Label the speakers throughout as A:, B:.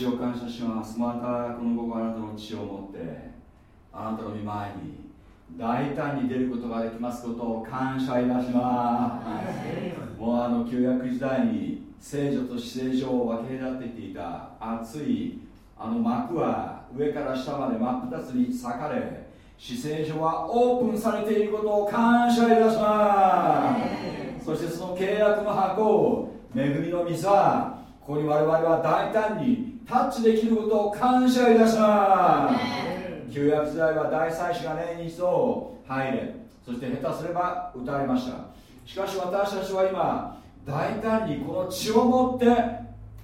A: 主を感謝します。またこの午後あなたの血を持ってあなたの御前に大胆に出ることができますことを感謝いたします。もうあの旧約時代に聖女と死聖女を分け隔てていた熱いあの幕は上から下まで真っ二つに裂かれ死聖所はオープンされていることを感謝いたします。そしてその契約の箱を恵みの水はここに我々は大胆にタッチできることを感謝いたします。旧約時代は大祭司が年に一度入れそして下手すれば打たれました。しかし私たちは今大胆にこの血を持って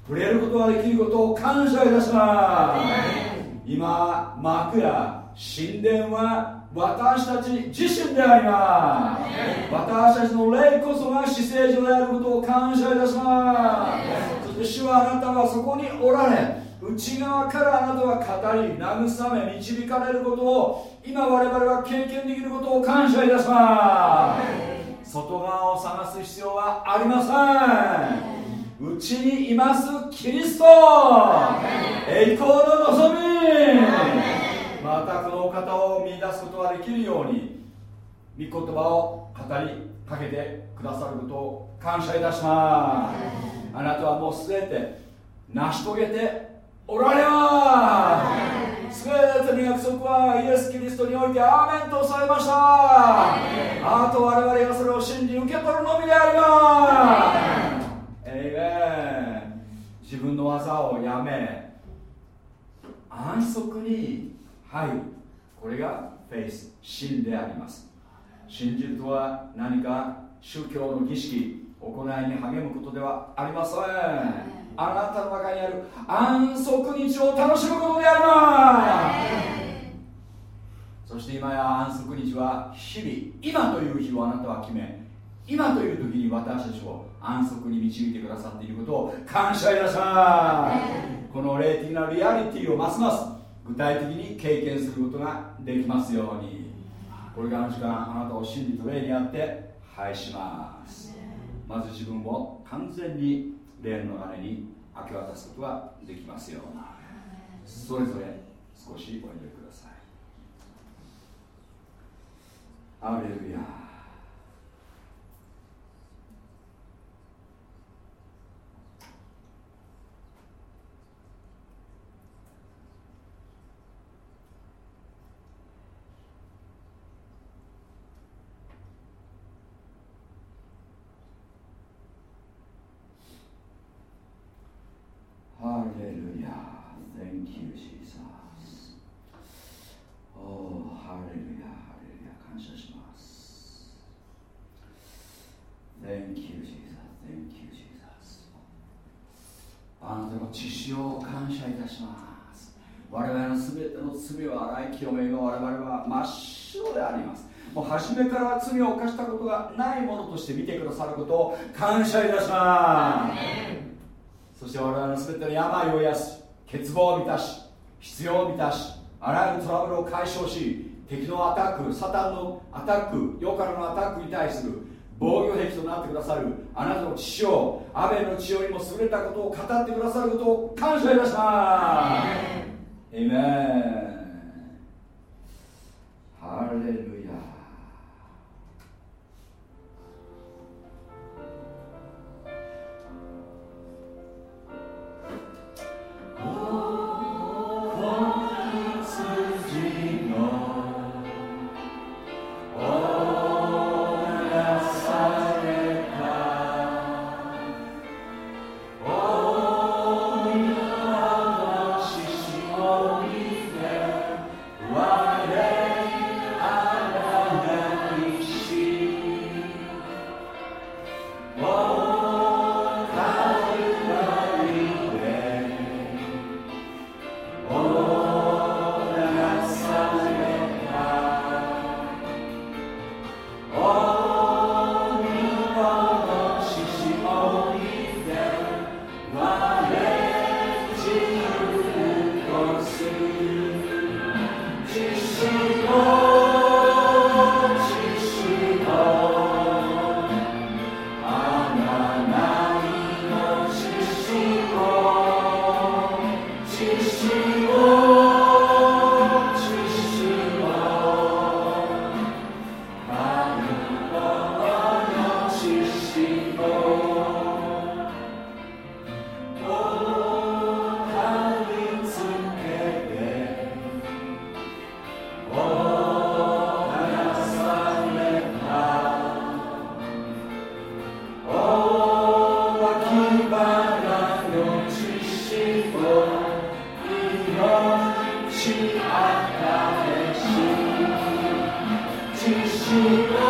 A: 触れることができることを感謝いたします。今幕や神殿は私たち自身であります。私たちの霊こそが死聖所であることを感謝いたします主はあなたはそこにおられ内側からあなたは語り慰め導かれることを今我々は経験できることを感謝いたします。外側を探す必要はありません。うちにいますキリスト。栄光の望み。またこのお方を見出すことができるように御言葉を語りかけてくださることを感謝いたします。あなたはもうすべて成し遂げておられます。すべての約束はイエス・キリストにおいてアーメンとされました。あと我々がそれを信じ受け取るのみであります。エイメン。自分の技をやめ安息に入るこれがフェイス。真であります信じるとは何か宗教の儀式行いに励むことではありません。あなたの中にある安息日を楽しむことであります。そして今や安息日は日々今という日をあなたは決め今という時に私たちを安息に導いてくださっていることを感謝いたしますこの霊的なリアリティをますます具体的に経験することができますように。これからの時間あなたを真理と霊にあって返します。まず自分を完全に霊の流れに明け渡すことができますようなそれぞれ少しお祈りくださいアレルヤ Hallelujah. Thank you, Jesus. Oh, hallelujah, hallelujah. 感謝します。Thank you, Jesus. Thank you, Jesus. あなたの血潮を感謝いたします。我々のすべての罪を洗い清め今我々は真っ白であります。もう初めから罪を犯したことがないものとして見てくださることを感謝いたします。そして我々の全ての病を癒し欠乏を満たし必要を満たしあらゆるトラブルを解消し敵のアタックサタンのアタック世からのアタックに対する防御壁となってくださるあなたの父をアベの血よりも優れたことを語ってくださることを感謝いたしますエイメンハレル Krishna.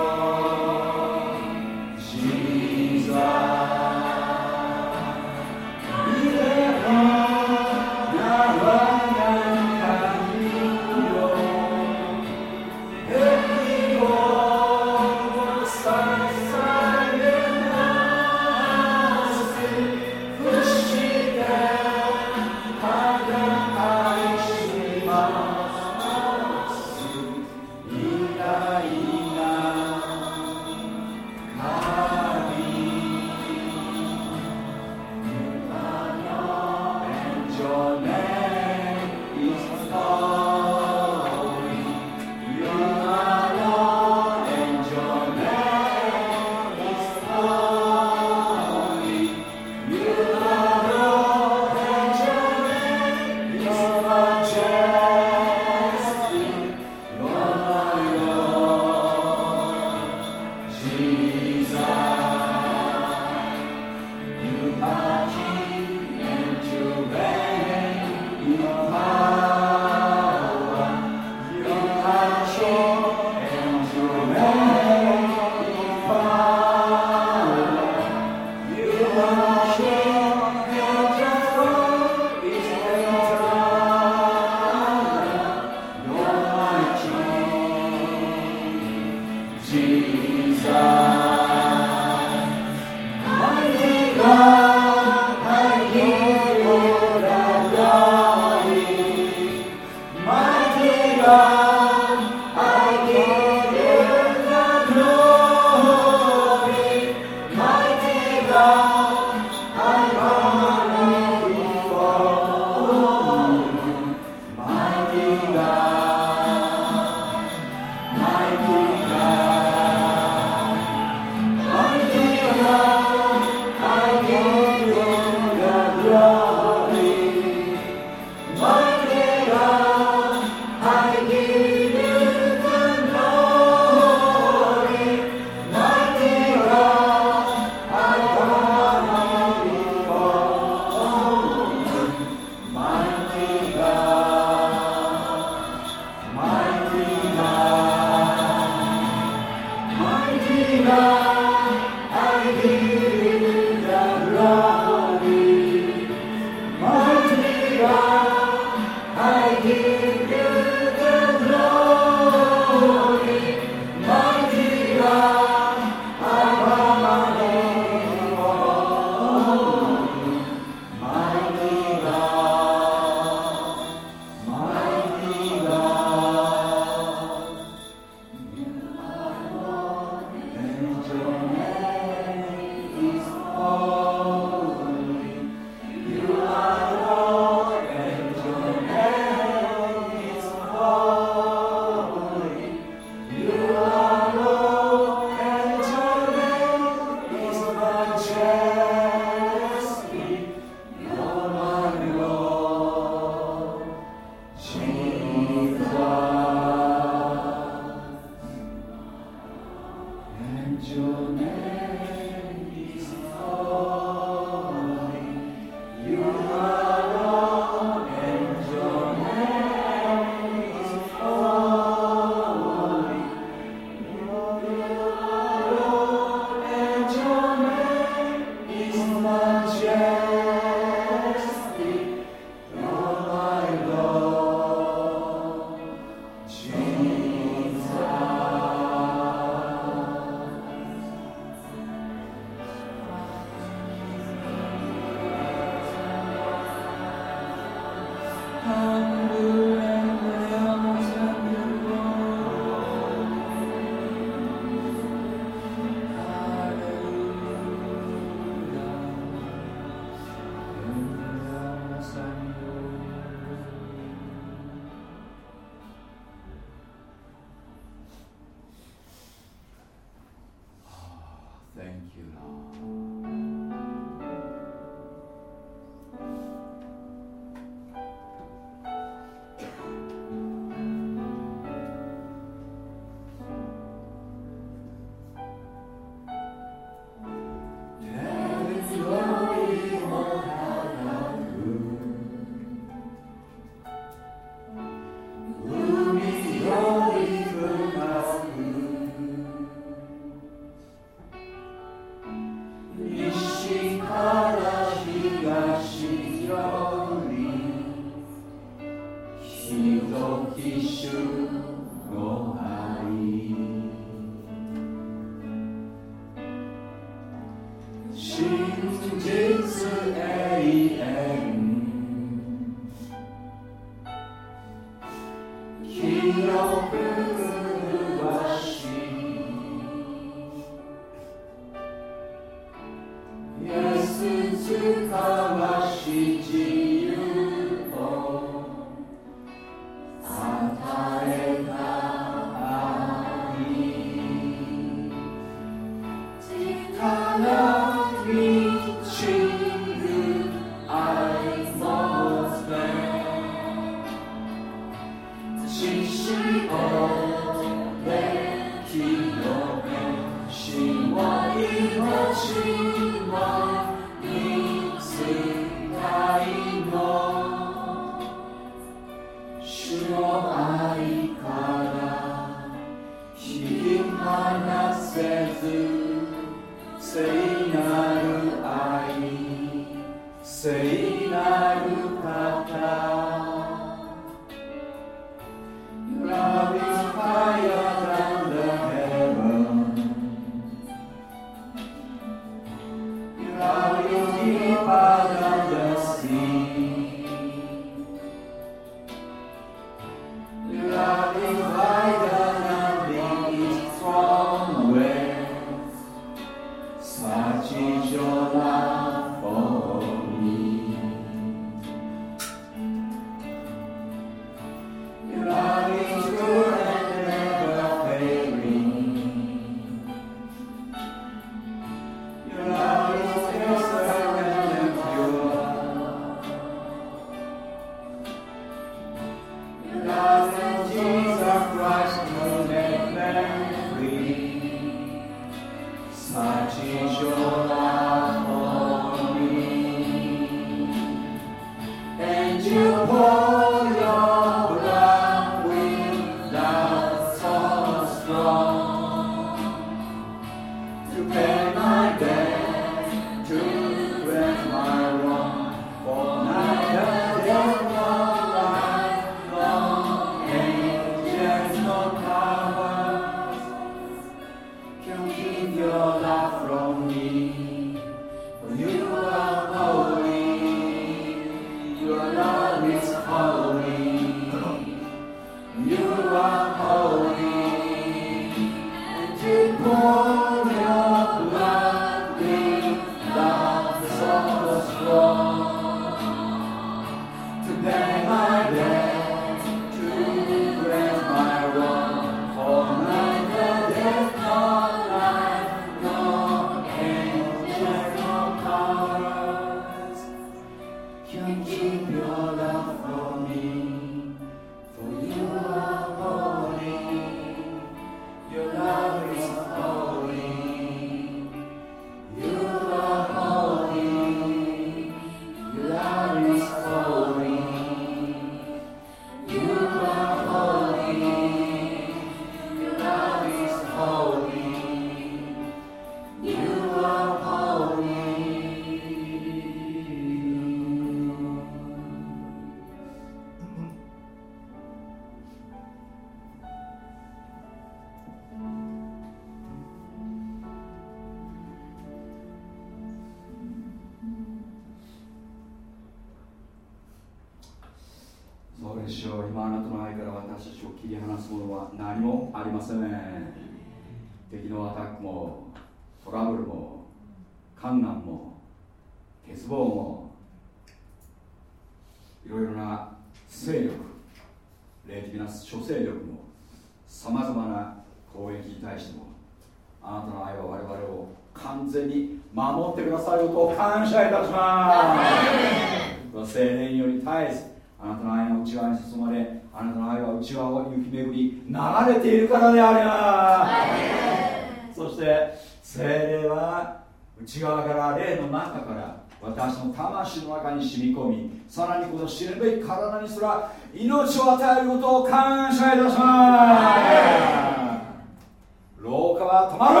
A: 中から私の魂の中に染み込みさらにこの死ぬべき体にすら命を与えることを感謝いたします。老化は止まる。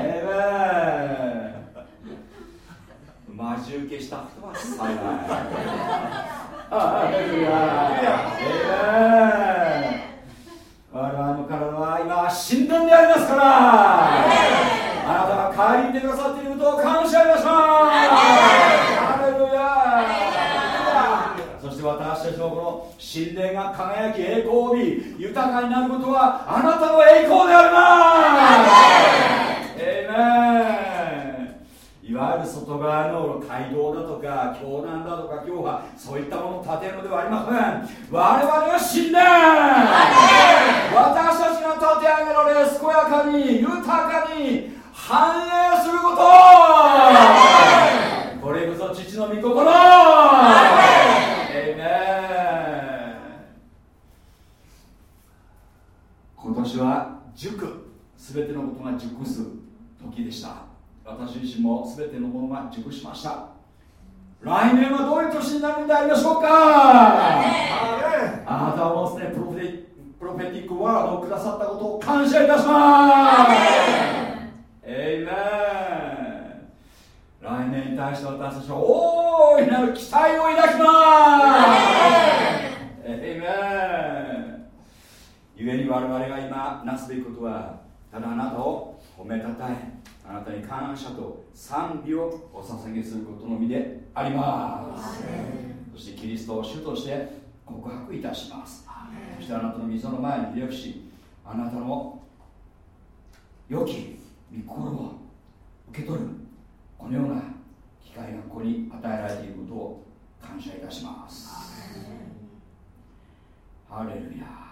A: ええ待ち受けした人は幸い。我々の体は今神んでありますから。帰りにてくださっていることを感謝いたします。ハレルヤそして私たちのこの神殿が輝き栄光を帯び豊かになることはあなたの栄光であります。エイメンいわゆる外側の街道だとか教団だとか教派そういったものを建てるのではありません。我々は神殿私たちが建て上げられ健やかに豊かに繁栄すること。これこそ父の御心。エイメン今年は熟全てのことが熟す時でした。私自身も全てのものが熟しました。来年はどういう年になるんでありましょうか。あなたはもうすでにプロフェティックワードをくださったことを感謝いたしますエイメン。来年に対して私たちは大いなる期待を抱きます。エイメン。故に我々が今なすべきことはただあなたを褒めたたえあなたに感謝と賛美をお捧げすることのみであります。そしてキリストを主として告白いたします。そしてあなたの溝の前にひれ伏しあなたの良き御心を受け取る。このような機会がここに与えられていることを感謝いたします。ハレルヤ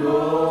A: Lord.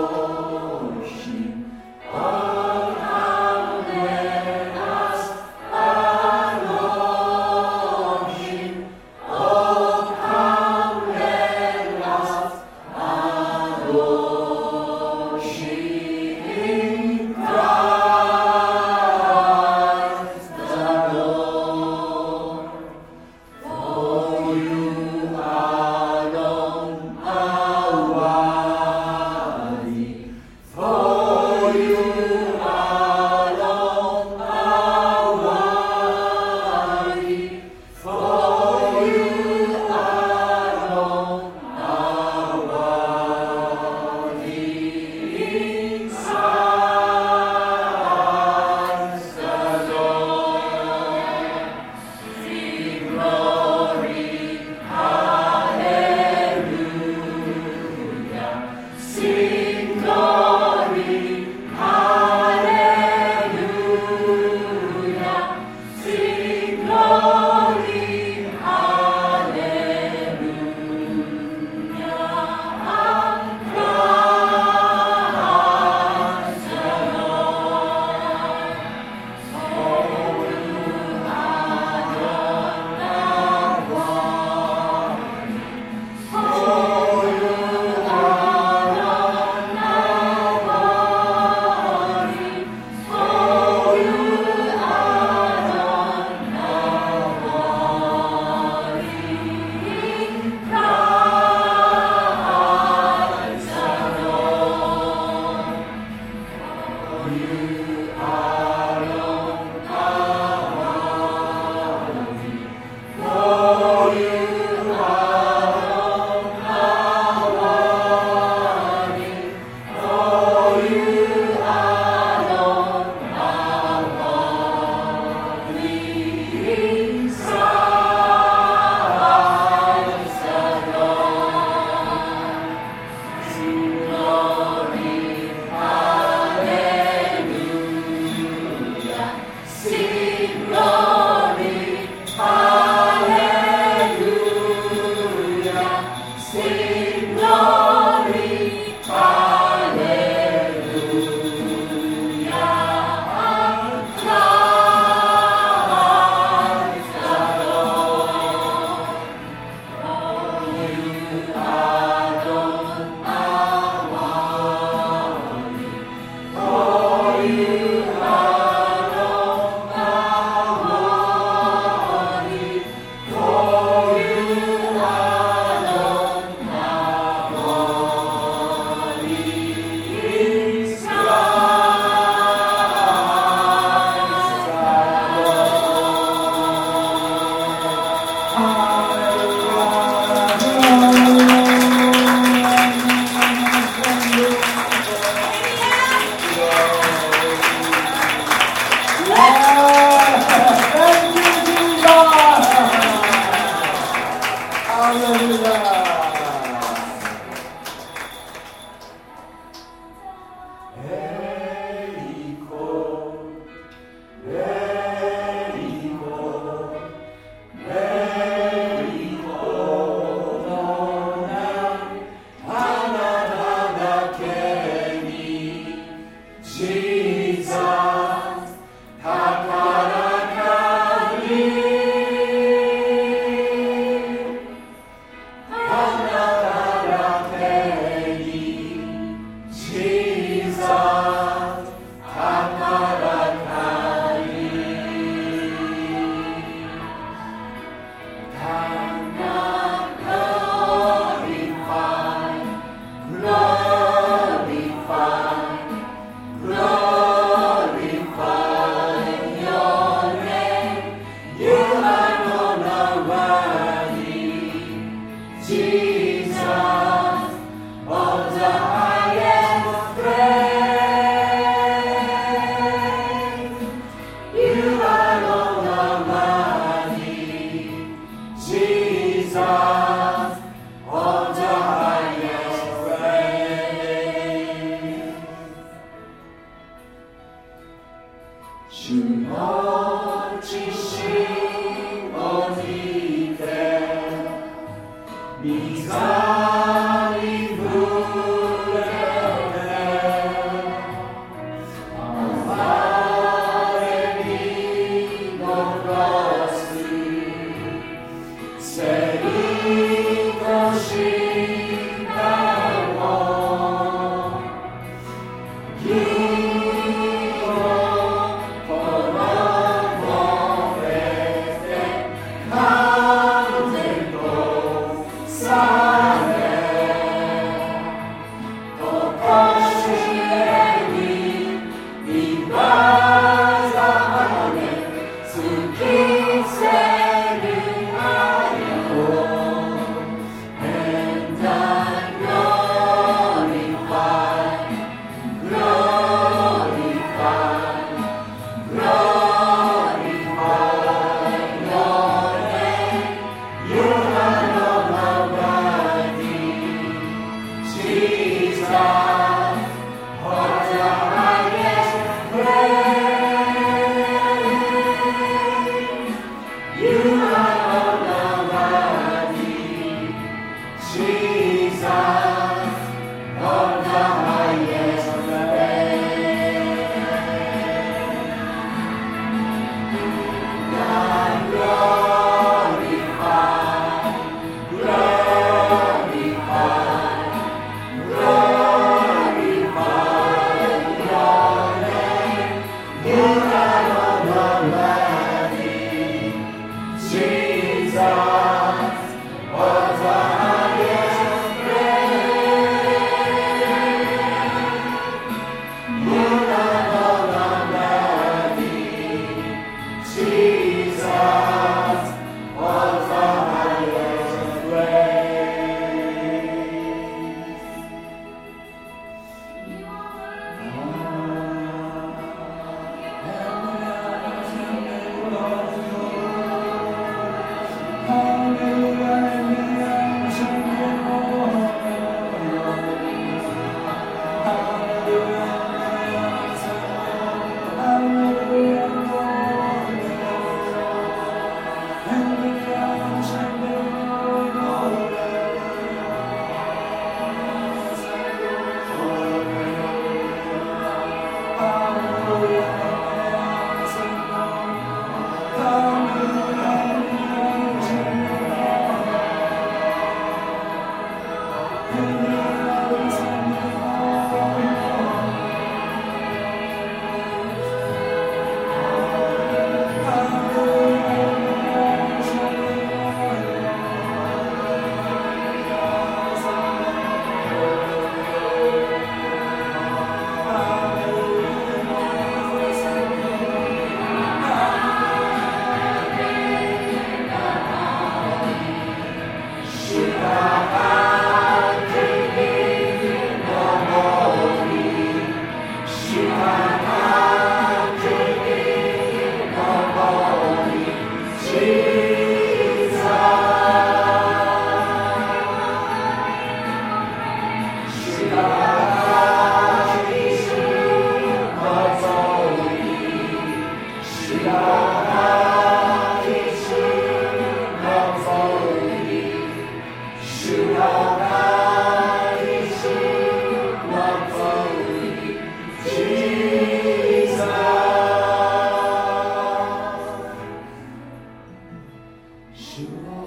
A: Senhor.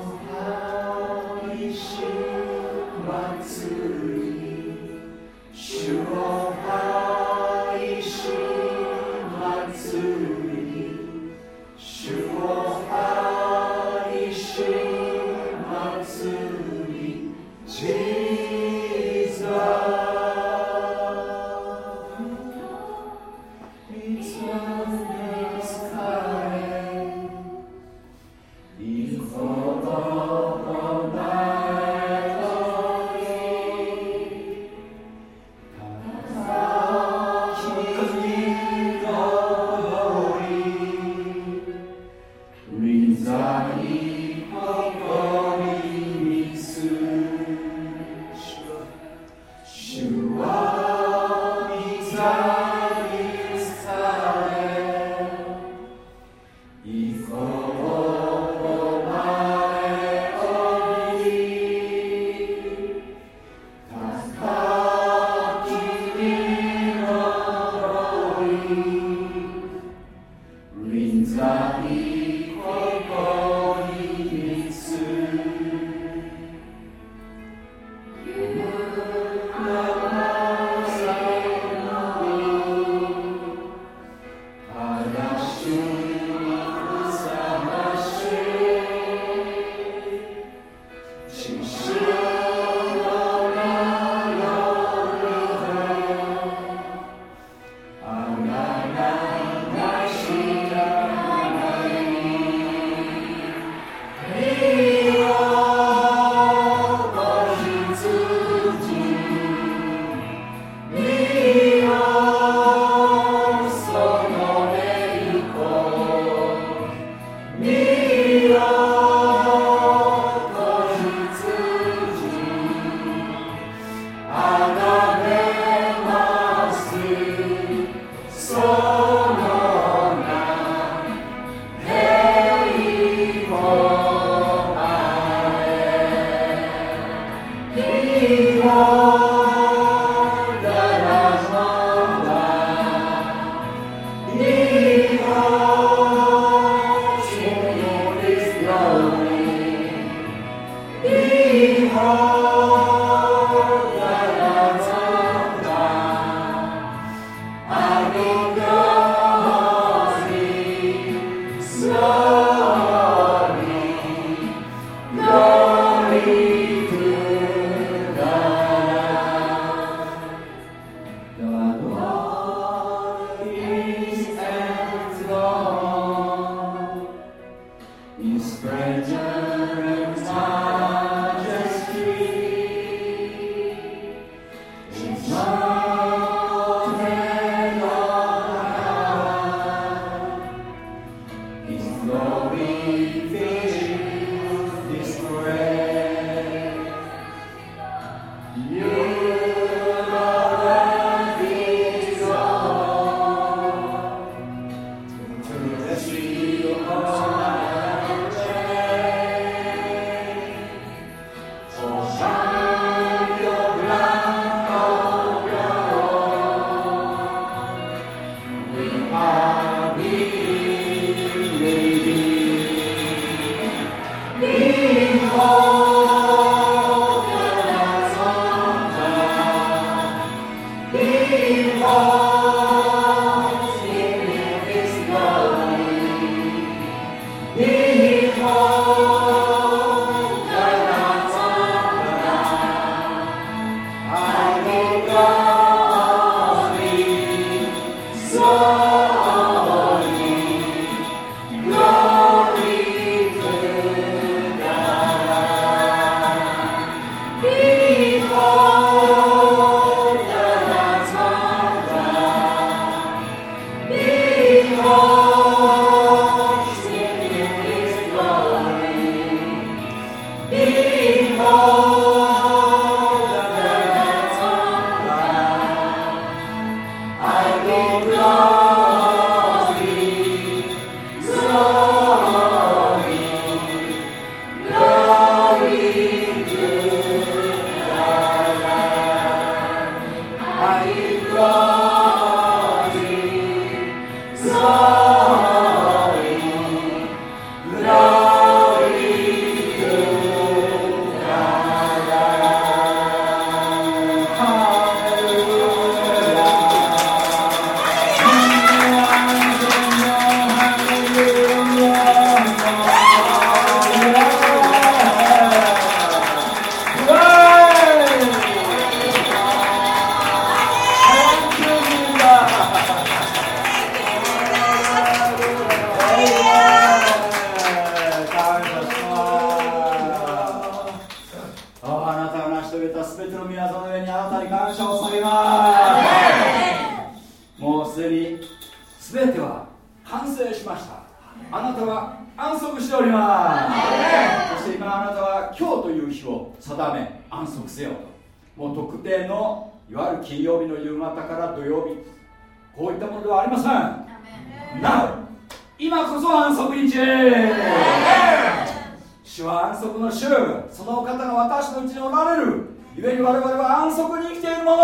A: れる故に我々は安息に生きているもの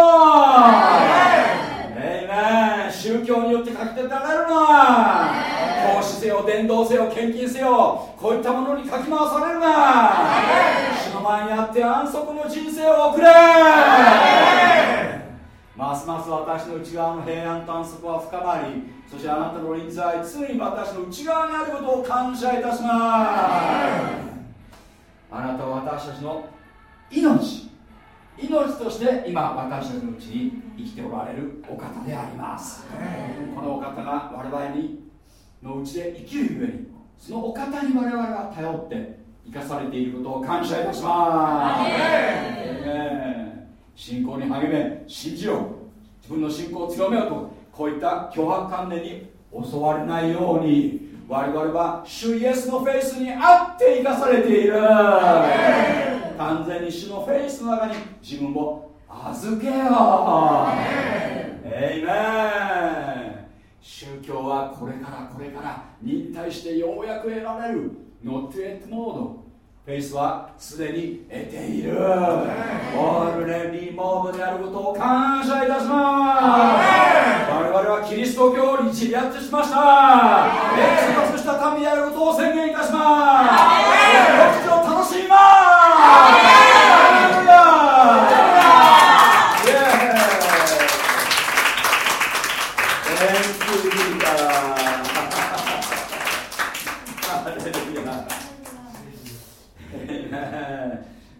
A: えいめ宗教によって書き立てられるな。奉仕せよ伝道せよ献金せよ。こういったものにかき回されるな。主の前にあって安息の人生を送れ。ますます私の内側の平安と安息は深まりそしてあなたの臨在常に私の内側にあることを感謝いたします。あなたは私たちの命命として今私たちのうちに生きておられるお方であります。このお方が我々にのうちで生きるゆえにそのお方に我々は頼って生かされていることを感謝いたします。信仰に励め信じよう。自分の信仰を強めようとこういった脅迫観念に襲われないように我々は主イエスのフェイスにあって生かされている完全に主のフェイスの中に自分を預けよう。エイメン宗教はこれからこれからに対してようやく得られる Not yet モード。フェイスはすでに得ている。オールレディモードであることを感謝いたします。我々はキリスト教に自立しました。エクソダスした民であることを宣言いたします。その口を楽しみます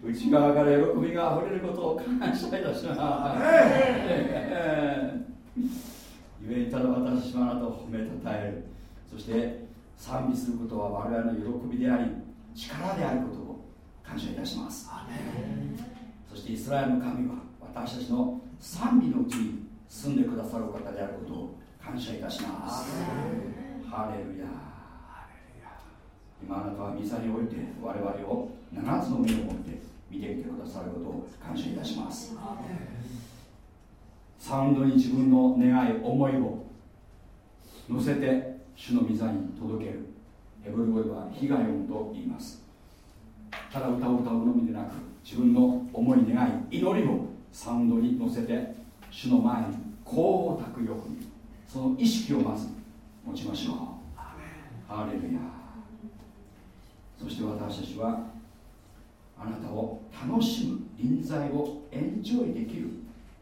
A: 内側から喜びがあふれることを感謝いたします。ゆえにただ私はあなたを褒めたたえる。そして賛美することは我々の喜びであり、力であること感謝いたします。そしてイスラエルの神は私たちの賛美のうちに住んでくださるお方であることを感謝いたします。ハレルヤ。今あなたは御座において我々を7つの目を持って見ていてくださることを感謝いたします。サウン。ドに自分の願い思いを乗せて主の御座に届ける。ヘブル語では被害音と言いますただ歌を歌うのみでなく自分の思い願い祈りをサウンドに乗せて主の前に香を焚くようにその意識をまず持ちましょう。ハレルヤ。そして私たちはあなたを楽しむ臨在をエンジョイできる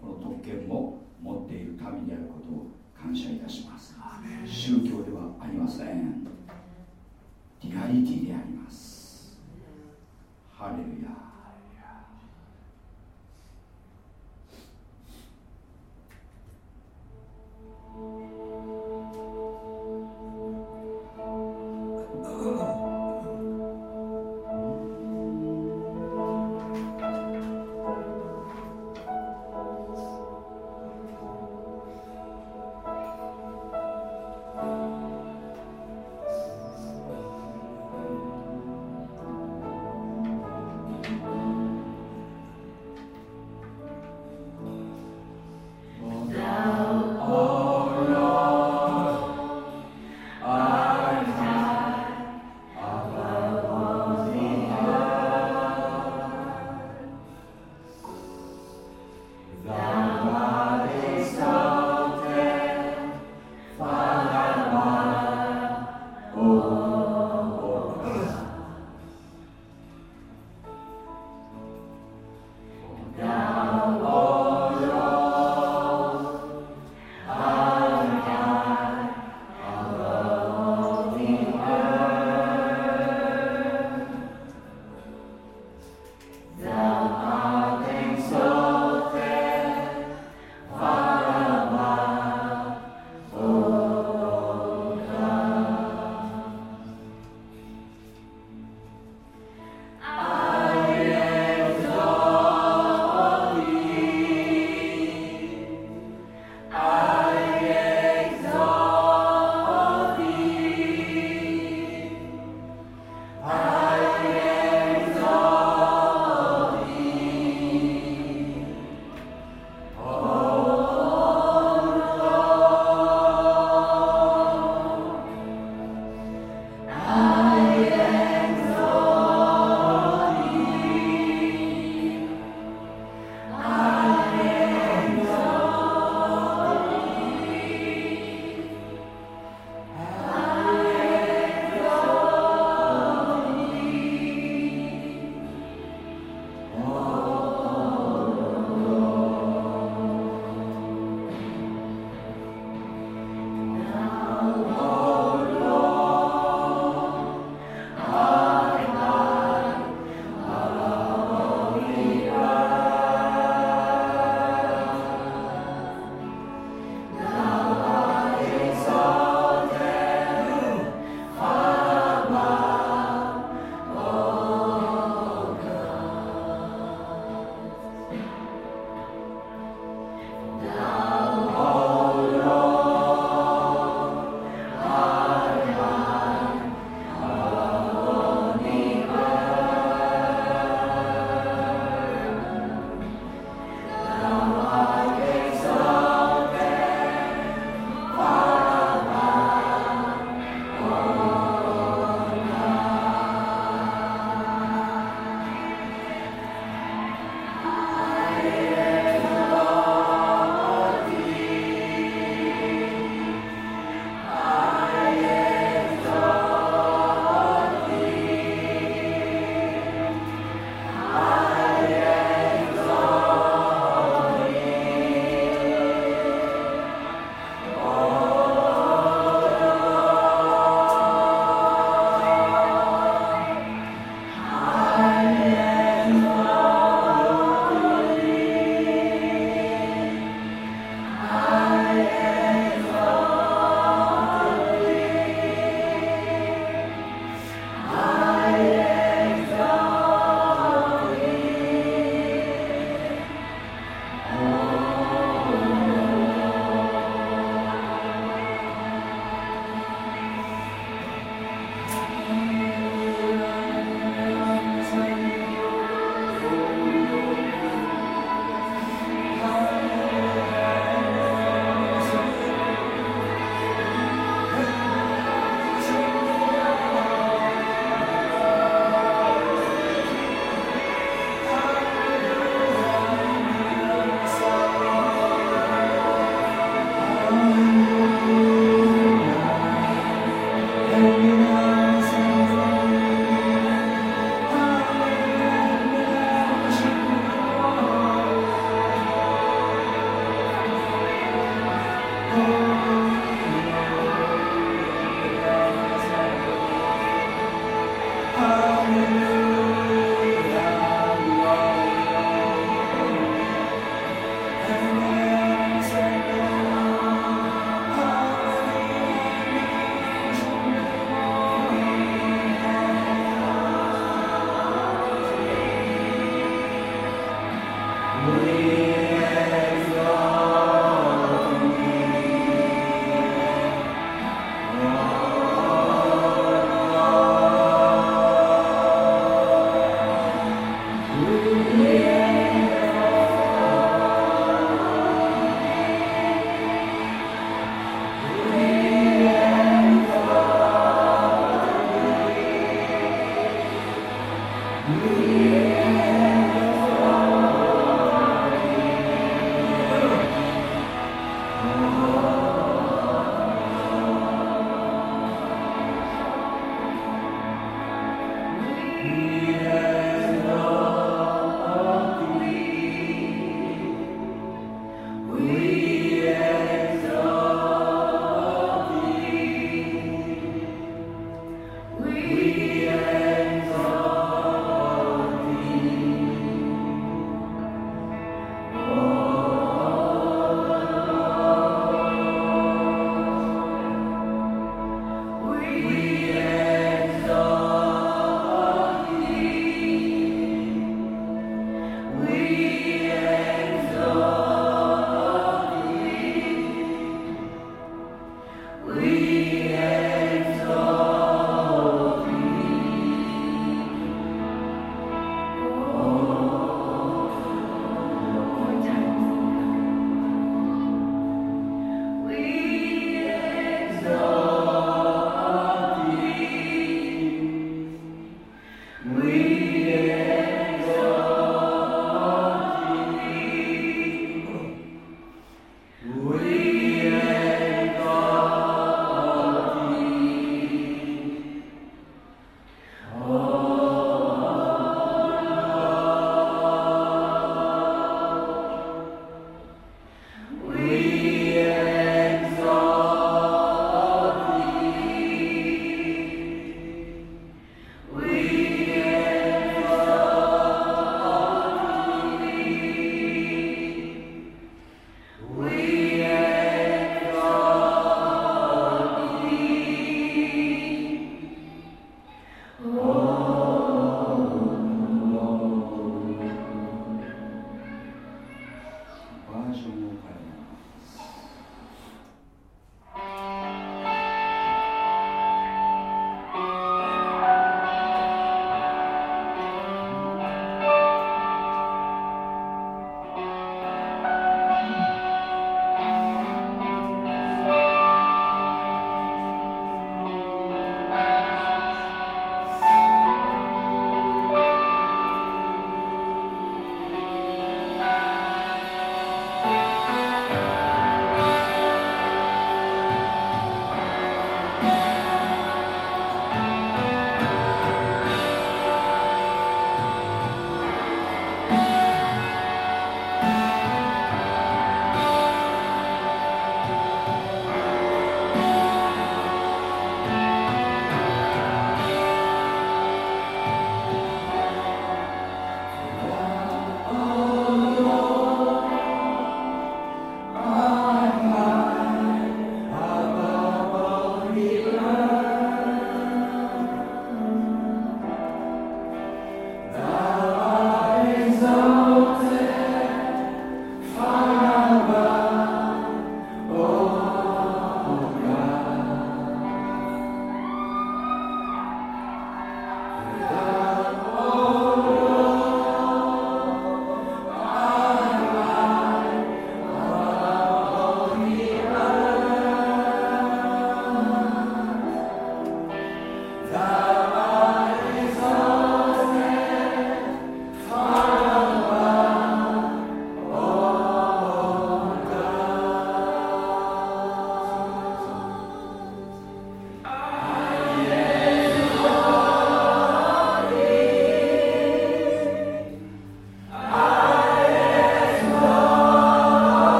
A: この特権も持っている民であることを感謝いたします宗教ではありませんリアリティでありますハレルヤー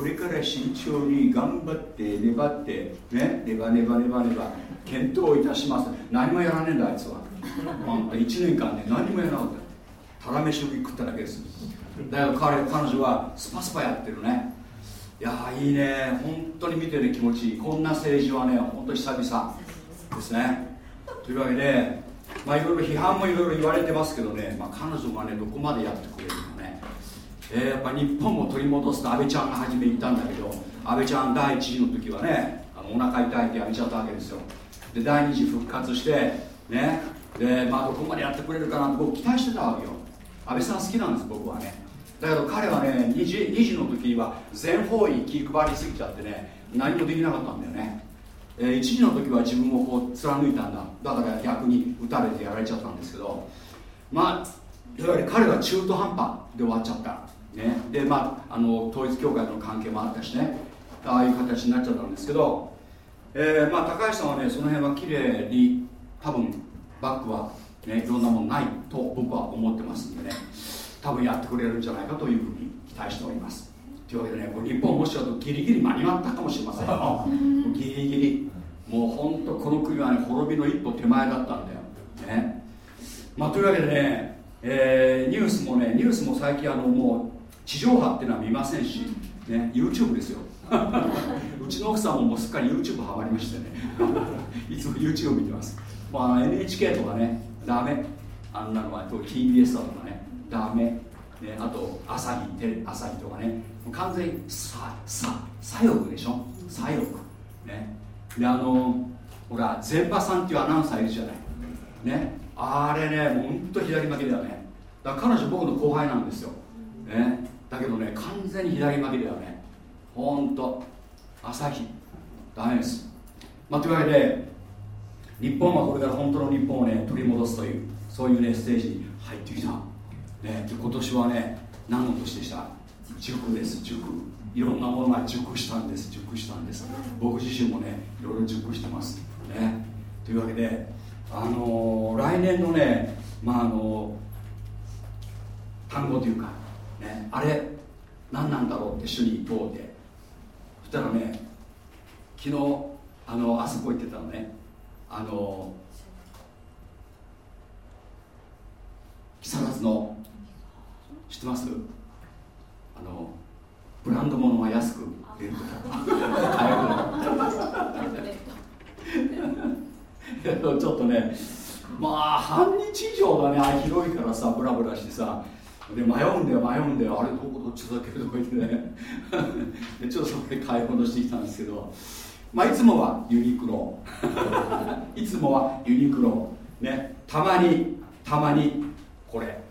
A: これから慎重に頑張って粘ってねネバネバネバネバ検討いたします。何もやらねえんだあいつは。あんた1年間ね何もやらなかった。たらめし食っただけです。だから彼彼女はスパスパやってるね。いやいいね。本当に見てて気持ちいい。こんな政治はね本当久々ですね。というわけでまあいろいろ批判もいろいろ言われてますけどね、まあ、彼女がねどこまでやってくれるのね、えー、やっぱ日本も取り戻すと安倍ちゃんが初め言ったんだけど安倍ちゃん第一次の時はねあのお腹痛いってやめちゃったわけですよ。で第二次復活してねでまあどこまでやってくれるかなって僕期待してたわけよ。安倍さん好きなんです僕はね。だけど彼はね2次 ,2 次の時は全方位気配りすぎちゃってね何もできなかったんだよね、えー、1次の時は自分をこう貫いたんだ。だから逆に打たれてやられちゃったんですけどまあいわゆる彼は中途半端で終わっちゃった、ね、でまああの統一教会との関係もあったしね。ああいう形になっちゃったんですけど、えー、まあ高橋さんはねその辺は綺麗に多分バックは、ね、いろんなものないと僕は思ってますんでね。多分やってくれるんじゃないかというふうに期待しております。というわけでねこれ日本もしかとギリギリ間に合ったかもしれませんよ。ギリギリ。もう本当この国はね滅びの一歩手前だったんだよ。ね。まあというわけでね、えー、ニュースもねニュースも最近あのもう地上波っていうのは見ませんし、ね、YouTube ですよ。うちの奥さんももうすっかり YouTube ハマりましてね。いつも YouTube 見てます、まあ、NHK とかねダメ。あんなのは TBS だとかねダメ、ね、あと朝日テレ朝日とかね。完全にささ左翼でしょ？左翼。ね。であのほら全場さんっていうアナウンサーいるじゃない。ね。あれねもうほんと左巻きだよね。だから彼女僕の後輩なんですよ、ね、だけどね完全に左巻きだよね。ほんと。朝日。ダメです、まあ、というわけで日本はこれから本当の日本をね取り戻すというそういうねステージに入ってきた、ね、今年はね何の年でした。塾です塾。いろんなものが熟したんです熟したんです。僕自身もねいろいろ熟してます。ね。というわけであのー、来年のねまああのー、単語というか、ね、あれ何なんだろうって主に問うてそしたらね昨日あのあそこ行ってたのねあの木更津の知ってますあのブランド物は安く売れるとか ちょっとねまあ半日以上だねあ広いからさブラブラしてさで迷うんだよ迷うんだよ。あれどこどっちだっけ？とか言ってね。でちょっとそれ買い物してきたんですけど。まあいつもはユニクロ。いつもはユニクロ。ね。たまにたまにこれ。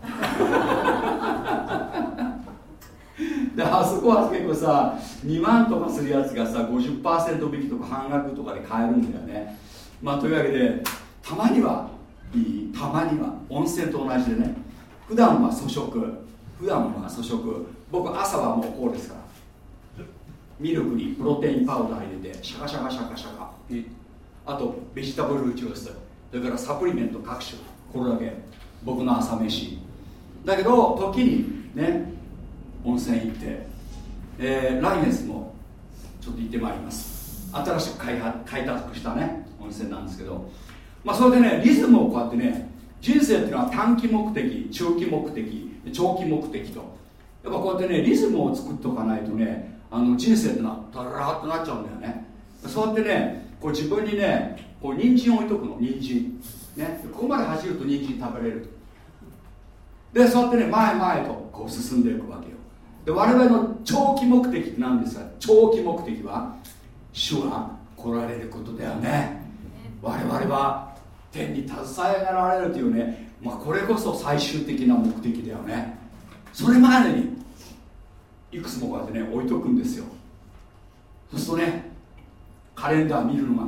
A: であそこは結構さ2万とかするやつがさ50%引きとか半額とかで買えるんだよね。まあというわけでたまにはいい。たまには温泉と同じでね。普段は粗食。普段は粗食。僕朝はもうこうですから。ミルクにプロテインパウダー入れてシャカシャカシャカシャカ。あとベジタブルジュース。それからサプリメント各種。これだけ。僕の朝飯。だけど時にね温泉行って、えー、来月もちょっと行ってまいります。新しく開開拓したね温泉なんですけど。まあそれでねリズムをこうやってね人生っていうのは短期目的中期目的長期目的と。やっぱこうやってねリズムを作っておかないとねあの人生ってのはダララっとなっちゃうんだよね。そうやってねこう自分にねこう人参置いとくの。人参。ね。ここまで走ると人参食べれるでそうやってね前々とこう進んでいくわけよ。で我々の長期目的って何ですか？長期目的は主は来られることだよね。我々は天に携えられるというね、まあ、これこそ最終的な目的だよね。それまでにいくつもこうやってね置いとくんですよ。そうするとねカレンダー見るのが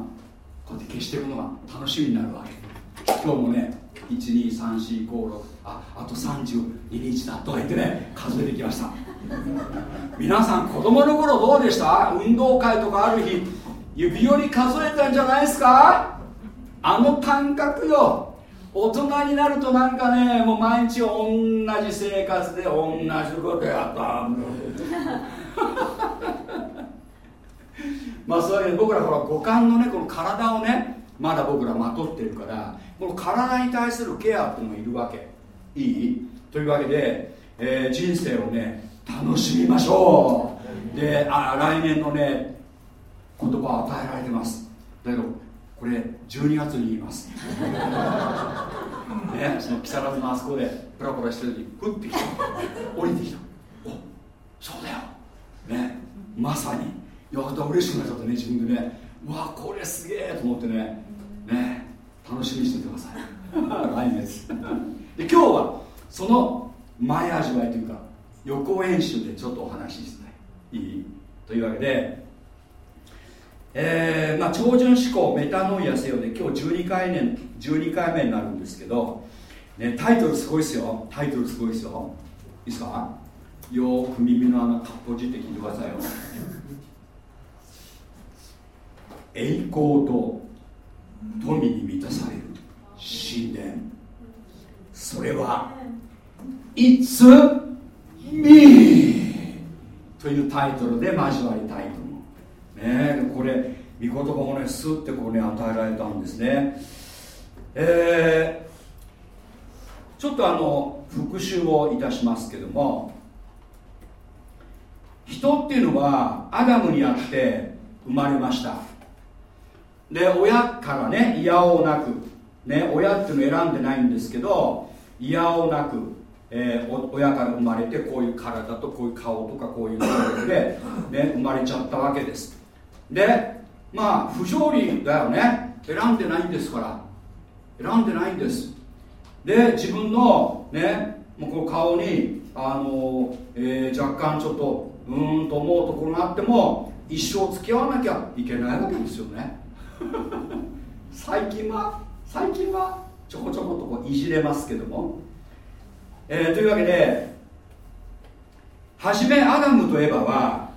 A: こうやって消してるのが楽しみになるわけ。今日もね123456ああと32日だとか言ってね数えてきました。皆さん子供の頃どうでした？運動会とかある日指折り数えたんじゃないですか？あの感覚よ。大人になるとなんかねもう毎日同じ生活で同じことやった まあそういう僕らほら五感のねこの体をねまだ僕らまとってるからこの体に対するケアっていうのがいるわけ。いい？というわけで、えー、人生をね楽しみましょう。であ来年のね言葉を与えられてます。だけどこれ12月に言います。ね、その木更津のあそこでプラプラしてる時にふってきた。降りてきた。おそうだよ。ねまさに。いやまた嬉しくなっちゃったね自分でね。うわこれすげえと思ってね。ね楽しみにしててください。来月。で今日はその前味わいというか予行演習でちょっとお話ししたい。いい？というわけでえーまあ、超純思考メタノイアせよで今日12回目12回目になるんですけど、ね、タイトルすごいですよ。タイトルすごいですよ。いいですか？よーく耳の穴かっぽじって聞いてくださいよ。栄光と富に満たされる。神殿。それは It's me というタイトルで交わりたいと思うね。これ御言葉もねスッてこうね与えられたんですね。えー、ちょっとあの復習をいたしますけども人っていうのはアダムにあって生まれました。で親からねいやおうなくね親っていうのを選んでないんですけどいやおうなく、えー、親から生まれてこういう体とこういう顔とかこういう能力で、ね、生まれちゃったわけです。でまあ不条理だよね。選んでないんですから。選んでないんです。で自分のねもうこの顔にあの、えー、若干ちょっとうーんと思うところがあっても一生付き合わなきゃいけないわけですよね。最近は最近はちょこちょことこういじれますけども、えー、というわけで初めアダムとエバは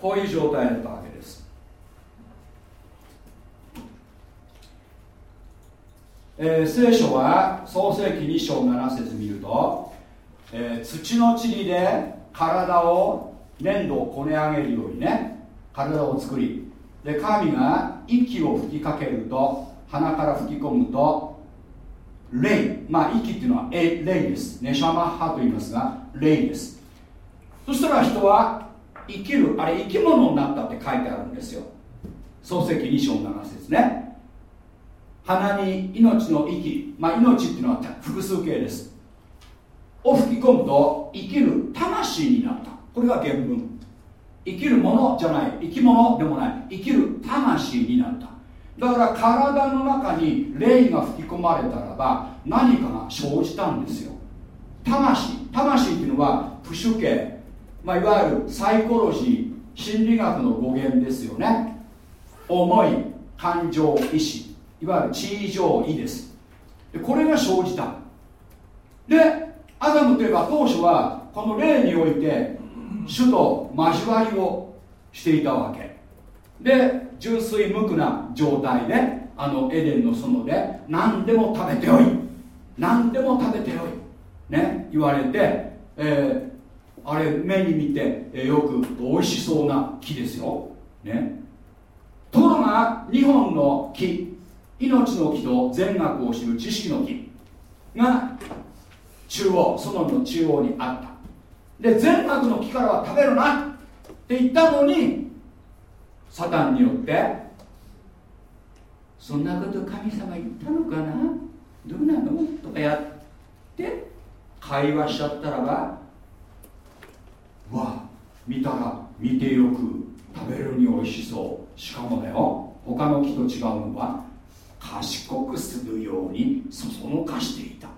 A: こういう状態だったわけです。えー、聖書は創世記2章7節見ると、えー、土の塵で体を粘土をこね上げるようにね体を作りで神が息を吹きかけると鼻から吹き込むと霊まあ息っていうのは霊です。ネシャマッハと言いますが霊です。そしたら人は生きるあれ生き物になったって書いてあるんですよ。創世記2章7節ね。鼻に命の息まあ命っていうのは複数形です。を吹き込むと生きる魂になった。これが原文。生きるものじゃない。生き物でもない。生きる魂になった。だから体の中に霊が吹き込まれたらば何かが生じたんですよ。魂。魂っていうのはプシュ系、まあ、いわゆるサイコロジー。心理学の語源ですよね。思い感情意志。いわゆる地上意です。でこれが生じた。でアダムといえば当初はこの霊において主と交わりをしていたわけ。で純粋無垢な状態であのエデンの園で何でも食べてよい。何でも食べてよい。ね言われて、えー、あれ目に見て、えー、よく美味しそうな木ですよ。ね。ところが2本の木。命の木と善悪を知る知識の木が中央園の中央にあった。で善悪の木からは食べるなって言ったのにサタンによってそんなこと神様言ったのかな？どうなの？とかやって会話しちゃったらばうわ見たら見てよく食べるに美味しそう。しかもだよ他の木と違うのは賢くするようにそそのかしていた。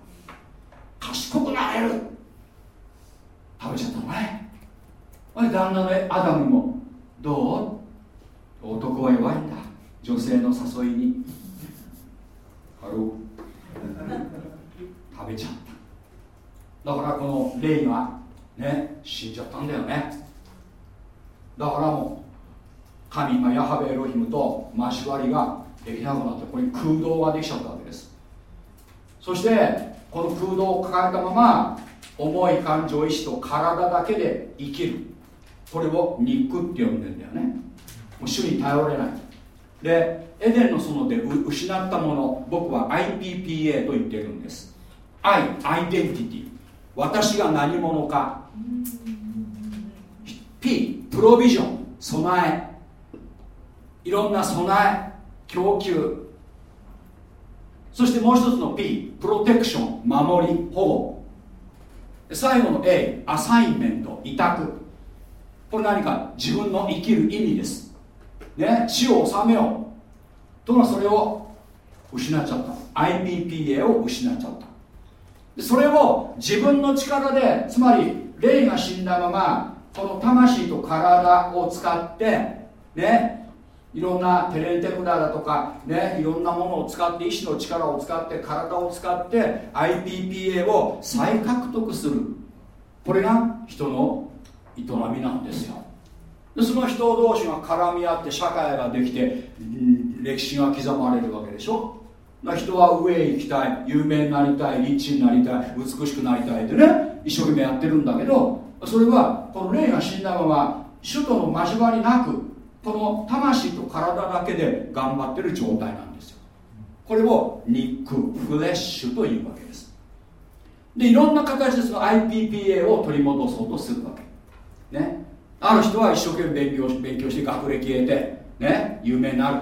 A: 賢くなれる。食べちゃったのね。旦那のアダムもどう？男は弱いんだ。女性の誘いに。ハロ食べちゃった。だからこのレイがね死んじゃったんだよね。だからもう神、まヤハベエロヒムと交わりができなくなってここに空洞ができちゃったわけです。そしてこの空洞を抱えたまま重い感情意志と体だけで生きる。これを肉って呼んでんだよね。もう主に頼れない。でエデンの園で失ったもの僕は IPPA と言ってるんです。愛アイデンティティ。私が何者か。P プロビジョン備え。いろんな備え供給。そしてもう一つの P プロテクション守り保護。最後の A アサインメント委託。これ何か？自分の生きる意味です。ね？死を治めよう。とはそれを失っちゃった。IPPA を失っちゃった。でそれを自分の力でつまり霊が死んだままこの魂と体を使ってね？いろんなテレンテクダだとかねいろんなものを使って意志の力を使って体を使って IPPA を再獲得する。これが人の営みなんですよ。でその人同士が絡み合って社会ができて歴史が刻まれるわけでしょ。人は上へ行きたい有名になりたいリッチになりたい美しくなりたいってね一生懸命やってるんだけどそれはこの霊が死んだまま首都の交わりなくこの魂と体だけで頑張ってる状態なんですよ。これを肉フレッシュというわけです。でいろんな形でその IPPA を取り戻そうとするわけ。ね。ある人は一生懸命勉強勉強して学歴得てね。有名になる。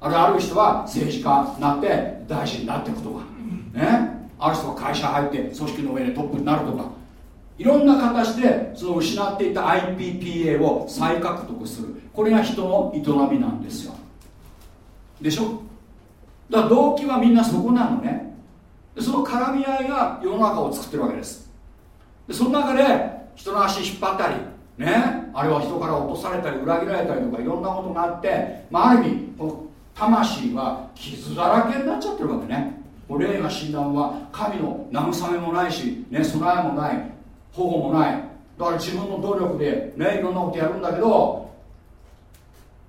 A: あるある人は政治家になって大臣になっていくとか。ね。ある人は会社入って組織の上でトップになるとか。いろんな形でその失っていた IPPA を再獲得する。これが人の営みなんですよ。でしょ？だから動機はみんなそこなのね。でその絡み合いが世の中を作ってるわけです。でその中で人の足引っ張ったりねあるいは人から落とされたり裏切られたりとかいろんなことがあって、まあ、ある意味魂は傷だらけになっちゃってるわけね。霊が死んだのは神の慰めもないし、ね、備えもない保護もない。だから自分の努力でねいろんなことやるんだけど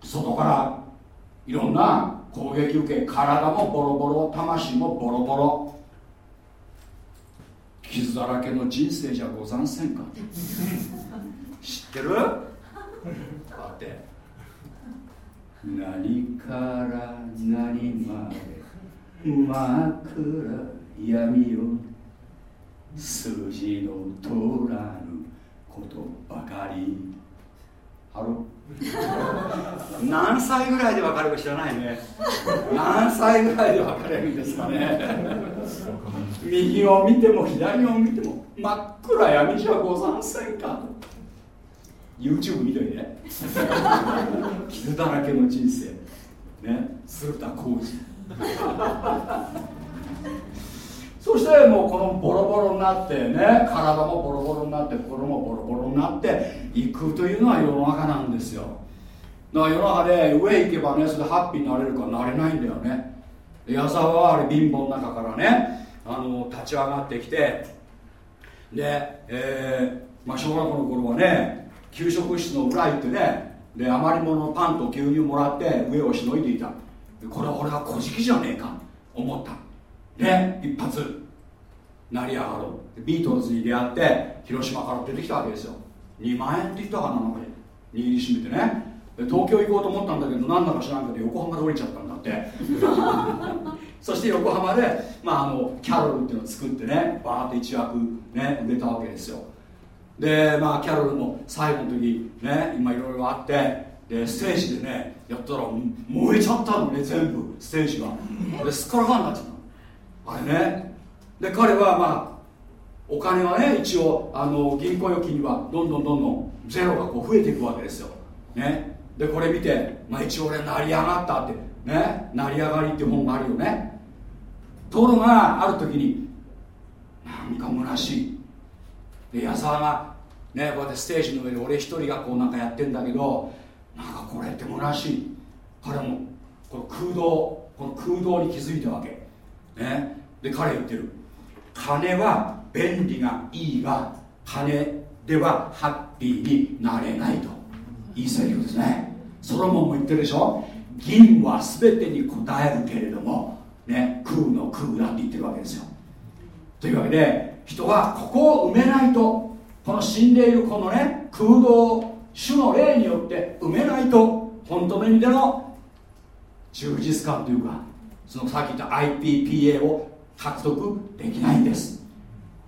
A: 外からいろんな攻撃受け体もボロボロ魂もボロボロ傷だらけの人生じゃござんせんか？知ってる？だって。何から何まで真っ暗闇よ数字の通らぬことばかり。ハロ何歳ぐらいで別れるか知らないね。何歳ぐらいで別れるんですかね。右を見ても左を見ても真っ暗闇じゃござんせんか。YouTube 見といて。傷だらけの人生。ね。鶴田浩二。そしてもうこのボロボロになってね体もボロボロになって心もボロボロになっていくというのは世の中なんですよ。だから世の中で上行けばねそれでハッピーになれるかなれないんだよね。矢沢はあれ貧乏の中からねあの立ち上がってきてで、えーまあ、小学校の頃はね給食室の裏行ってねで余り物のパンと牛乳もらって上をしのいでいた。これは俺は小じじゃねえか思った。ね一発成り上がるビートルズに出会って広島から出てきたわけですよ。2万円って言ったかななんか握りしめてね。東京行こうと思ったんだけどなんだか知らんけど横浜で降りちゃったんだって。そして横浜で、まあ、あのキャロルっていうのを作ってねバーッと一躍ね売れたわけですよ。でまあキャロルも最後の時ね今いろいろあってでステージでねやったら燃えちゃったのね全部。ステージが。ですっからかんになっちゃった。あれね。で彼はまあお金はね一応あの銀行預金にはどんどんどんどんゼロがこう増えていくわけですよ、ね、でこれ見て、まあ、一応俺成り上がったってね。成り上がりって本があるよね。ところがある時になんか虚しい。で矢沢がねこうやってステージの上で俺一人がこうなんかやってんだけどなんかこれって虚しい。彼もこの空洞この空洞に気づいたわけ。ね、で彼言ってる。金は便利がいいが金ではハッピーになれないと。いいセリフですね。ソロモンも言ってるでしょ。銀は全てに応えるけれども、ね、空の空だって言ってるわけですよ。というわけで人はここを埋めないとこの死んでいるこのね空洞を主の霊によって埋めないと本当の意味での充実感というかそのさっき言った IPPA を獲得できないんです。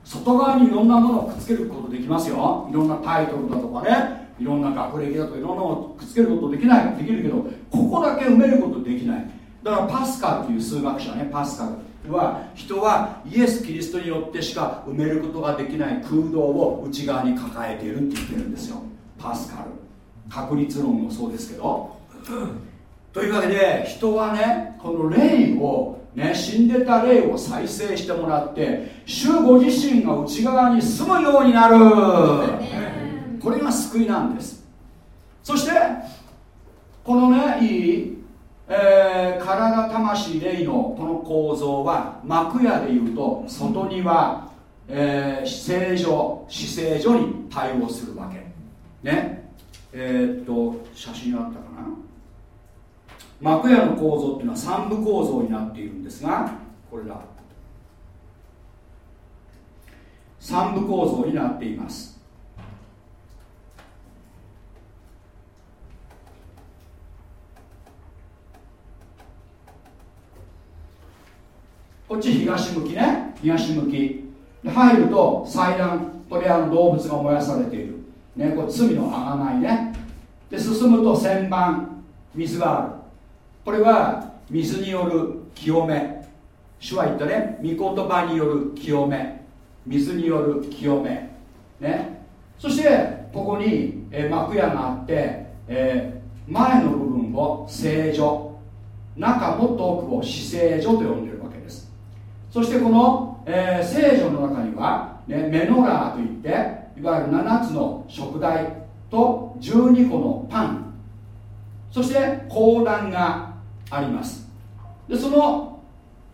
A: 外側にいろんなものをくっつけることできますよ。いろんなタイトルだとかね。いろんな学歴だとかいろんなものをくっつけることできない。できるけどここだけ埋めることできない。だからパスカルという数学者ね。パスカルは人はイエス・キリストによってしか埋めることができない。空洞を内側に抱えているって言ってるんですよ。パスカル。確率論もそうですけど。というわけで人はねこの霊をね死んでた霊を再生してもらって主ご自身が内側に住むようになる。これが救いなんです。そしてこのねいい、えー、体魂霊のこの構造は幕屋でいうと外には、えー、正常死聖所に対応するわけ。ね。えー、っと写真あったかな？幕屋の構造っていうのは三部構造になっているんですがこれだ。三部構造になっています。こっち東向きね。東向き。入ると祭壇これあの動物が燃やされている、ね、これ罪のあがないね。で進むと旋盤水がある。これは水による清め。主は言ったね。御言葉による清め。水による清め。ね。そしてここに、え、幕屋があって、えー、前の部分を聖女。中もっと奥を死聖女と呼んでるわけです。そしてこの、えー、聖女の中には、ね、メノラーといっていわゆる7つの食材と12個のパン。そして講談があります。でその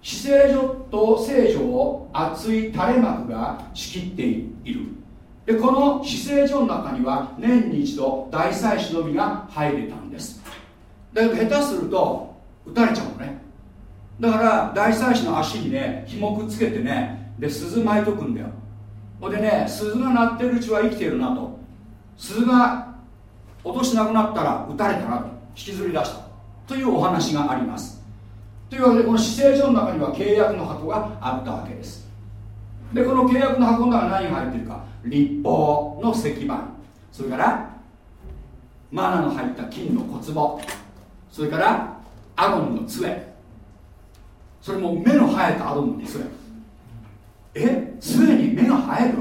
A: 死聖所と聖所を厚い垂れ幕が仕切っている。でこの死聖所の中には年に一度大祭司のみが入れたんです。だけど下手すると撃たれちゃうのね。だから大祭司の足にね紐くっつけてねで鈴巻いとくんだよ。ほんでね鈴が鳴ってるうちは生きてるなと。鈴が落としなくなったら撃たれたなと。引きずり出した。というお話があります。というわけでこの死聖所の中には契約の箱があったわけです。でこの契約の箱の中に何が入ってるか。立法の石板それからマナの入った金の小壺。それからアロンの杖。それも目の生えたアロンの杖。え？杖に目が生える？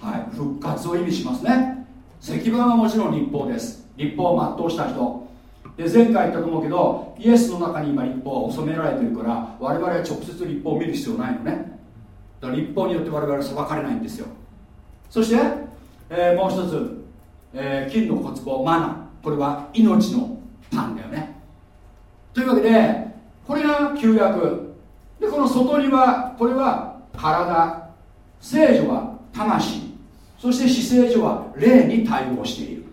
A: はい。復活を意味しますね。石板はもちろん立法です。立法を全うした人。で前回言ったと思うけどイエスの中に今立法は収められてるから我々は直接立法を見る必要ないのね。だから立法によって我々は裁かれないんですよ。そして、えー、もう一つ、えー、金の小壺マナこれは命のパンだよね。というわけでこれが旧約。でこの外にはこれは体。聖女は魂。そして死聖女は霊に対応している。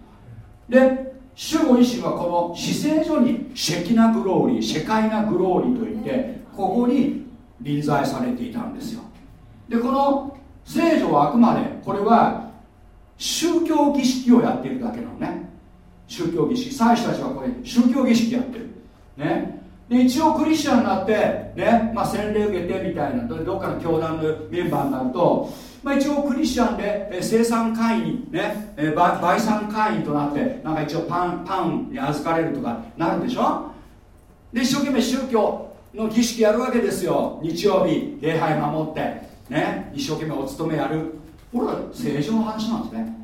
A: で主ご自身はこの死聖所にシェキナグローリー世界なグローリーといってここに臨在されていたんですよ。でこの聖女はあくまでこれは宗教儀式をやっているだけのね宗教儀式祭司たちはこれ宗教儀式やってる。ね。で一応クリスチャンになってね、まあ、洗礼受けてみたいなどっかの教団のメンバーになるとまあ、一応クリスチャンで、え生産会員ね、え売産会員となってなんか一応パンパンに預かれるとかなるんでしょ？で一生懸命宗教の儀式やるわけですよ。日曜日礼拝守ってね一生懸命お勤めやる。これは正常の話なんですね。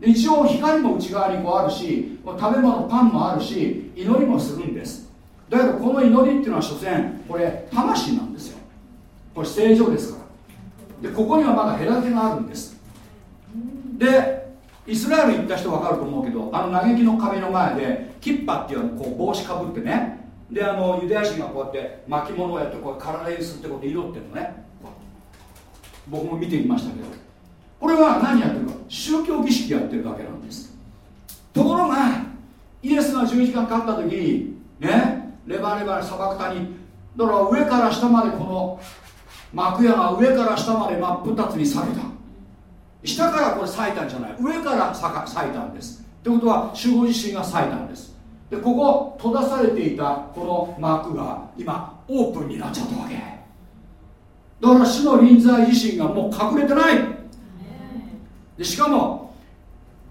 A: で一応光も内側にこうあるし食べ物パンもあるし祈りもするんです。だけどこの祈りっていうのは所詮これ魂なんですよ。これ正常ですから。でここにはまだ隔てがあるんです。でイスラエル行った人分かると思うけどあの嘆きの壁の前でキッパっていうこう帽子かぶってね。であのユダヤ人がこうやって巻物をやってこう体にすってこうやって祈ってるのね。僕も見てみましたけど。これは何やってるか。宗教儀式やってるだけなんです。ところがイエスが十字架にかかった時にねレバレバ砂漠谷だから上から下までこの幕屋が上から下まで真っ二つに裂けた。下からこれ裂いたんじゃない。上から裂いたんです。ってことは守護自身が裂いたんです。でここ閉ざされていたこの幕が今オープンになっちゃったわけ。だから主の臨在自身がもう隠れてない。でしかも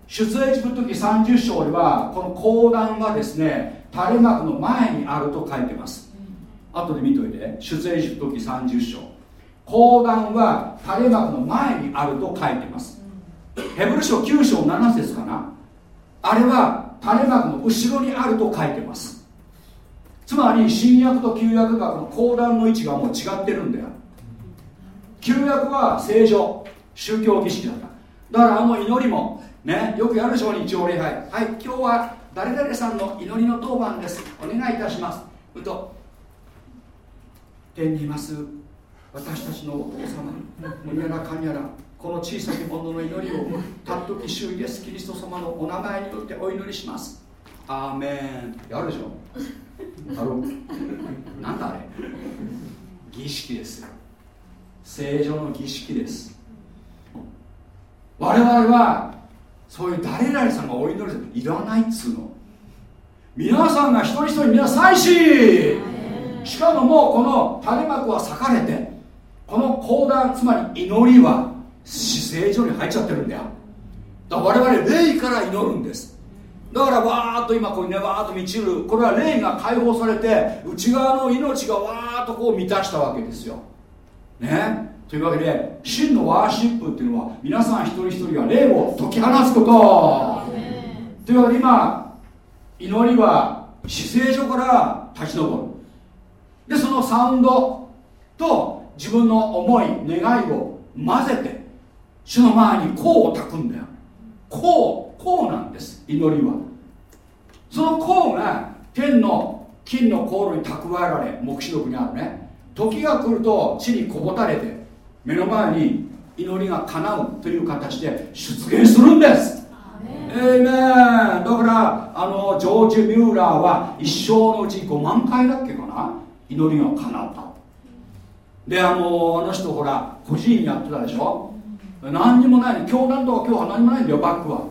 A: 出エジプト記30章ではこの講談がですね垂れ幕の前にあると書いてます。後で見といて。出演時時30章。講談は垂れ幕の前にあると書いてます。ヘブル書9章7節かな。あれは垂れ幕の後ろにあると書いてます。つまり新約と旧約学の講談の位置がもう違ってるんだよ。旧約は正常宗教儀式だった。だからあの祈りもねよくやるでしょ日曜礼拝。はい今日は誰々さんの祈りの当番です。お願いいたします。うと。天にいます。私たちのお父様にゃらかにゃらこの小さき者の祈りをたっとき主イエスキリスト様のお名前によってお祈りします。アーメン。やるでしょ。ろ なんだあれ。儀式ですよ。正常の儀式です。我々はそういう誰々さんがお祈りいらないっつうの。皆さんが一人一人皆祭司しかももうこの垂れ幕は裂かれて。この講談つまり祈りは姿勢上に入っちゃってるんだよ。だから我々霊から祈るんです。だからわーっと今こうねわーっと満ちるこれは霊が解放されて内側の命がわーっとこう満たしたわけですよ。ね？というわけで真のワーシップっていうのは皆さん一人一人が霊を解き放つこと。というわけで今祈りは姿勢上から立ち上る。でそのサウンドと自分の思い願いを混ぜて主の前にこうを炊くんだよ。こうこうなんです祈りは。そのこうが天の金の航路に蓄えられ黙示録にあるね。時が来ると地にこぼたれて目の前に祈りが叶うという形で出現するんです。えー、ねだからあのジョージ・ミューラーは一生のうち5万回だっけかな？祈りが叶ったであのあの人ほら個人やってたでしょ？何にもない教団とか今日は何もないんだよバックは。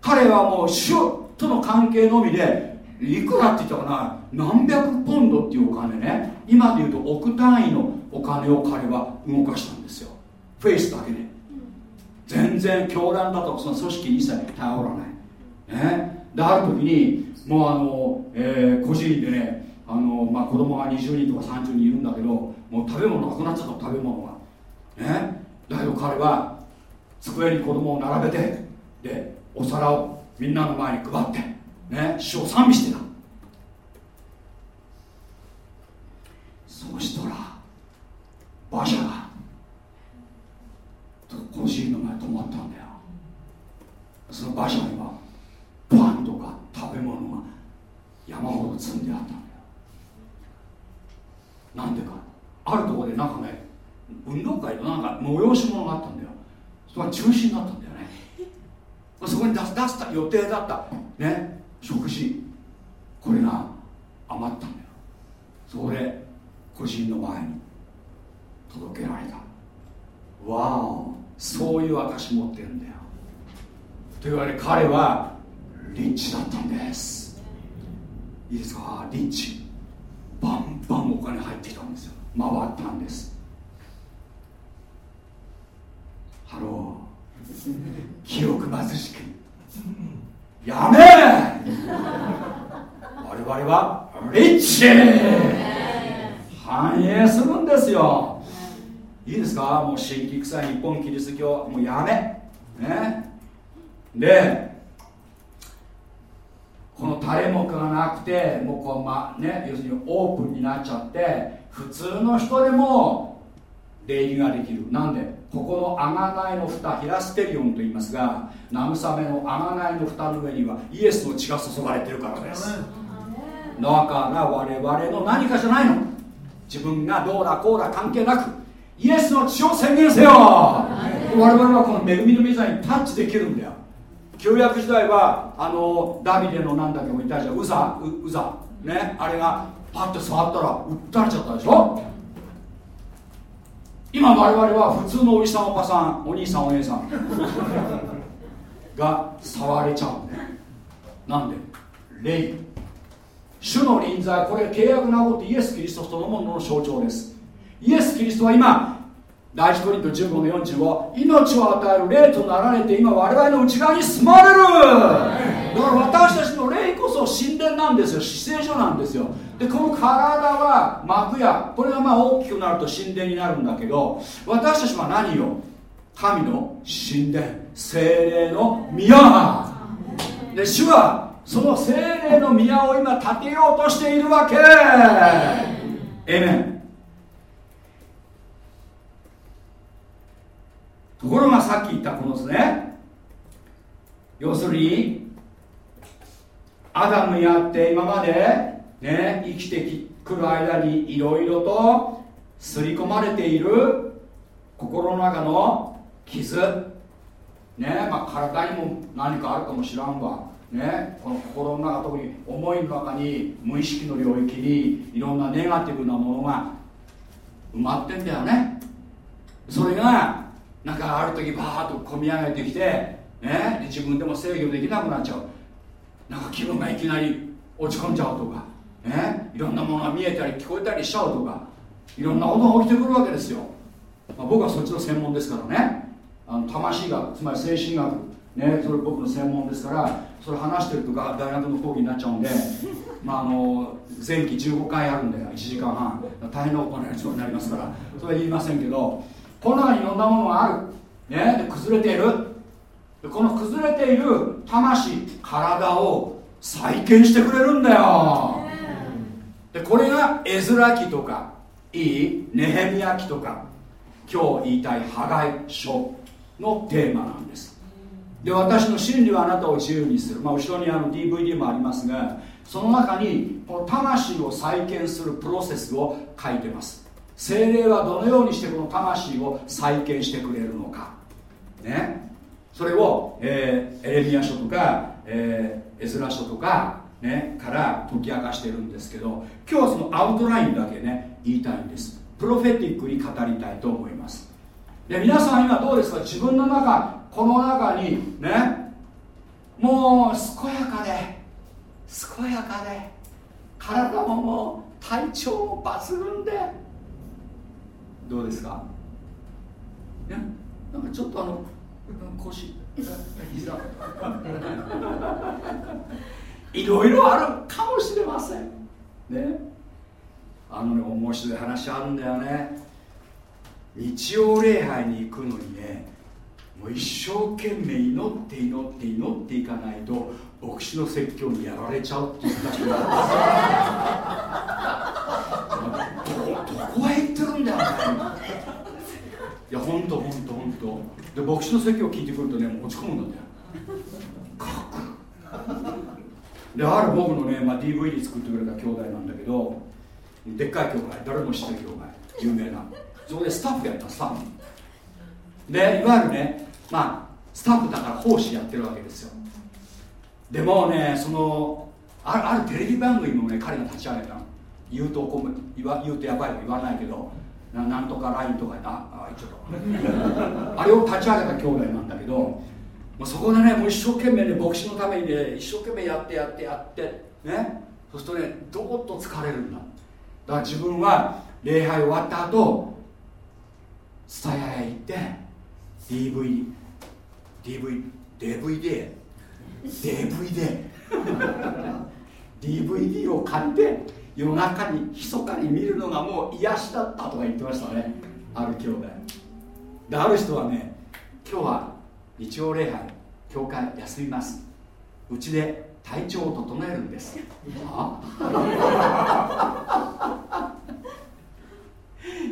A: 彼はもう主との関係のみでいくらって言ったかな？何百ポンドっていうお金ね。今でいうと億単位のお金を彼は動かしたんですよ。フェイスだけで。全然狂乱だとかその組織に一切頼らない。ね。である時にもうあの、えー、個人でねあの、まあ、子供が20人とか30人いるんだけどもう食べ物なくなっちゃった食べ物が。ね？だけど彼は机に子供を並べてでお皿をみんなの前に配ってね？主を賛美してた。そうしたら馬車が個人の前に止まったんだよ。その馬車にはパンとか食べ物が山ほど積んであったんだよ。なんでかあるところでなんかね運動会のなんか催し物があったんだよ。それが中止になったんだよね。そこに出す出した予定だったね食事。これが余ったんだよ。そこで個人の前に届けられた。わお。そういう証持ってるんだよ。というわけで彼はリッチだったんです。いいですか？リッチ。バンバンお金入ってきたんですよ。回ったんです。ハロー。清く貧しく。やめ！我々はリッチ！反映するんですよ。いいですか？もう新規臭い日本キリスト教もうやめ。ね？でこの垂れ目がなくてもうこうまあね？要するにオープンになっちゃって普通の人でも出入りができる。なんで？ここの贖いの蓋ヒラステリオンと言いますが慰めの贖いの蓋の上にはイエスの血が注がれてるからです。だから我々の何かじゃないの。自分がどうだこうだ関係なくイエスの血を宣言せよ。我々はこの恵みの御座にタッチできるんだよ。旧約時代はあのダビデのなんだっけもいたじゃんウザウザ。ね？あれがパッと触ったら打たれちゃったでしょ？今我々は普通のおじさんおばさんお兄さんお姉さんが触れちゃうんだよなんで？霊。主の臨在これ契約なことイエス・キリストそのものの象徴です。イエス・キリストは今第一コリント15の45命を与える霊となられて今我々の内側に住まれる。だから私たちの霊こそ神殿なんですよ。死聖所なんですよ。でこの体は幕やこれがまあ大きくなると神殿になるんだけど私たちは何よ？神の神殿精霊の宮。で主はその精霊の宮を今建てようとしているわけ。えめんところがさっき言ったこのですね。要するにアダムやって今までね生きてくる間にいろいろと刷り込まれている心の中の傷。ねまあ体にも何かあるかもしらんわ。ねこの心の中特に思いの中に無意識の領域にいろんなネガティブなものが埋まってんだよね。それがなんかある時バーッと込み上げてきて、ね、自分でも制御できなくなっちゃう。なんか気分がいきなり落ち込んじゃうとか、ね、いろんなものが見えたり聞こえたりしちゃうとかいろんなことが起きてくるわけですよ、まあ、僕はそっちの専門ですからね。あの魂学つまり精神学。ねそれ僕の専門ですからそれ話してるとか大学の講義になっちゃうんでまああの前期15回あるんで1時間半大変なことになりますからそれは言いませんけどこの中にいろんなものがある、ね、崩れている。この崩れている魂体を再建してくれるんだよ。でこれが絵面記とかいいネヘミヤ記とか今日言いたい破壊書のテーマなんです。で私の真理はあなたを自由にする、まあ、後ろにあの DVD もありますがその中にこの魂を再建するプロセスを書いてます。精霊はどのようにしてこの魂を再建してくれるのか。ね。それを、えー、エレミア書とか、えー、エズラ書とか、ね、から解き明かしてるんですけど今日はそのアウトラインだけね言いたいんです。プロフェティックに語りたいと思います。で皆さん今どうですか？自分の中この中にねもう健やかで健やかで体ももう体調も抜群でどうですか？ねなんかちょっとあの腰膝。いろいろあるかもしれません。ね。あのね面白い話あるんだよね。日曜礼拝に行くのにねもう一生懸命祈って祈って祈っていかないと牧師の説教にやられちゃうって言った人がどこへ行ってるんだよ。ね いやほんとほんとほんと。で牧師の説教を聞いてくるとね落ち込むんだよ である僕のね、まあ、DVD 作ってくれた兄弟なんだけどでっかい教会誰も知ってる教会有名な。そこでスタッフやったスタッフ。でいわゆるねまあスタッフだから奉仕やってるわけですよ。でもねそのあるあるテレビ番組もね彼が立ち上げたの。言うとこ言わ言うとやばいと言わないけどななんとかラインとかああちょっと。あれを立ち上げた兄弟なんだけどもうそこでねもう一生懸命ね牧師のためにね一生懸命やってやってやってね？そうするとねどーっと疲れるんだ。だから自分は礼拝終わった後スタヤへ行って DVD DVD DVD DVD DVD を買って夜中に密かに見るのがもう癒しだったとか言ってましたね。ある兄弟。である人はね今日は日曜礼拝教会休みます。うちで体調を整えるんです。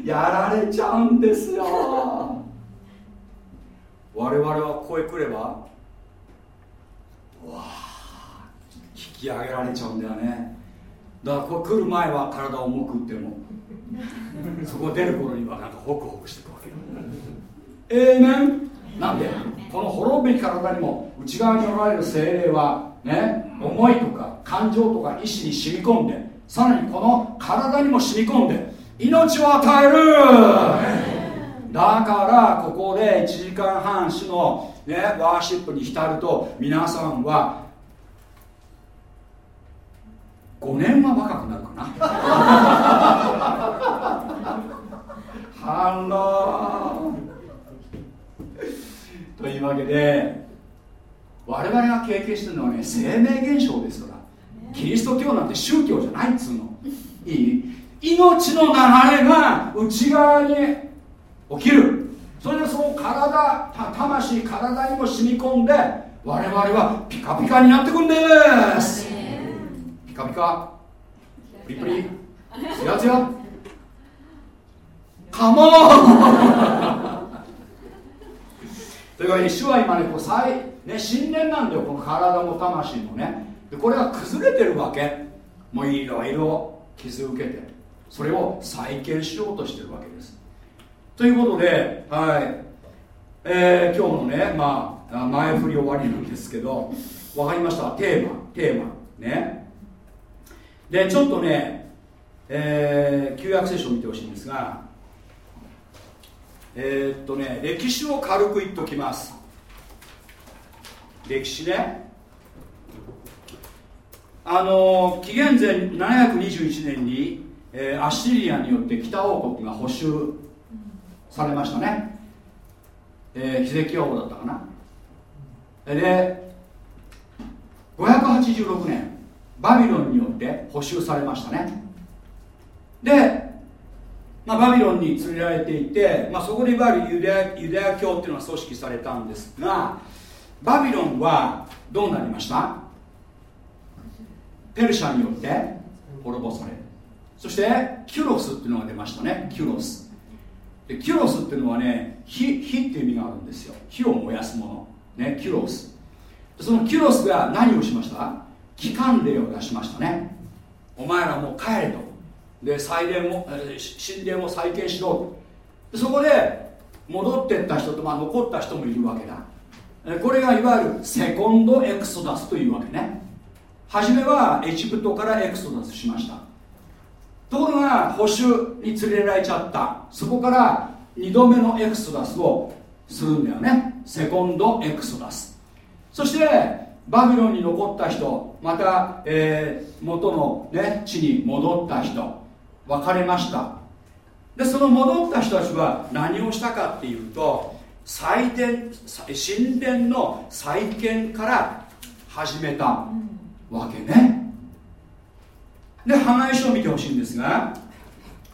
A: やられちゃうんですよ。我々はここへ来ればわあ引き上げられちゃうんだよね。だからこれ来る前は体重くってもそこ出る頃にはなんかホクホクしていくわけ ええねなんでこの滅ぶべき体にも内側におられる精霊はね思いとか感情とか意志に染み込んでさらにこの体にも染み込んで命を与える。だからここで1時間半主の、ね、ワーシップに浸ると皆さんは5年は若くなるかな。ハロー。というわけで我々が経験してるのはね生命現象ですからキリスト教なんて宗教じゃないっつうの。いい？命の流れが内側に起きる。それでその体魂体にも染み込んで我々はピカピカになってくんです。ピカピカ？プリプリ？ツヤツヤ？カモン というわけで主は今ねこう再、ね、新年なんだよこの体も魂もね。でこれが崩れてるわけ。もういろいろ傷受けてそれを再建しようとしてるわけです。ということで、はい。えー、今日のね、まあ、前振り終わりなんですけど分かりました？テーマテーマ。ね。でちょっとね、えー、旧約聖書を見てほしいんですがえー、っとね歴史を軽く言っときます。歴史ね。あの紀元前721年に、えー、アッシリアによって北王国が補修されましたね、えー、ヒゼキヤ王だったかな。で586年バビロンによって補修されましたね。で、まあ、バビロンに連れられていて、まあ、そこでいわゆるユダヤユダヤ教っていうのが組織されたんですがバビロンはどうなりました？ペルシャによって滅ぼされるそしてキュロスっていうのが出ましたね。キュロス。でキュロスっていうのはね火火っていう意味があるんですよ。火を燃やすもの。ねキュロス。そのキュロスが何をしました？帰還令を出しましたね。お前らもう帰れと。で祭殿も神殿を再建しろでそこで戻ってった人と、まあ、残った人もいるわけだ。これがいわゆるセコンドエクソダスというわけね。初めはエジプトからエクソダスしました。ところが保守に連れられちゃった。そこから2度目のエクソダスをするんだよね。セコンドエクソダス。そしてバビロンに残った人また、えー、元の、ね、地に戻った人。別れました。でその戻った人たちは何をしたかっていうと祭殿神殿の再建から始めたわけね。で破壊書を見てほしいんですが、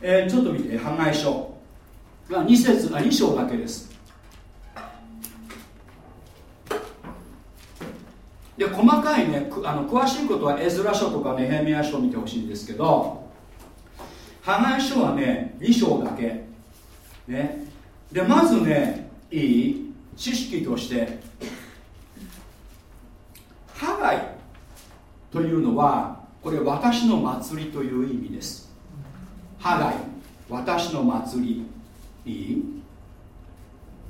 A: えー、ちょっと見て破壊書2節あ2章だけです。で細かいねあの詳しいことはエズラ書とかネヘミヤ書を見てほしいんですけど破壊書はね2章だけ。ね。でまずねいい？知識として。ハガイというのはこれ私の祭りという意味です。ハガイ私の祭り。いい？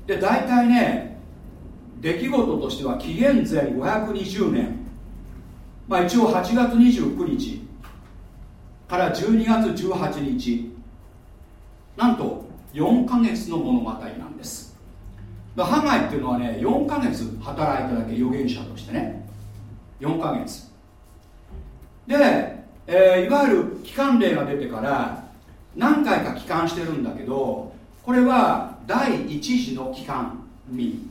A: で大体ね出来事としては紀元前520年。まあ一応8月29日。から12月18日。なんと4ヶ月の物語なんです。ハガイっていうのはね4ヶ月働いただけ預言者としてね。4ヶ月。で、えー、いわゆる帰還令が出てから何回か帰還してるんだけどこれは第一次の帰還民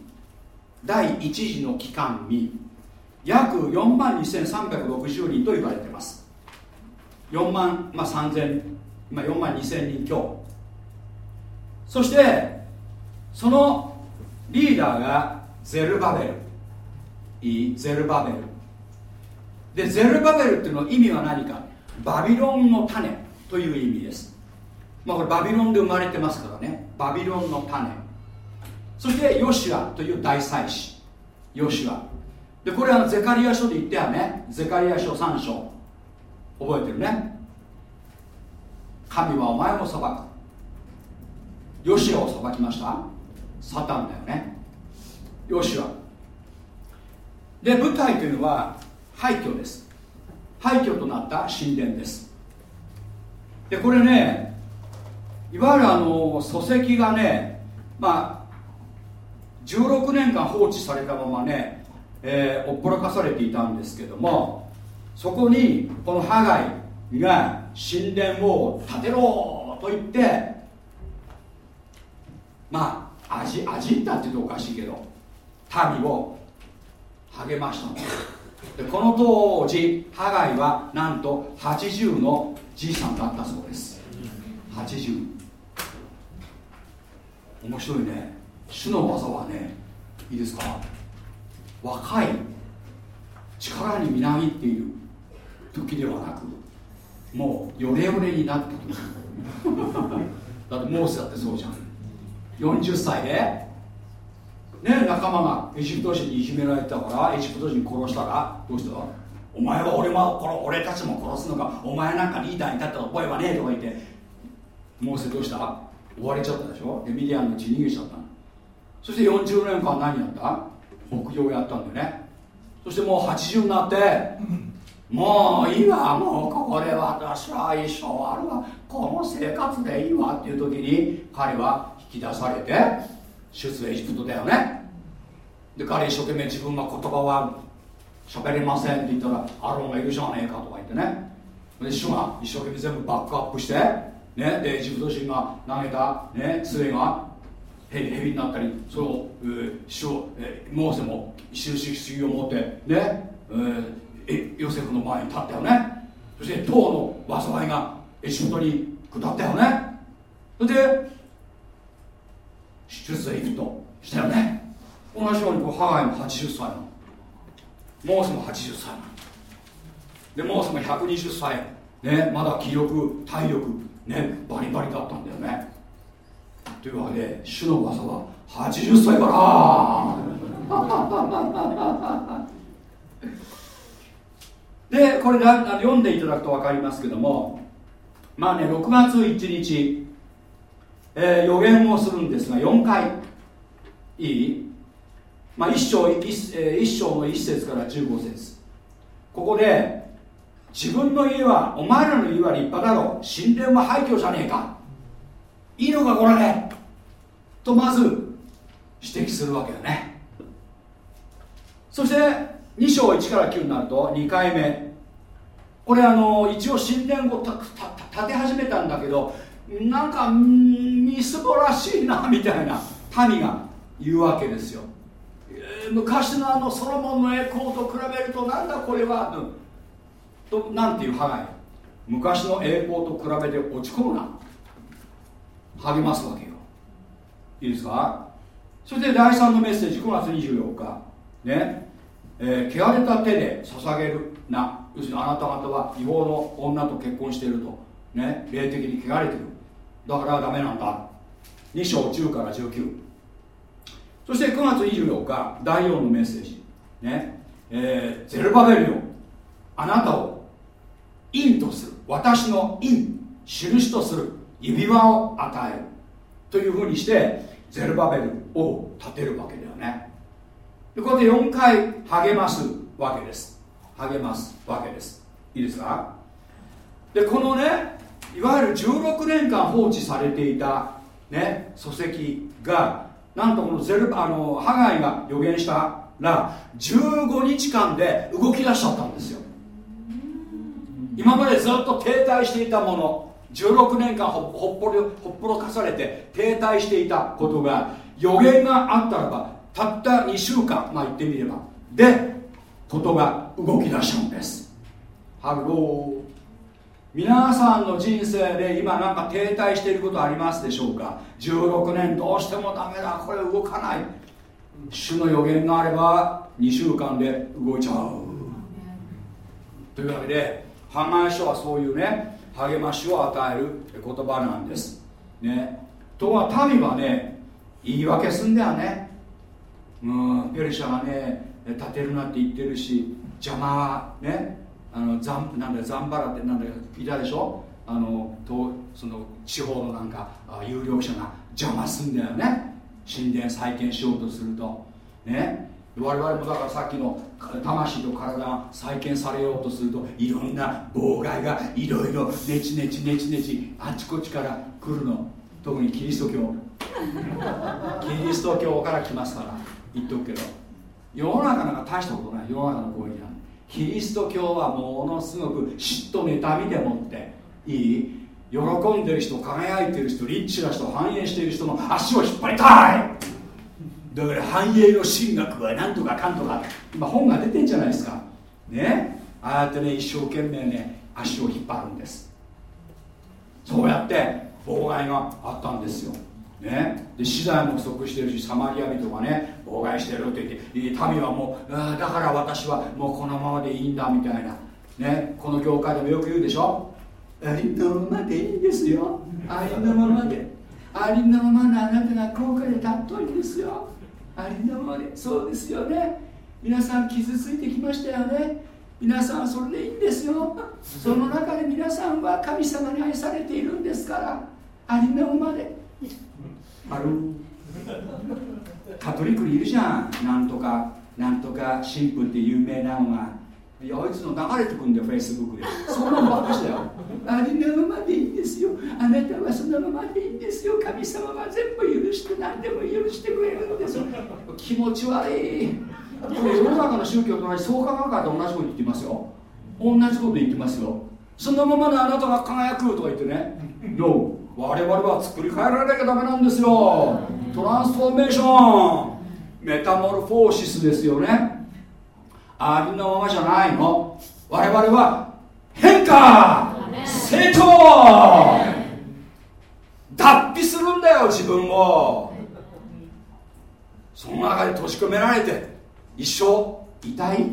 A: 第一次の帰還民約4万2360人と言われてます。4万、まあ、3千、まあ、4万2000人強。そしてそのリーダーがゼルバベル。いいゼルバベル。でゼルバベルっていうの意味は何か。バビロンの種という意味です。まあこれバビロンで生まれてますからね。バビロンの種。そしてヨシュアという大祭司。ヨシュア。でこれはゼカリア書で言ったよね。ゼカリア書3章。覚えてるね。神はお前も裁く。ヨシアを裁きました。サタンだよね。ヨシア。で舞台というのは廃墟です。廃墟となった神殿です。でこれねいわゆるあの礎石がねまあ16年間放置されたままね、えー、おっぽらかされていたんですけどもそこにこのハガイが神殿を建てろと言ってまあ味味ったって言うとおかしいけど民を励ましたでこの当時ハガイはなんと80のじいさんだったそうです。80面白いね。主の技はねいいですか？若い力にみなぎっている時ではなくもうヨレヨレになった時 だってモーセだってそうじゃん。40歳でね仲間がエジプト人にいじめられてたからエジプト人殺したらどうした？お前は俺も俺たちも殺すのか。お前なんかリーダーに立った覚えはねえとか言ってモーセどうした？追われちゃったでしょ？でミディアンのうち逃げちゃったそして40年間何やった？牧羊やったんだよね。そしてもう80になってもういいわ。もうここで私は一生あるわ。この生活でいいわっていう時に彼は引き出されて出エジプトだよね。で彼一生懸命自分の言葉は喋れませんって言ったらアロンがいるじゃねえかとか言ってね。で主が一生懸命全部バックアップしてねでエジプト人が投げた、ね、杖がヘビヘビになったりそれを、えー、主を、えー、モーセも終始主義を持ってね、えーヨセフの前に立ったよね。そして唐の災いがエジプトに下ったよね。それで出エジプトしたよね。同じようにこうハガイも80歳なの。モーセも80歳なの。でモーセも120歳。ねまだ気力体力ねバリバリだったんだよね。というわけで主の技は80歳から。でこれ読んでいただくと分かりますけどもまあね6月1日、えー、予言をするんですが4回。いい、まあ、1章 1, 1章の1節から15節。ここで自分の家はお前らの家は立派だろう。神殿は廃墟じゃねえか。いいのかこれでとまず指摘するわけだね。そして2章1から9になると2回目。これあの一応神殿を建て始めたんだけどなんかみすぼらしいなみたいな民が言うわけですよ、えー、昔のあのソロモンの栄光と比べるとなんだこれは、うん、となんていうハガイ。昔の栄光と比べて落ち込むな。励ますわけよ。いいですか？そして第3のメッセージ9月24日。ね。えー、汚れた手で捧げるな。要するにあなた方は違法の女と結婚しているとね霊的に汚れてる。だからダメなんだ。2章10から19そして9月24日第4のメッセージ。ねえー、ゼルバベルよ。あなたを陰とする。私の陰印とする。指輪を与える。というふうにしてゼルバベルを立てるわけだよね。でこうやって4回励ますわけです。励ますわけです。いいですか？でこのねいわゆる16年間放置されていたね礎石がなんとこのゼルあのハガイが予言したら15日間で動き出しちゃったんですよ。今までずっと停滞していたもの16年間ほっぽりほっぽろかされて停滞していたことが予言があったらばたった2週間まあ言ってみれば。でことが動き出しちゃうんです。ハロー皆さんの人生で今なんか停滞していることありますでしょうか？16年どうしてもダメだ。これ動かない。主の予言があれば2週間で動いちゃう。というわけでハガイ書はそういうね励ましを与える言葉なんです。ね。とは民はね言い訳すんだよね。うん。ペルシャがね建てるなって言ってるし邪魔ねあのザンなんだザンバラってなんだいたでしょ？あのとその地方のなんか有力者が邪魔すんだよね。神殿再建しようとすると。ね？我々もだからさっきの魂と体が再建されようとするといろんな妨害がいろいろネチネチネチネチあちこちから来るの。特にキリスト教。キリスト教から来ますから。言っとくけど。世の中なんか大したことない世の中の攻撃なんキリスト教はものすごく嫉妬妬みでもっていい。喜んでる人輝いてる人リッチな人繁栄している人の足を引っ張りたい。だから繁栄の神学はなんとかかんとか今本が出てんじゃないですか。ね？ああやってね一生懸命ね足を引っ張るんです。そうやって妨害があったんですよ。ね、で資材も不足してるしサマリア人がね妨害してるって言って民はもうあだから私はもうこのままでいいんだみたいな、ね、この業界でもよく言うでしょ。ありのままでいいんですよ。ありのままで。ありのままのあなたが高価で尊いんですよ。ありのままで。そうですよね。皆さん傷ついてきましたよね。皆さんそれでいいんですよ。その中で皆さんは神様に愛されているんですから。ありのままである。カトリックにいるじゃん。なんとかなんとか神父って有名なのが。いやあいつの流れてくんだよフェイスブックで。そんなのばっかしだよ。ありのままでいいんですよ。あなたはそのままでいいんですよ。神様は全部許して何でも許してくれるんですよ。気持ち悪い。これ世の中の宗教と同じ創価学会と同じこと言ってますよ。同じこと言ってますよ。そのままのあなたが輝くとか言ってね。No 我々は作り変えられなきゃダメなんですよ。トランスフォーメーション。メタモルフォーシスですよね。ありのままじゃないの。我々は変化。成長脱皮するんだよ自分を。その中で閉じ込められて一生痛い。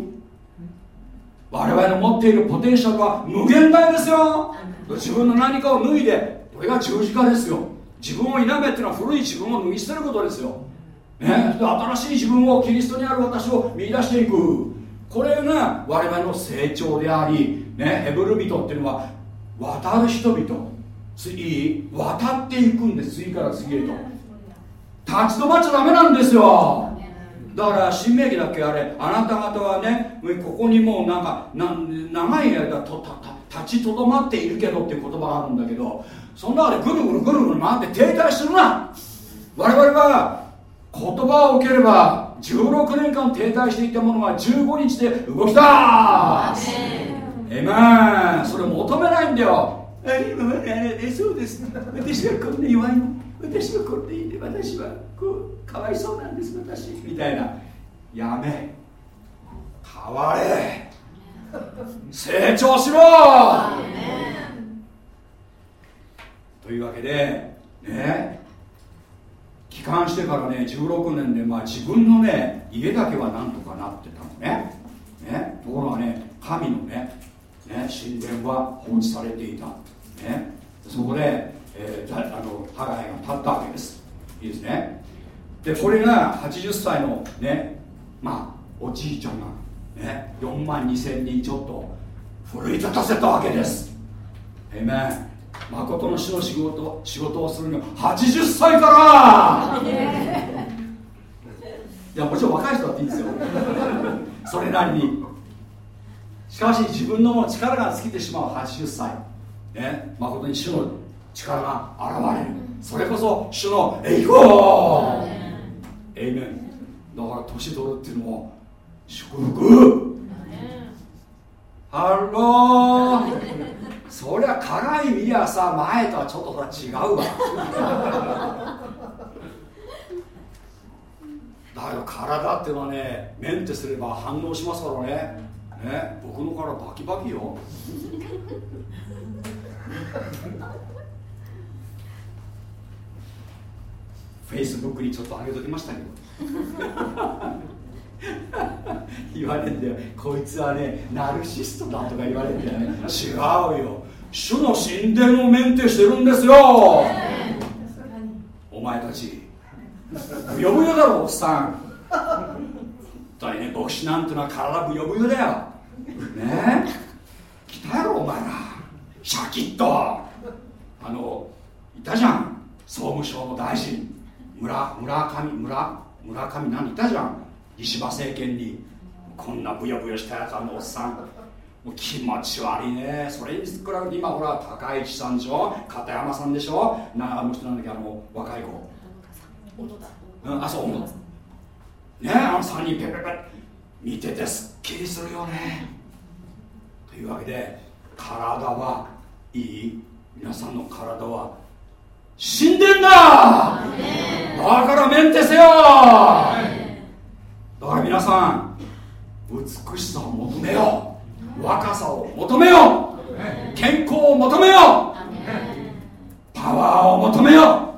A: 我々の持っているポテンシャルは無限大ですよ。自分の何かを脱いでれが十字架ですよ。自分を否めっていうのは古い自分を脱ぎ捨てることですよ、ね、新しい自分をキリストにある私を見出していく。これが我々の成長であり、ね、ヘブル人っていうのは渡る人々次渡っていくんです。次から次へと。立ち止まっちゃダメなんですよ。だから新明記だっけあれ。あなた方はねここにもうなんか長い間と立ちとどまっているけどっていう言葉があるんだけどその中でぐるぐるぐるぐる回って停滞するな。我々は言葉を受ければ16年間停滞していたものが15日で動きだえまそれ求めないんだよ。今まであれそうです。私はこんな弱いの。私はこんなに私はこうかわいそうなんです私。みたいな。やめ。変われ。成長しろというわけでね帰還してからね16年で、まあ、自分のね家だけはなんとかなってたのね。ねところがね神のねね神殿は放置されていた、ね、そこで、えー、あのハガイが立ったわけです。いいですね。でこれが80歳のねまあおじいちゃんがね4万2000人ちょっと奮い立たせたわけです。えめ誠の主の仕事仕事をするには80歳から。いや。もちろん若い人だっていいんですよ。それなりに。しかし自分の力が尽きてしまう。80歳。ね。誠に主の力が現れる。それこそ主の栄光。アーメンだから年取るっていうのも祝福。ハローそりゃ鏡見りゃさ前とはちょっとほら違うわ。だけど体っていうのはねメンテすれば反応しますからね。ね僕の体バキバキよ。フェイスブックにちょっと上げときましたけど。言われんだよこいつはねナルシストだとか言われんだよね違うよ。主の神殿をメンテしてるんですよ。お前たちブヨブヨだろおっさん。だね牧師なんてのは体ブヨブヨだよ。ね？え来たやろお前ら。シャキッと。あのいたじゃん。総務省の大臣。村村上村村上何いたじゃん。石破政権に。こんなブヨブヨしたやつあのおっさんもう気持ち悪いね。それに比べて今ほら高市さんでしょ？片山さんでしょ？なあの人なんだっけ？あの若い子。うん、あそう。ねあの3人ペペペ見ててすっきりするよね。というわけで体はいい。皆さんの体は死んでんだ。だからメンテせよ。だから皆さん美しさを求めよう若さを求めよう。健康を求めよう。パワーを求めよ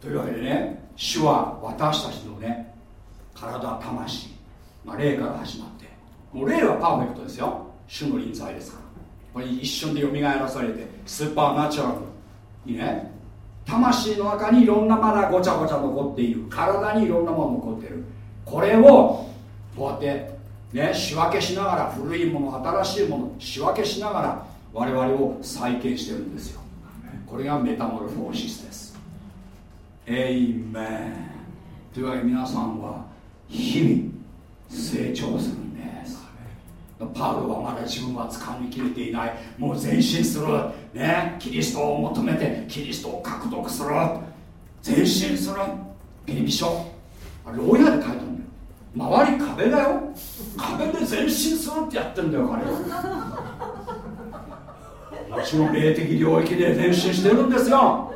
A: う。というわけでね主は私たちのね体魂、まあ、霊から始まってもう霊はパーフェクトですよ。主の臨在ですから。これ一瞬でよみがえらされてスーパーナチュラルにね魂の中にいろんなまだごちゃごちゃ残っている。体にいろんなもの残っている。これをこうやってね仕分けしながら古いもの新しいもの仕分けしながら我々を再建してるんですよ。これがメタモルフォーシスです。エイメン。というわけで皆さんは日々成長するんです。パウロはまだ自分は掴みきれていない。もう前進する。ねキリストを求めてキリストを獲得する。前進する。ピリピ書。牢屋で書いたんだよ周り壁だよ。壁で前進するってやってんだよ彼は。もちろん霊的領域で前進してるんですよ。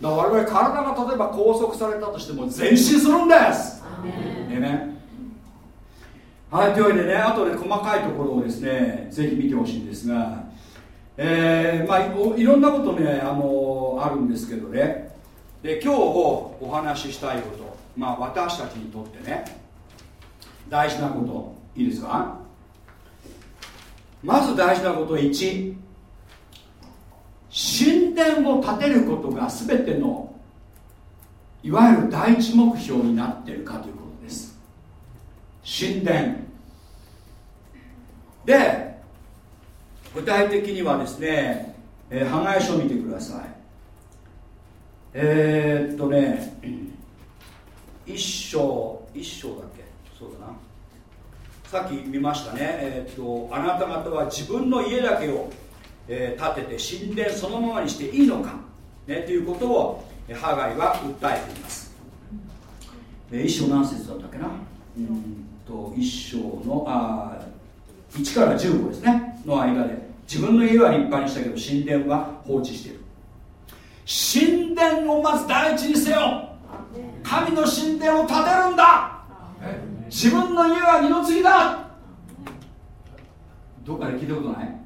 A: だから我々体が例えば拘束されたとしても前進するんです。えねはいというわけでねあとね細かいところをですねぜひ見てほしいんですがえー、まあいろんなことねあのあるんですけどね。で今日お話ししたいこと。まあ私たちにとってね大事なこと。いいですか？まず大事なこと1神殿を建てることが全てのいわゆる第一目標になっているかということです。神殿。で具体的にはですね、えー、破壊書を見てください。えー、っとね一章一章だっそうだな。さっき見ましたね。えー、っとあなた方は自分の家だけを、えー、建てて神殿そのままにしていいのか、ね、ということをハガイは訴えています、えー、一章何節だったっけな。うんと一章のあ1から15ですね。の間で。自分の家は立派にしたけど神殿は放置している。神殿をまず第一にせよ。神の神殿を建てるんだ。自分の家は二の次だ。どっかで聞いたことない？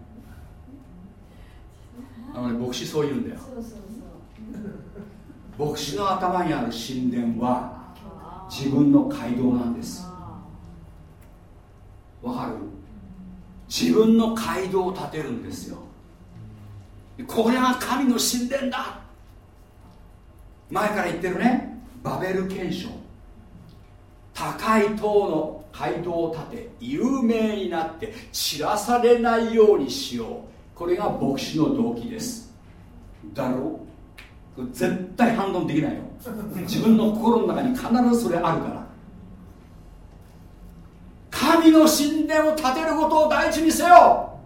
A: あのね牧師そう言うんだよ。牧師の頭にある神殿は自分の街道なんです。わかる？自分の街道を建てるんですよ。これが神の神殿だ。前から言ってるね。バベル憲章高い塔の街道を建て有名になって散らされないようにしよう。これが牧師の動機です。だろう？絶対反論できないよ。自分の心の中に必ずそれあるから。神の神殿を建てることを第一にせよ。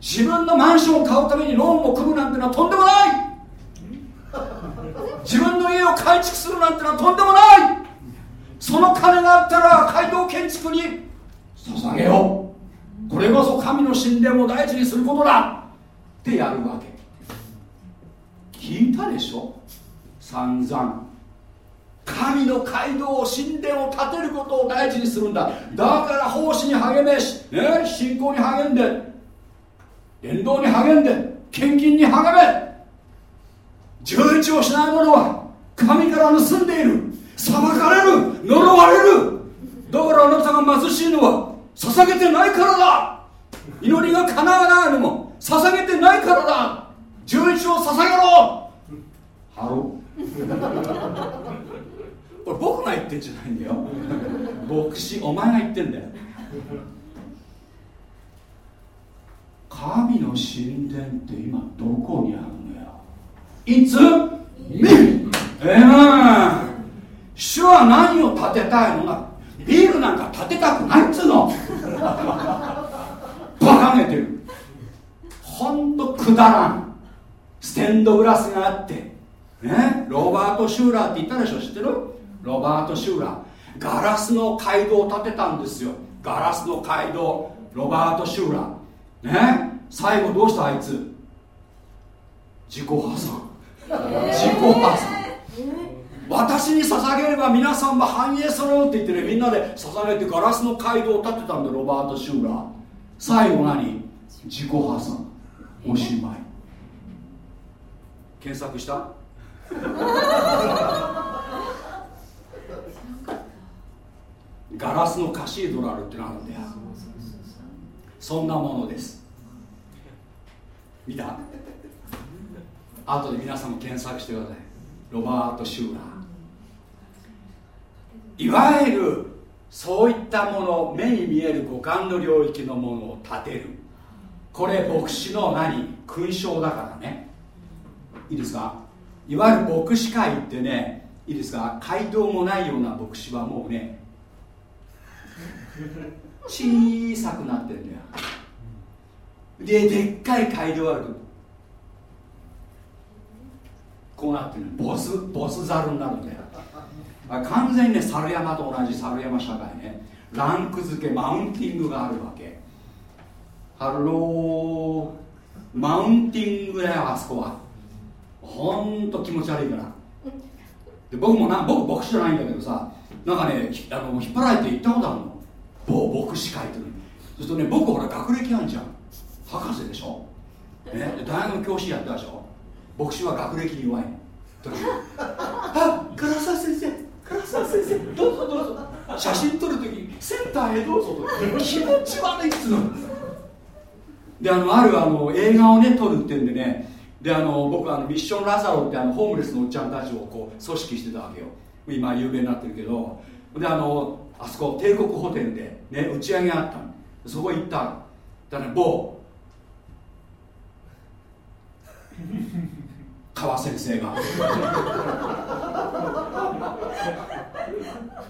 A: 自分のマンションを買うためにローンを組むなんてのはとんでもない。自分の家を改築するなんてのはとんでもない。その金があったら街道建築に捧げよう。これこそ神の神殿を第一にすることだ。ってやるわけ。聞いたでしょ？散々。神の街道を神殿を建てることを第一にするんだ。だから奉仕に励めし、ね、信仰に励んで伝道に励んで献金に励め。十一をしない者は神から盗んでいる。裁かれる呪われる。だからあなたが貧しいのは捧げてないからだ。祈りが叶わないのも捧げてないからだ。十一を捧げろ。ハロこれ僕が言ってんじゃないんだよ。牧師お前が言ってんだよ。神の神殿って今どこにあるのよ。いつ？ええー、主は何を建てたいのかビールなんか建てたくないっつうの。バカげてる。ほんとくだらん。ステンドグラスがあって。ね？ロバート・シューラーって言ったでしょ？知ってる？ロバート・シューラー。ガラスの街道を建てたんですよ。ガラスの街道。ロバート・シューラー。ね？最後どうしたあいつ？自己破産。自己破産。私に捧げれば皆さんも繁栄するって言ってねみんなで捧げてガラスの街道を建てたんだロバート・シューラー。最後何？自己破産。おしまい。検索した？ガラスのカシードラルってのあるんだよ。そんなものです。見た？後で皆さんも検索してください。ロバート・シューラー。いわゆるそういったもの目に見える五感の領域のものを立てる。これ牧師の何？勲章だからね。いいですか？いわゆる牧師会ってねいいですか？街道もないような牧師はもうね小さくなってるんだよ。ででっかい街道あるこうなってるボスボスザルになるんだよ。完全にね猿山と同じ猿山社会ね。ランク付けマウンティングがあるわけ。ハローマウンティングだよあそこは。ほんと気持ち悪いから。で僕もな僕牧師じゃないんだけどさなんかねあの引っ張られて行ったことあるの。某牧師会ってそうするとね僕ほら学歴あんじゃん。博士でしょ、ね、大学の教師やったでしょ。牧師は学歴に弱い。あっ唐沢先生唐沢先生どうぞどうぞ。写真撮るときセンターへどうぞと。気持ち悪いっつうの。であのあるあの映画をね撮るってんでね。であの僕あのミッションラザロってあのホームレスのおっちゃんたちをこう組織してたわけよ。今有名になってるけど。であのあそこ帝国ホテルで、ね、打ち上げあったの。そこ行っただね某川先生が。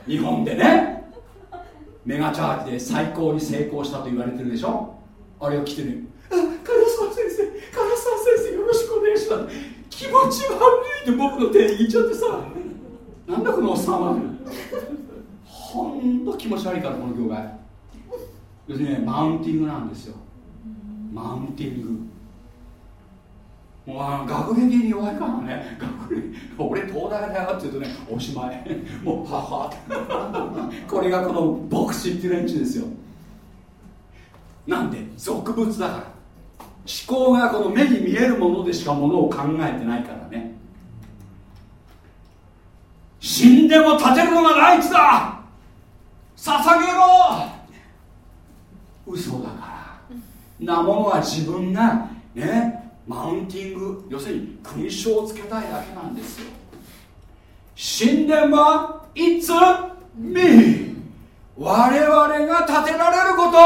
A: 日本でねメガチャージで最高に成功したと言われてるでしょ？あれを来てるあ唐沢先生唐沢先生よろしくお願いします気持ち悪いって僕の手に言っちゃってさ。なんだこのおっさんは。ほんと気持ち悪いからこの業界。要するにねマウンティングなんですよ。マウンティング。もうあの学歴に弱いからね。学歴俺東大だよって言うとねおしまい。もうはは。ってこれがこの牧師っていう連中ですよ。なんで俗物だから。思考がこの目に見えるものでしかものを考えてないからね。死んでも立てるのが大地だ。捧げろ。嘘だから。なものは自分がねマウンティング要するに勲章をつけたいだけなんですよ。神殿は It's me! 我々が建てられること。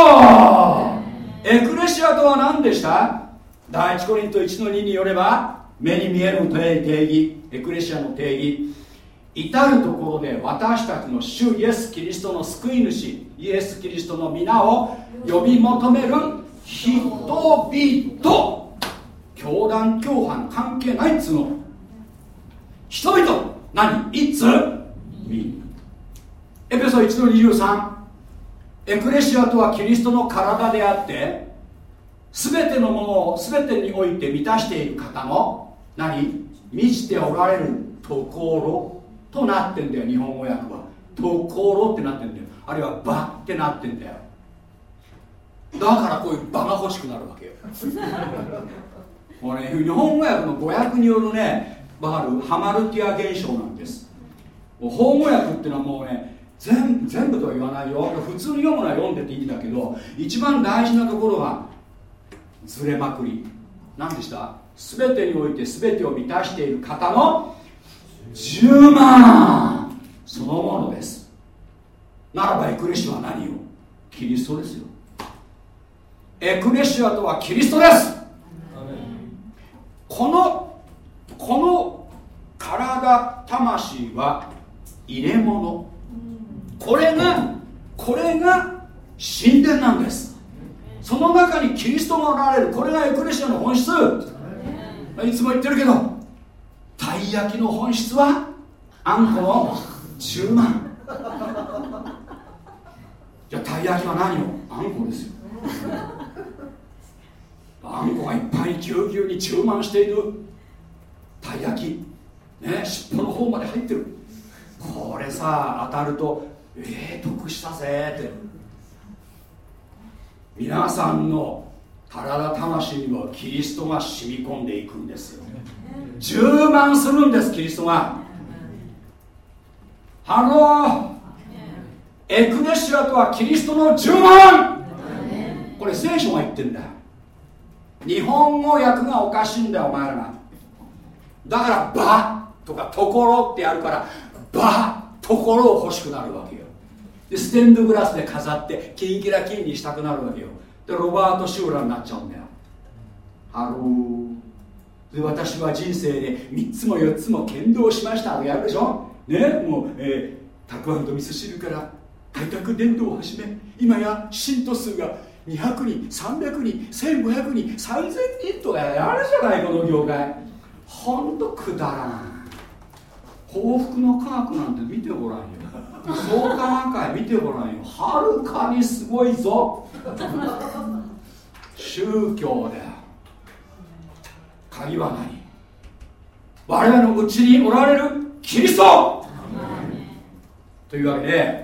A: エクレシアとは何でした？第一コリント1の2によれば目に見える定義エクレシアの定義。至るところで私たちの主イエス・キリストの救い主イエス・キリストの皆を呼び求める人々。教団教派関係ないっつうの。人々何？いつ？みエペソ1の23エクレシアとはキリストの体であって全てのものを全てにおいて満たしている方の何？満ちておられるところとなってんだよ。日本語訳は。ところってなってんだよ。あるいは場ってなってんだよ。だからこういう場が欲しくなるわけよ。もうね日本語訳の語訳によるねわかるハマルティア現象なんです。もう法語訳っていうのはもうね全全部とは言わないよ。普通に読むのは読んでていいんだけど一番大事なところはずれまくり。何でした？全てにおいて全てを満たしている方の10万。そのものです。ならばエクレシアは何よ？キリストですよ。エクレシアとはキリストです。このこの体魂は入れ物。これがこれが神殿なんです。その中にキリストがおられる。これがエクレシアの本質。い。つも言ってるけどたい焼きの本質はあんこの中万じゃあたい焼きは何よ。あんこですよあんこがいっぱいぎゅうぎゅうに充満している。たい焼き。ね尻尾の方まで入ってる。これさ当たるとええー、得したぜって。皆さんの体魂にはキリストが染み込んでいくんですよ。充満するんですキリストが。ハロー。エクレシアとはキリストの充満。これ聖書が言ってんだ。よ日本語訳がおかしいんだよお前らがだから「ば」とか「ところ」ってやるから「ば」ところを欲しくなるわけよ。でステンドグラスで飾ってキンキラキンにしたくなるわけよ。でロバート・シューラーになっちゃうんだよ。 Hello。で私は人生で3つも4つも献堂しました。とやるでしょ？ね？もう、えー、たくあんと味噌汁から開拓伝道を始め今や信徒数が200人300人1500人3000人とかやるじゃないこの業界。ほんとくだらん。幸福の科学なんて見てごらんよ。創価学会見てごらんよ。はるかにすごいぞ。宗教だよ鍵は何我々のうちにおられるキリスト。というわけで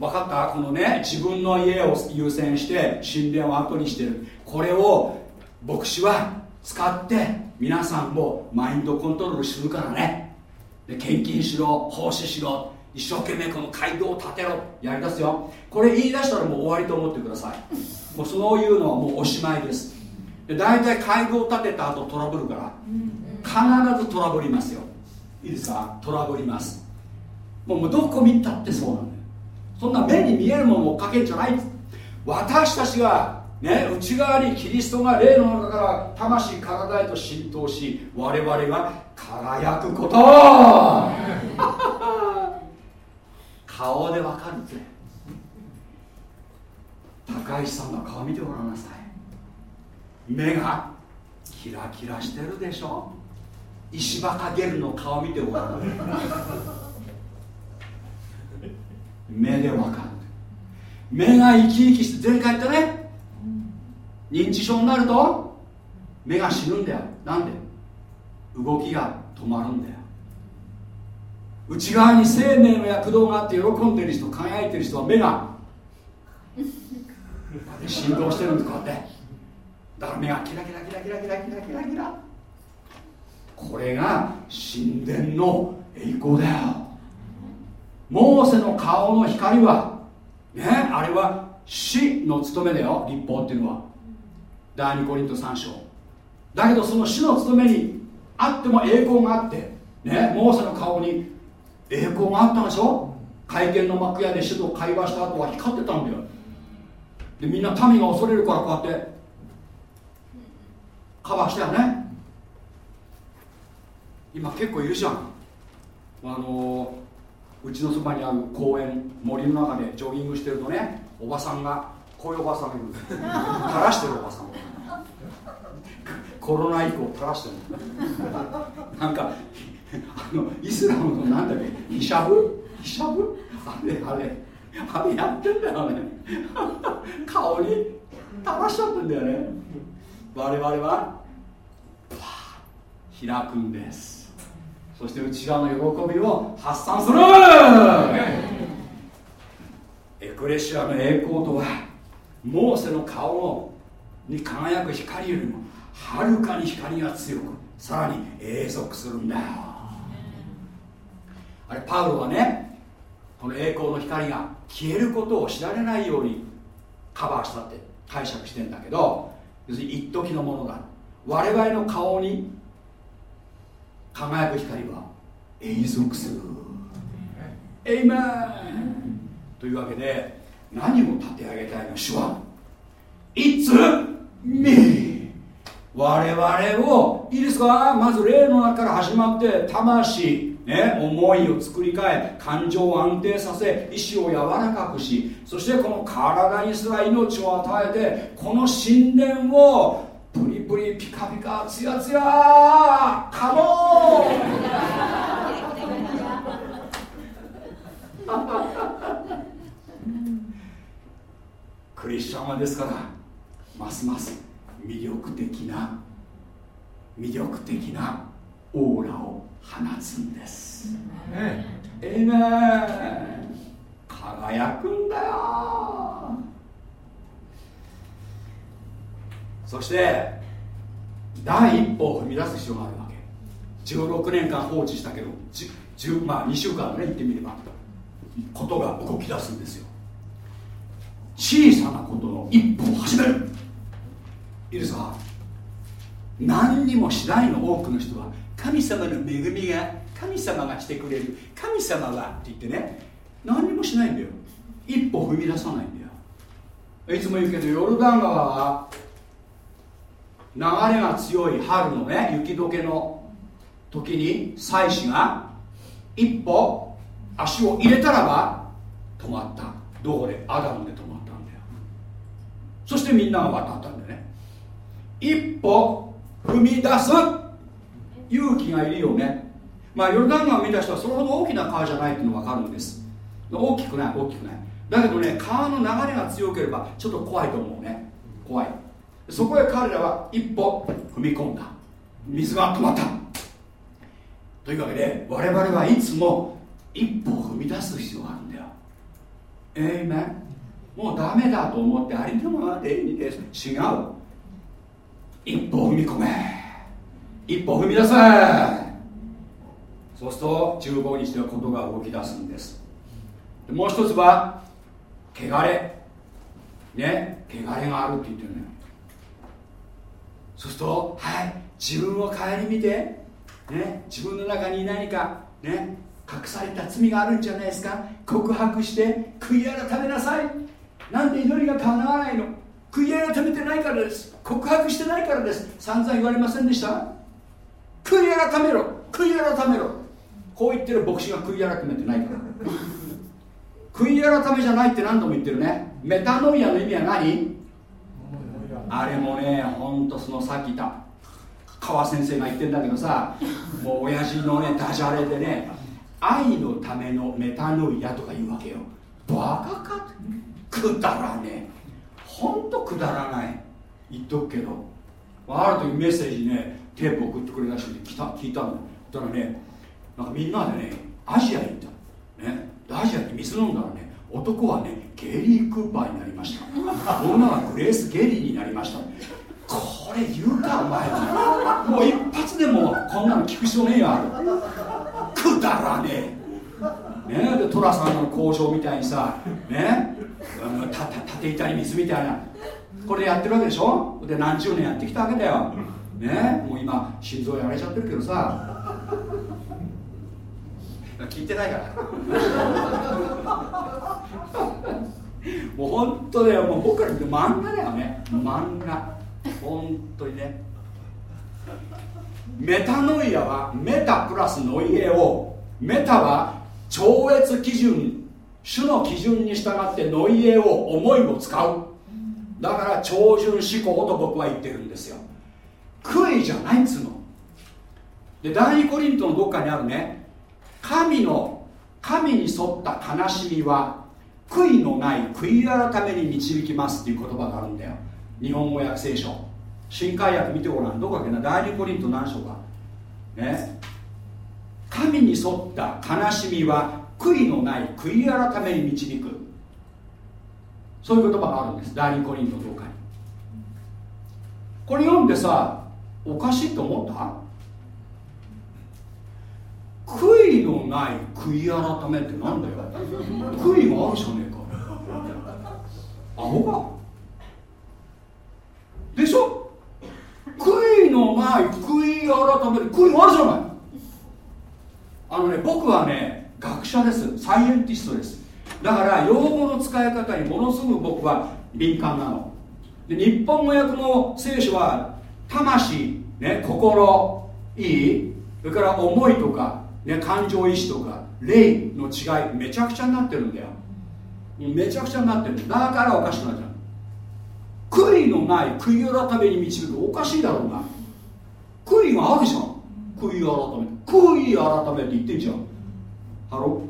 A: 分かった？このね自分の家を優先して神殿を後にしてる。これを牧師は使って皆さんもマインドコントロールするからね。で献金しろ奉仕しろ一生懸命この街道を建てろやりだすよ。これ言い出したらもう終わりと思ってください。もうそういうのはもうおしまいです。で大体街道を建てた後トラブルから必ずトラブりますよ。いいですか？トラブります。もうどこ見たってそうなんだよそんな目に見えるものを追っかけるんじゃない私たちがね内側にキリストが霊の中から魂体へと浸透し我々が輝くこと。顔でわかるぜ。高石さんの顔見てごらんなさい。目がキラキラしてるでしょ。石破かゲルの顔見てごらん目でわかる。目が生き生きして前回言ったね。認知症になると目が死ぬんだよ。なんで？動きが止まるんだよ。内側に生命の躍動があって喜んでる人輝いてる人は目が振動してるんですこうやって。だから目がキラキラキラキラキラキラキラキラ。これが神殿の栄光だよ。モーセの顔の光はねあれは死の務めだよ立法っていうのは。第二コリント3章。だけどその死の務めにあっても栄光があってねモーセの顔に栄光があったんでしょ？会見の幕屋で主と会話した後は光ってたんだよ。でみんな民が恐れるからこうやってカバーしたよね。今結構いるじゃん。あのうちのそばにある公園森の中でジョギングしてるとねおばさんがこういうおばさんがいるんです。垂らしてるおばさんコロナ以降垂らしてる。なんかあのイスラムのなんだっけ？ヒシャブ？ヒシャブ？あれあれ。あれやってんだよね顔に垂らしちゃってんだよね。我々は開くんです。そして内側の喜びを発散する。エクレシアの栄光とはモーセの顔に輝く光よりもはるかに光が強くさらに永続するんだ。よあれパウロはねこの栄光の光が消えることを知られないようにカバーしたって解釈してんだけど要するに一時のものだ我々の顔に輝く光は永続する。エイメンというわけで何を立て上げたいの？主は It's me 我々をいいですか？まず霊の中から始まって魂ね、思いを作り変え感情を安定させ意志を柔らかくしそしてこの体にすら命を与えてこの神殿をプリピカピカツヤツヤカモン。クリスチャンはですからますます魅力的な魅力的なオーラを放つんです、ね、え。いめ輝くんだよ。そして第一歩を踏み出す必要があるわけ。16年間放置したけどまあ2週間ね言ってみればことが動き出すんですよ。小さなことの一歩を始める。いいですか？何にもしないの多くの人は神様の恵みが神様がしてくれる。神様がって言ってね何にもしないんだよ。一歩踏み出さないんだよ。いつも言うけどヨルダン川は流れが強い春のね雪解けの時に祭司が一歩足を入れたらば止まった。どこでアダムで止まったんだよ。そしてみんなが渡ったんだよね。一歩踏み出す。勇気がいるよね。まあヨルダン川を見た人はそれほど大きな川じゃないっていうのが分かるんです。大きくない大きくない。だけどね川の流れが強ければちょっと怖いと思うね。怖い。そこへ彼らは一歩踏み込んだ。水が止まった。というわけで我々はいつも一歩踏み出す必要があるんだよ。えいめもうダメだと思ってありのままでいいです。違う。一歩踏み込め。一歩踏み出せ。そうすると15日ではことが動き出すんです。もう一つは汚れ。ね汚れがあるって言ってるのよ。そうするとはい自分を顧みてね自分の中に何かね隠された罪があるんじゃないですか。告白して悔い改めなさい。なんで祈りが叶わないの？悔い改めてないからです。告白してないからです。散々言われませんでした？悔い改めろ。悔い改めろ。こう言ってる牧師が悔い改めてないから。悔い改めじゃないって何度も言ってるね。メタノイアの意味は何？あれもねほんとそのさっき言った川先生が言ってんだけどさ もう親父のねダジャレでね愛のためのメタノイアとか言うわけよ。バカかくだらねえ。ほんとくだらない。言っとくけど。ある時メッセージねテープ送ってくれた人に来た聞いたんだだからねなんかみんなでねアジア行った。ね。アジアって水飲んだらね男はねゲリー・クーパーになりました。女はグレース・ゲリーになりました。これ言うかお前。もう一発でもこんなの聞く必要ねえよくだらねえ。ねで寅さんの交渉みたいにさねたた縦板に水みたいな。これやってるわけでしょ？で何十年やってきたわけだよ。ねもう今心臓やられちゃってるけどさ。聞いてないから。もう本当だよ。もう僕から見て漫画だよね。漫画。本当にね。メタノイアはメタプラスノイエをメタは超越基準主の基準に従ってノイエを思いを使う。だから超準思考と僕は言ってるんですよ。悔いじゃないっつうの。で第二コリントのどっかにあるね神の神に沿った悲しみは悔いのない悔い改めに導きますっていう言葉があるんだよ。日本語訳聖書。新海訳見てごらん。どこかけな？第二コリント何章か。ね。神に沿った悲しみは悔いのない悔い改めに導く。そういう言葉があるんです。第二コリントどうかにこれ読んでさおかしいと思った？悔いのない悔い改めってなんだよ。悔いがあるじゃねえか。アホか。でしょ？悔いのない悔い改める悔いがあるじゃない。あのね僕はね学者です。サイエンティストです。だから用語の使い方にものすごく僕は敏感なの。で日本語訳の聖書は魂ね心いいそれから思いとかね、感情意志とか霊の違いめちゃくちゃになってるんだよ。めちゃくちゃになってる。だからおかしくなっちゃう。悔いのない悔い改めに導くおかしいだろうな。悔いがあるじゃん。悔い改め悔い改めって言ってんじゃん。ハロ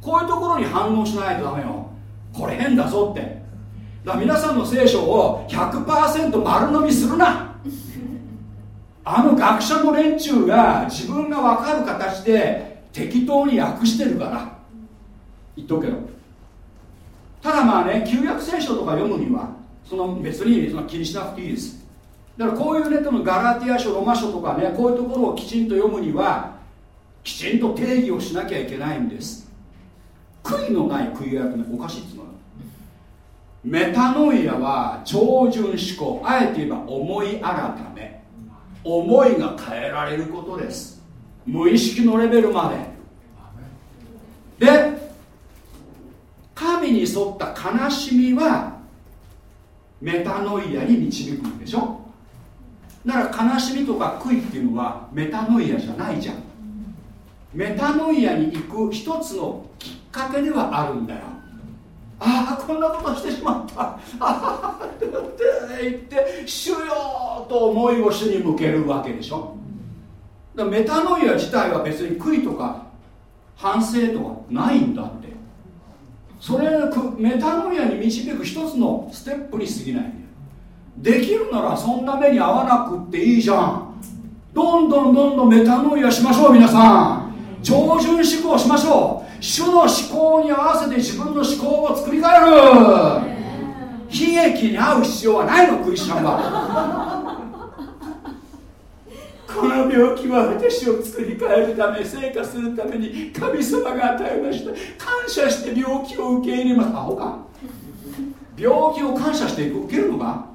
A: こういうところに反応しないとダメよ。これ変だぞって。だ皆さんの聖書を100%丸飲みするな。あの学者の連中が自分が分かる形で適当に訳してるから。言っとくけど。ただまあね旧約聖書とか読むにはその別にその気にしなくていいです。だからこういうねのガラティア書ロマ書とかねこういうところをきちんと読むにはきちんと定義をしなきゃいけないんです。悔いのない悔い改めおかしいっつうのメタノイアは超純思考あえて言えば思い改め。思いが変えられることです。無意識のレベルまで。で神に沿った悲しみはメタノイアに導くんでしょ？だから悲しみとか悔いっていうのはメタノイアじゃないじゃん。メタノイアに行く一つのきっかけではあるんだよ。ああこんなことしてしまった。ああって言って主よと思いを主に向けるわけでしょ。だメタノイア自体は別に悔いとか反省とかないんだって。それメタノイアに導く一つのステップに過ぎないできるならそんな目に合わなくっていいじゃん。どんどんどんどんメタノイアしましょう皆さん。超純思考しましょう主の思考に合わせて自分の思考を作り変える。悲劇に遭う必要はないのクリスチャンは。この病気は私を作り変えるため生活するために神様が与えました。感謝して病気を受け入れます。アホか病気を感謝して受けるのか？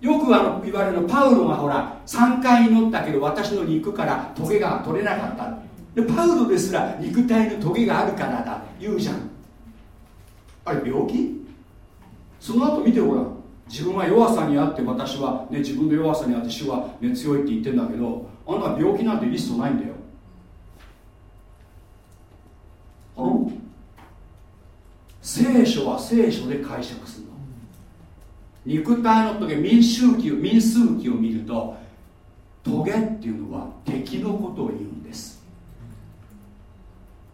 A: よくあの言われるパウロがほら3回祈ったけど私の肉からトゲが取れなかった。でパウロですら肉体のトゲがあるからだ。言うじゃん。あれ病気？その後見てごらん。自分は弱さにあって私は、ね、自分の弱さにあって主は、ね、強いって言ってんだけどあんた病気なんてリストないんだよ。あの聖書は聖書で解釈するの。肉体のトゲ民数記民数記を見るとトゲっていうのは敵のことを言う。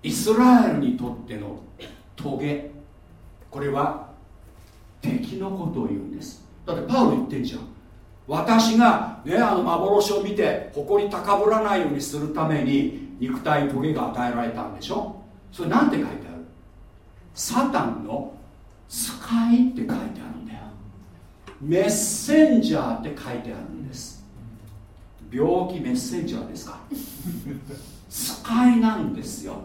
A: イスラエルにとっての棘これは敵のことを言うんです。だってパウロ言ってんじゃん。私が、ね、あの幻を見て誇り高ぶらないようにするために肉体に棘が与えられたんでしょ？それなんて書いてある？サタンの使いって書いてあるんだよ。メッセンジャーって書いてあるんです。病気メッセンジャーですか？使いなんですよ。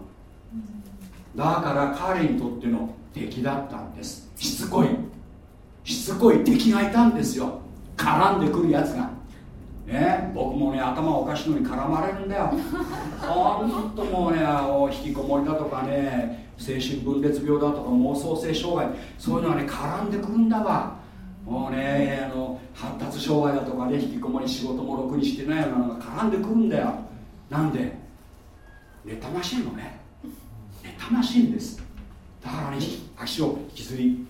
A: だから彼にとっての敵だったんです。しつこい。しつこい敵がいたんですよ。絡んでくるやつが。ね僕もね頭おかしいのに絡まれるんだよ。ほんともうね引きこもりだとかね精神分裂病だとか妄想性障害。そういうのはね絡んでくるんだわ。もうねあの発達障害だとかね引きこもり仕事もろくにしてないようなのが絡んでくるんだよ。なんで？妬ましいのね。妬ましいんです。だからね足を引きずり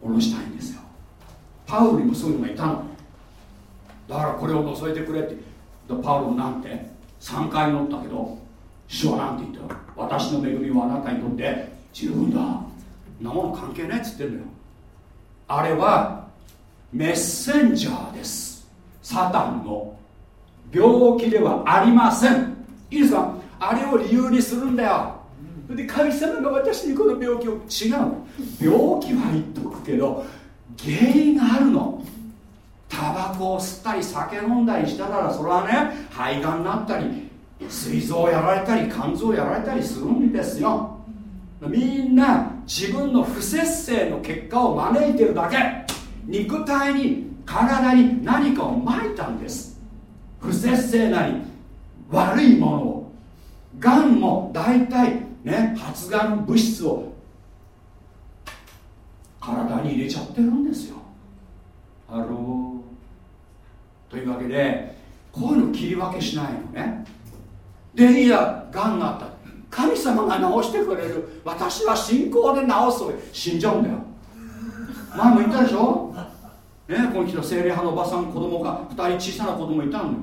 A: 下ろしたいんですよ。パウロにもそういうのがいたの。だからこれを覗いてくれって。パウロなんて3回乗ったけど主はなんて言ったよ。私の恵みはあなたにとって十分だ。なもの関係ないっつってんだよ。あれはメッセンジャーです。サタンの病気ではありません。いいですか？あれを理由にするんだよ。で神様が私にこの病気を違う。病気は言っとくけど原因があるの。タバコを吸ったり酒飲んだりしたらそれはね肺がんになったり膵臓やられたり肝臓やられたりするんですよ。みんな自分の不節制の結果を招いてるだけ。肉体に体に何かをまいたんです。不節制なり悪いものを。がんも大体ね発がん物質を体に入れちゃってるんですよ。 Hello。というわけでこういうの切り分けしないのね。でいやがんがあった。神様が治してくれる。私は信仰で治す死んじゃうんだよ。前も言ったでしょ。ねこの人聖霊派のおばさん子供が2人小さな子供いたのに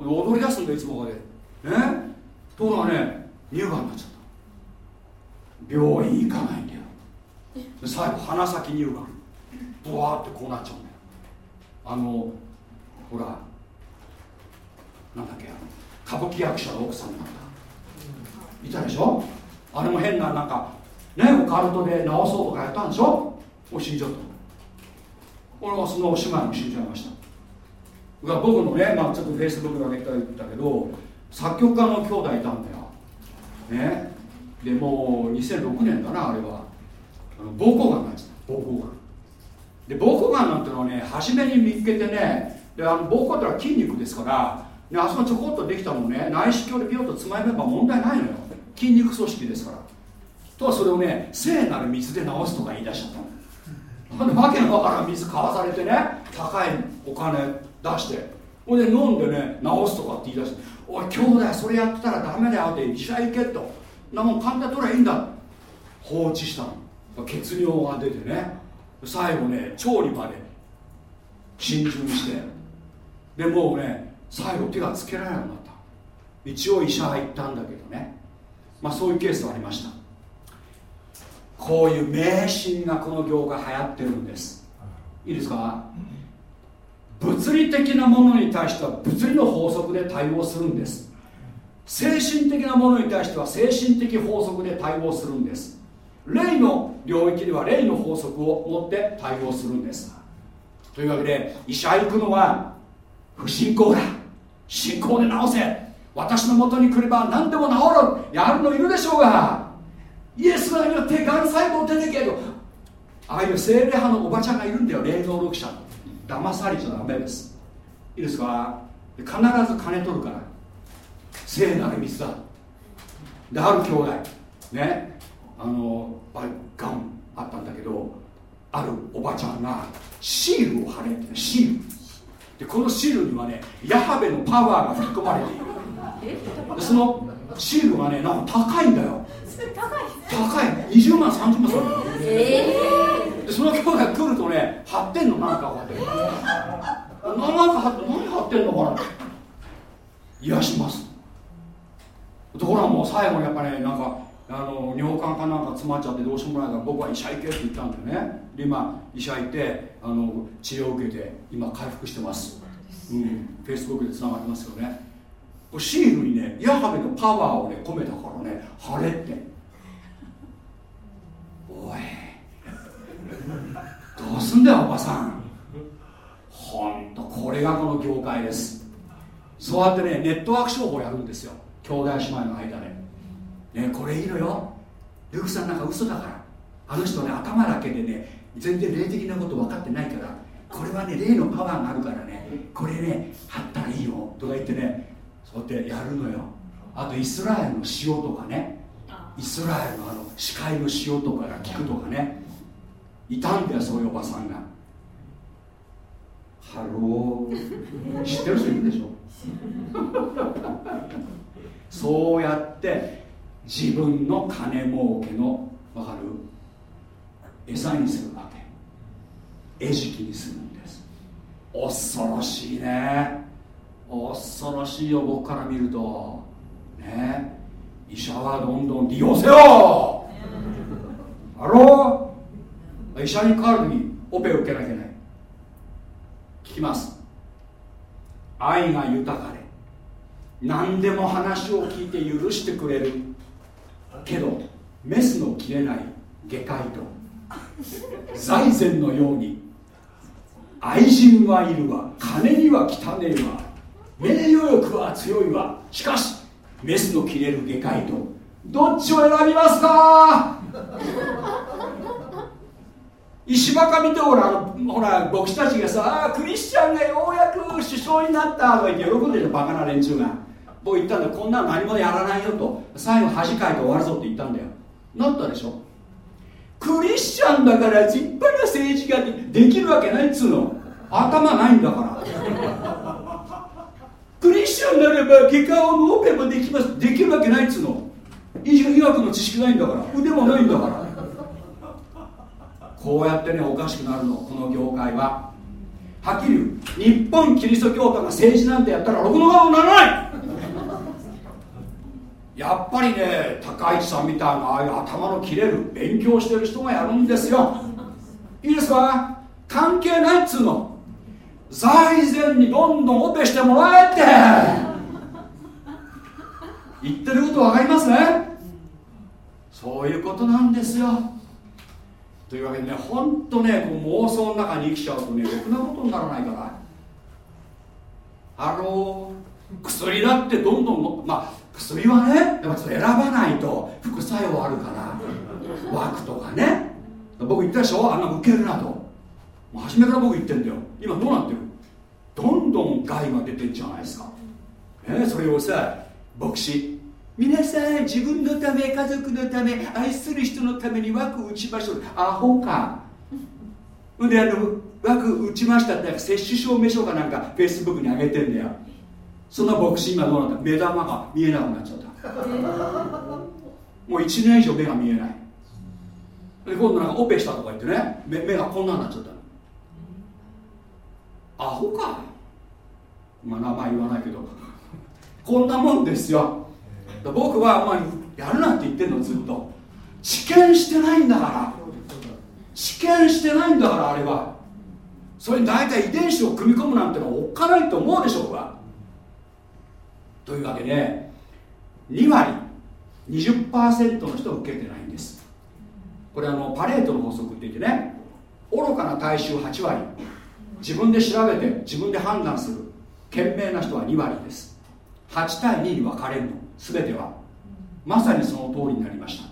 A: 踊り出すんだいつもこで。ね。ところがね乳がんになっちゃった。病院行かないんだよ。最後鼻先乳がんブワーってこうなっちゃうんだよ。あのほらなんだっけ歌舞伎役者の奥さんになった。いたでしょ？あれも変ななんかねオカルトで直そうとかやったんでしょ？もう死んじゃった。俺はその姉妹も死んじゃいました。僕のね、まあ、ちょっとフェイスブックができたんだけど作曲家の兄弟いたんだよ。ね？でもう2006年だなあれは。膀胱がんになっちゃった膀胱がん。で膀胱がんなんてのはね初めに見つけてねであの膀胱ってのは筋肉ですからであそこちょこっとできたのね内視鏡でピヨッとつまめば問題ないのよ。筋肉組織ですから。とはそれをね聖なる水で治すとか言い出しちゃったの。わけのわからん水買わされてね高いお金出してほんで飲んでね治すとかって言い出して「おい兄弟それやってたらダメだよ」って医者行けとなもん簡単取ればいいんだ。放置したの。血尿が出てね。最後ね調理まで。浸潤して。でもうね最後手がつけられなくなった。一応医者は行ったんだけどね。まあそういうケースはありました。こういう迷信がこの業が流行ってるんです。いいですか？物理的なものに対しては物理の法則で対応するんです精神的なものに対しては精神的法則で対応するんです。霊の領域では霊の法則を持って対応するんです。というわけで医者行くのは不信仰だ。信仰で治せ。私のもとに来れば何でも治る。やるのいるでしょうが。イエスの名によってがん細胞出てけどああいう精霊派のおばちゃんがいるんだよ。霊能力者。騙されちゃダメです。いいですか？必ず金取るから。聖なる水だ。である兄弟ね。あのがんあったんだけどあるおばちゃんがシールを貼れってシール。でこのシールにはねヤハベのパワーが吹き込まれている。でそのシールがねなんか高いんだよ。高い20万30万するえー、でその兄弟来るとね貼ってんのなんかこうやって。なんか貼って何貼ってんのかな。癒しますところがもう最後にやっぱねなんかあの尿管かなんか詰まっちゃってどうしようもないから僕は医者行けって言ったんだよね。で今医者行ってあの治療を受けて今回復してます。うんフェイスブックでつながってますよね。シールにねヤハベのパワーをね込めたからね晴れって。おい。どうすんだよおばさん。ほんとこれがこの業界です。そうやってねネットワーク商法やるんですよ兄弟姉妹の間で。ねこれいいのよ。ルークさんなんか嘘だから。あの人ね頭だけでね全然霊的なこと分かってないからこれはね霊のパワーがあるからねこれね貼ったらいいよ。とか言ってねそうやってやるのよ。あとイスラエルの塩とかね。イスラエルのあの死海の塩とかが効くとかね。いたんだよそういうおばさんが。 Hello。知ってる人いるでしょ？そうやって自分の金儲けの分かる？餌にするわけ。餌食にするんです。恐ろしいね。恐ろしいよ僕から見ると。ね。医者はどんどん利用せよ。あろ？医者にかかる時オペを受けなきゃいけない。聞きます。愛が豊かで。何でも話を聞いて許してくれる。けどメスの切れない外科医と財前のように愛人はいるわ。金には汚ねえわ。名誉欲は強いわ。しかしメスの切れる外科医とどっちを選びますか？石ばか見てほらほら牧師たちがさクリスチャンがようやく首相になったとか言って喜んでるバカな連中が。僕言ったんだこんなの何もやらないよと。最後恥かいて終わるぞって言ったんだよ。なったでしょ。クリスチャンだから立派な政治家にできるわけないっつうの。頭ないんだから。クリスチャンになれば外科をオペもできます。できるわけないっつうの。医学の知識ないんだから。腕もないんだから。こうやってねおかしくなるの。この業界は。はっきり言う。日本キリスト教徒が政治なんてやったらろくの顔にならない。やっぱりね高市さんみたいなああいう頭の切れる勉強してる人がやるんですよ。いいですか？関係ないっつうの。財前にどんどんオペしてもらえって。言ってること分かりますね？そういうことなんですよ。というわけでね本当ねこう妄想の中に生きちゃうとねろくなことにならないから。あの薬だってどんどんまあ薬はねやっぱ選ばないと副作用あるから枠とかね。僕言ったでしょあんな受けるなと。初めから僕言ってんだよ。今どうなってる？どんどん害が出てんじゃないですか、ね、それをさ牧師皆さん自分のため家族のため愛する人のために枠打ちましょう。アホか。であの枠打ちましたって接種証明書かなんかフェイスブックに上げてんだよ。そんな牧師今どうなった目玉が見えなくなっちゃった。もう1年以上目が見えない。で今度なんかオペしたとか言ってね目目がこんなになっちゃったアホかまあ名前言わないけど。こんなもんですよ。僕はまあやるなって言ってんのずっと。治験してないんだから。治験してないんだからあれは。それに大体遺伝子を組み込むなんてのはおっかないと思うでしょうがというわけで2割20%の人は受けてないんです。これあのパレートの法則って言ってね愚かな大衆8割自分で調べて自分で判断する賢明な人は2割です。8対2に分かれるの全ては。まさにその通りになりました。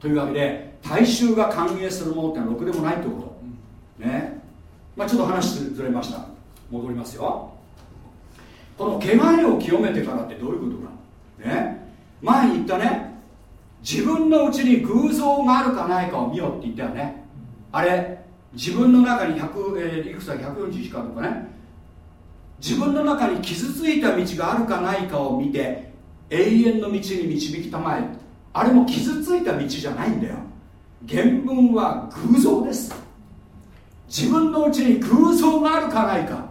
A: というわけで大衆が歓迎するものってのはろくでもないということ。ね。まあちょっと話ずれました。戻りますよ。この汚れを清めてからってどういうことか。ね。前に言ったね。自分のうちに偶像があるかないかを見ようって言ったよね。あれ自分の中に100、えー、いくつだ141かとかね。自分の中に傷ついた道があるかないかを見て永遠の道に導きたまえ。あれも傷ついた道じゃないんだよ。原文は偶像です。自分のうちに偶像があるかないか。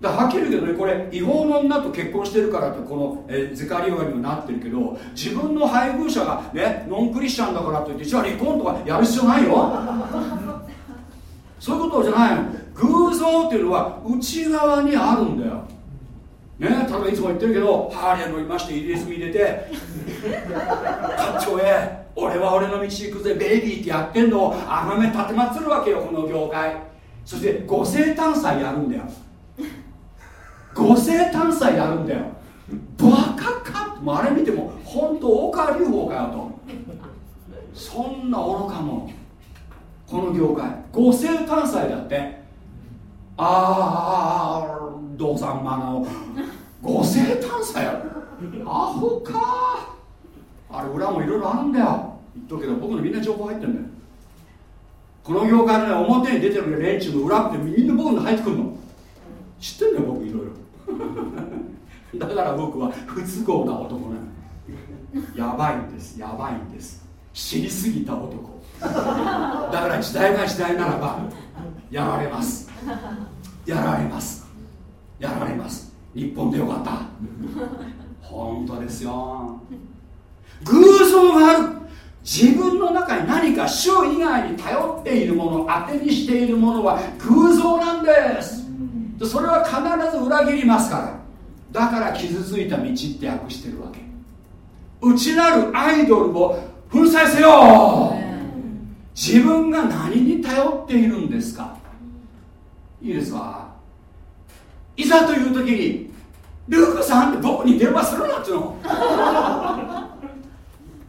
A: だはっきり言うけどねこれ違法の女と結婚してるからってこの、えー、ゼカリオにもなってるけど自分の配偶者がねノンクリスチャンだからといってじゃあ離婚とかやる必要ないよ。そういうことじゃないの。偶像っていうのは内側にあるんだよ。ね例えばいつも言ってるけどハーレー乗りまして入れ墨入れて課長へ俺は俺の道行くぜベイビーってやってんのをあがめ立てまつるわけよこの業界。そして五星探査やるんだよ五星探査やるんだよ。バカかもうあれ見ても本当大川隆法かよと。そんな愚か者。この業界。五星探査だって。ああドさんマナを五星探査やアホか。あれ裏もいろいろあるんだよ。言っとくけど僕のみんな情報入ってんだよ。この業界のね表に出てる連中の裏ってみんな僕の入ってくるの。知ってんだよ僕いろいろ。だから僕は不都合な男なの。やばいんですやばいんです。知りすぎた男。だから時代が時代ならばやられます。やられます。やられます。日本でよかった。本当ですよ。偶像がある。自分の中に何か主以外に頼っているもの当てにしているものは偶像なんです。でそれは必ず裏切りますから。だから傷ついた道って訳してるわけ。内なるアイドルを粉砕せよ。自分が何に頼っているんですか。いいですか。いざという時にルークさんって僕に電話するなっていうの。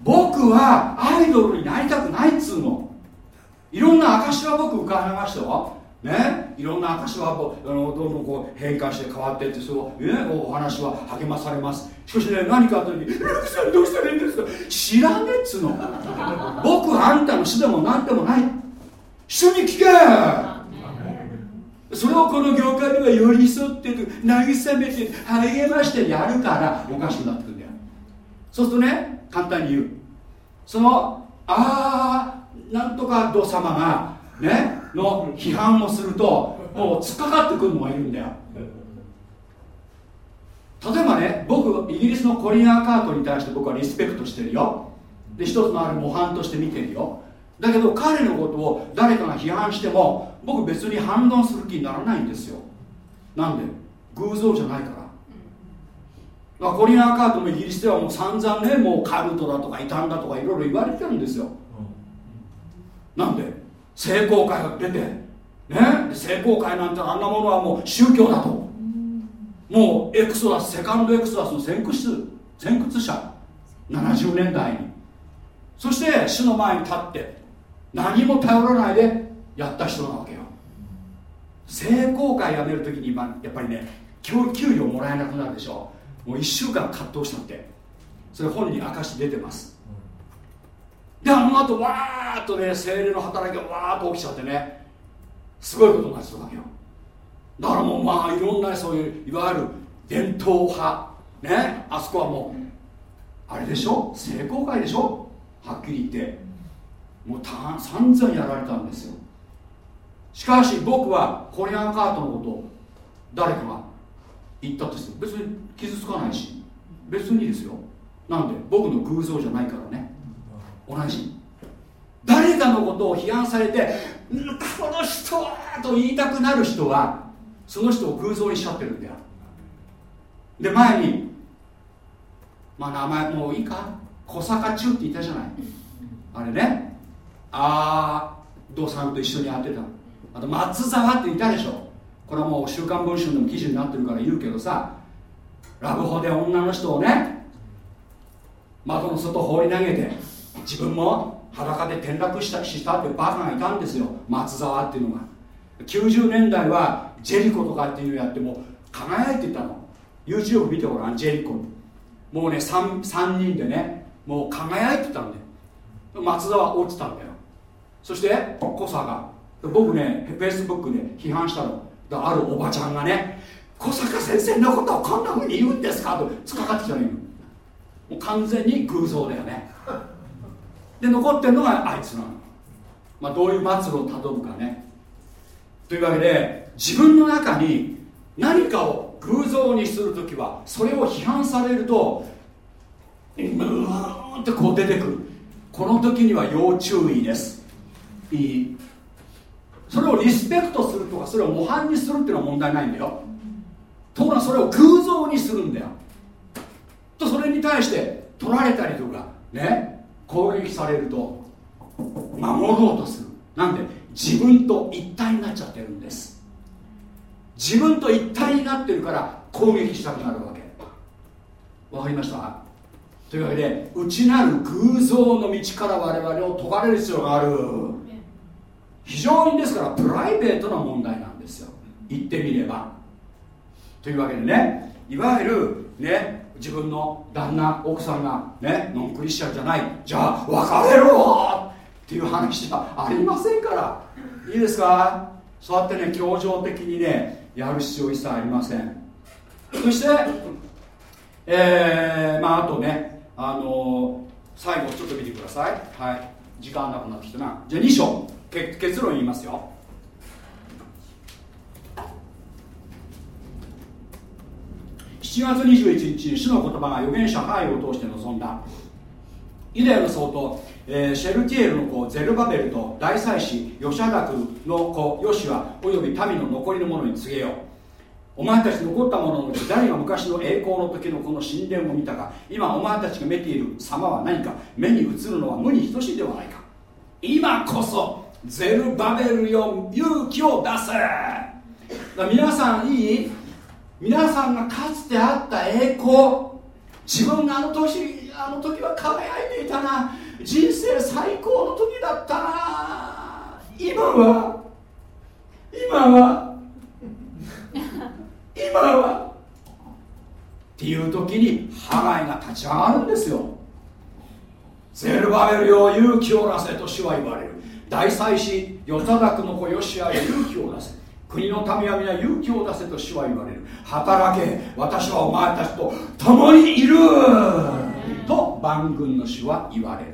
A: 僕はアイドルになりたくないっつうの。いろんな証は僕伺いましたよ。ね、いろんな証はこうあのどんどんこう変化して変わっていってそう、ね、お話は励まされます。しかしね何かあった時に「ルークさんどうしたらいいんですか?」知らねえっつうの。僕はあんたの死でも何でもない。主に聞け。それをこの業界では寄り添って慰めて励ましてやるからおかしくなってくるんだよ。そうするとね簡単に言う。そのああなんとかド様がねの批判をするともう突っかかってくるのがいるんだよ。例えばね僕イギリスのコリアン・カートに対して僕はリスペクトしてるよ。で一つのある模範として見てるよ。だけど彼のことを誰かが批判しても僕別に反論する気にならないんですよ。なんで？偶像じゃないから。まあコリアンカートもイギリスではもう散々ねもうカルトだとか異端だとかいろいろ言われてるんですよ、なんで？成功会が出てね成功会なんてあんなものはもう宗教だと。もうエクソダスセカンドエクソダスの先駆先駆者。70年代に。そして主の前に立って何も頼らないでやった人なわけよ。成功会辞めるときに今やっぱりね給料もらえなくなるでしょ。もう1週間葛藤したって。それ本に証出てます。であの後わーっとね精霊の働きがわーっと起きちゃってね。すごいことになってたわけよ。だからもうまあいろんなそういういわゆる伝統派ねあそこはもうあれでしょ？成功会でしょ？はっきり言って。もうた散々やられたんですよ。しかし僕はコリアンカートのことを誰かが言ったとして別に傷つかないし別にですよ。なんで僕の偶像じゃないからね。同じ。誰かのことを批判されてこの人はと言いたくなる人はその人を偶像にしちゃってるんだよ。で前にまあ名前もういいか？小坂中って言ったじゃない。あれね。ああ土さんと一緒にやってた。あと松沢っていたでしょ。これはもう「週刊文春」でも記事になってるから言うけどさ。ラブホで女の人をね窓の外放り投げて自分も裸で転落したしたってバカがいたんですよ。松沢っていうのが。90年代はジェリコとかっていうのやっても輝いてたの。YouTube 見てごらんジェリコ。もうね 3, 3人でねもう輝いてたんだよ。松沢落ちたんだよ。そして小佐が。僕ねフェイスブックで批判したの。あるおばちゃんがね小坂先生のことをこんなふうに言うんですか？と突っかかってきたのよ。もう完全に偶像だよね。で残ってるのがあいつなの。まあどういう末路をたどるかね。というわけで自分の中に何かを偶像にするときはそれを批判されるとうーんってこう出てくる。この時には要注意です。いい。それをリスペクトするとかそれを模範にするっていうのは問題ないんだよ。ところがそれを偶像にするんだよ。とそれに対して取られたりとかね。攻撃されると守ろうとする。なんで自分と一体になっちゃってるんです。自分と一体になってるから攻撃したくなるわけ。わかりました？というわけで内なる偶像の道から我々を解かれる必要がある。非常にですからプライベートな問題なんですよ。言ってみれば。というわけでねいわゆるね自分の旦那奥さんがねノンクリスチャンじゃない。じゃあ別れろっていう話はありませんから。いいですか？そうやってね協情的にねやる必要一切ありません。そしてえー、まああとねあのー、最後ちょっと見てください。はい。時間なくなってきたな。じゃあ2章。結論言いますよ。7月21日に主の言葉が預言者ハイを通して臨んだ。ユダヤの総統、えー、シェルティエルの子ゼルバベルと大祭司ヨシャダクの子ヨシワおよび民の残りの者に告げよう。お前たち残った者のうち誰が昔の栄光の時のこの神殿を見たか。今お前たちが見ている様は何か。目に映るのは無に等しいではないか。今こそゼルバベルよ勇気を出せ。皆さんいい？皆さんがかつてあった栄光自分があの年あの時は輝いていたな人生最高の時だったな。今は今は今はっていう時にハガイが立ち上がるんですよ。ゼルバベルよ勇気を出せと主は言われる。大祭司ヨタダクの子ヨシアへ勇気を出せ。国の民は皆勇気を出せと主は言われる。働け私はお前たちと共にいる。と万軍の主は言われる。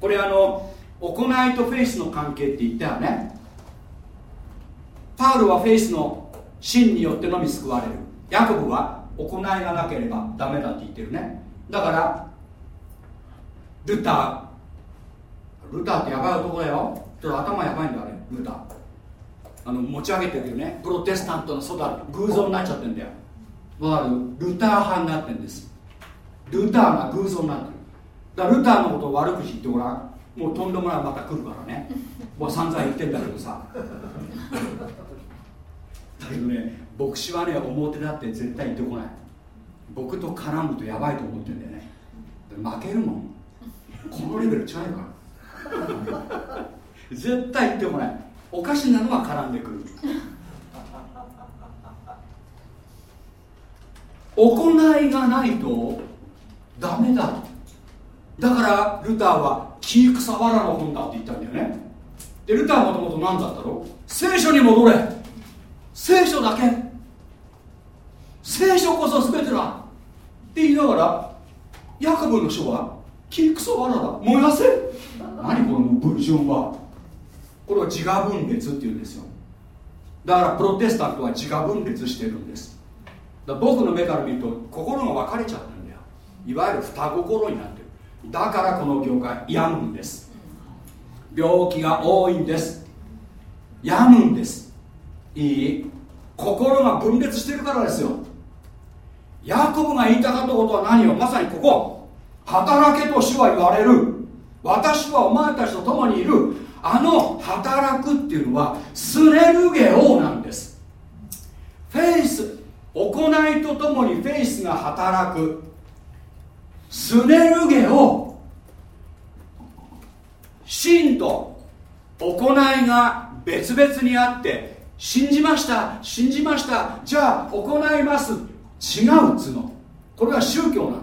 A: これあの行いとフェイスの関係って言ったよね。パウルはフェイスの真によってのみ救われる。ヤコブは行いがなければダメだって言ってるね。だからルター。ルターってやばい男だよ。頭やばいんだあれ。ルター。あの持ち上げてるよねプロテスタントの育偶像になっちゃってんだよ。わかる？ルター派になってるんです。ルターが偶像になってる。だからルターのことを悪口言ってごらん。もうとんでもないまた来るからね。もう散々言ってんだけどさ。だけどね牧師はね表だって絶対言ってこない。僕と絡むとやばいと思ってんだよね。負けるもん。このレベル違うか。ら絶対言ってこない。おかしなのは絡んでくる。行いがないとダメだ。だからルターは木草わらの本だって言ったんだよね。でルターはもともと何だったろ聖書に戻れ。聖書だけ。聖書こそ全てだって言いながらヤコブの書は木草わらだ。燃やせ。何この文章は。これは自我分裂っていうんですよ。だからプロテスタントは自我分裂してるんです。だ僕の目から見ると心が分かれちゃったんだよ。いわゆる双心になってる。だからこの業界病むんです。病気が多いんです。病むんです。いい？心が分裂してるからですよ。ヤコブが言いたかったことは何よ？まさにここ。働けと主は言われる。私はお前たちと共にいる。あの働くっていうのはスネルゲオなんです。フェイス行いとともにフェイスが働く。 sunergeo 信と行いが別々にあって信じました信じました。じゃあ行います。違うっつの。これは宗教なの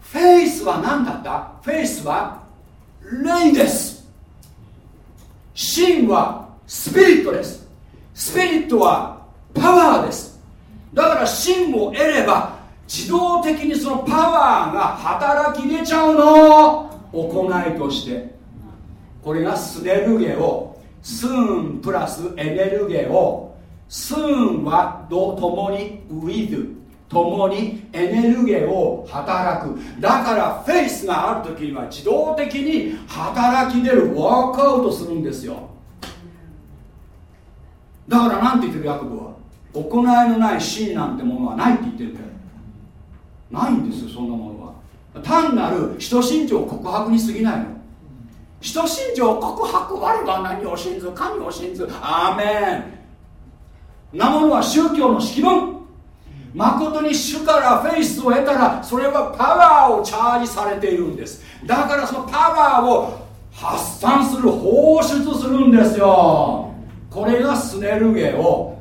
A: フェイスは何だった？フェイスは霊です。真はスピリットです。スピリットはパワーです。だから真を得れば自動的にそのパワーが働き出ちゃうの行いとしてこれがスネルゲをスーンプラスエネルゲをスーンはと共に with 共にエネルゲを働く。だからフェイスがある時には自動的に働き出るワークアウトするんですよ。だから何て言ってるヤコブは行いのない真なんてものはないって言ってるんだよ。ないんですよそんなものは。単なる人信条告白に過ぎないの。人信条告白我は何を信ず神を信ずアーメン。なものは宗教の式文誠に主からフェイスを得たらそれはパワーをチャージされているんです。だからそのパワーを発散する放出するんですよ。これがスネルゲを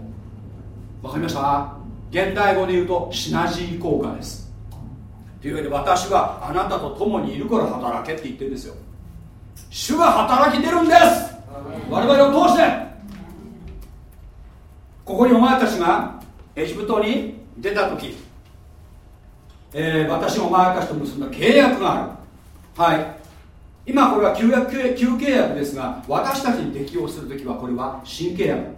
A: わかりました？現代語で言うとシナジー効果です。というわけで私はあなたと共にいるから働けって言ってるんですよ。主が働き出るんです。我々を通して。ここにお前たちがエジプトに出た時、えー、私がお前たちと結んだ契約がある。はい。今これは旧約旧契約ですが私たちに適用する時はこれは新契約。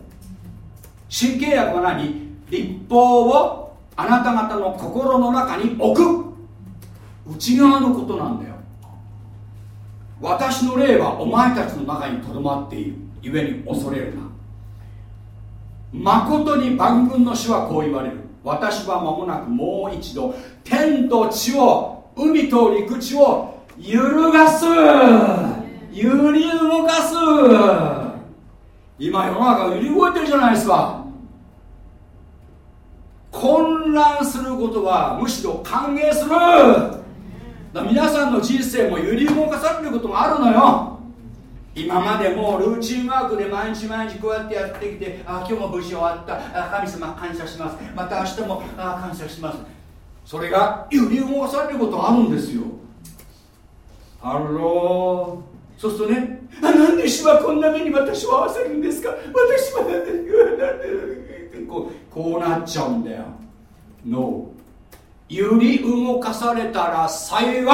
A: 新契約は何？立法をあなた方の心の中に置く。内側のことなんだよ。私の霊はお前たちの中にとどまっている。故に恐れるな。誠に万軍の主はこう言われる。私は間もなくもう一度天と地を海と陸地を揺るがす。揺り動かす。今世の中揺り動いてるじゃないですか。混乱することはむしろ歓迎する。皆さんの人生も揺り動かされることがあるのよ今までもうルーチンワークで毎日毎日こうやってやってきてあ今日も無事終わった。あ神様感謝します。また明日もあ感謝します。それが揺り動かされることあるんですよ。 Hello。そうするとねあなんで主はこんな目に私を合わせるんですか？私はこうこうなっちゃうんだよ。No 揺り動かされたら幸い。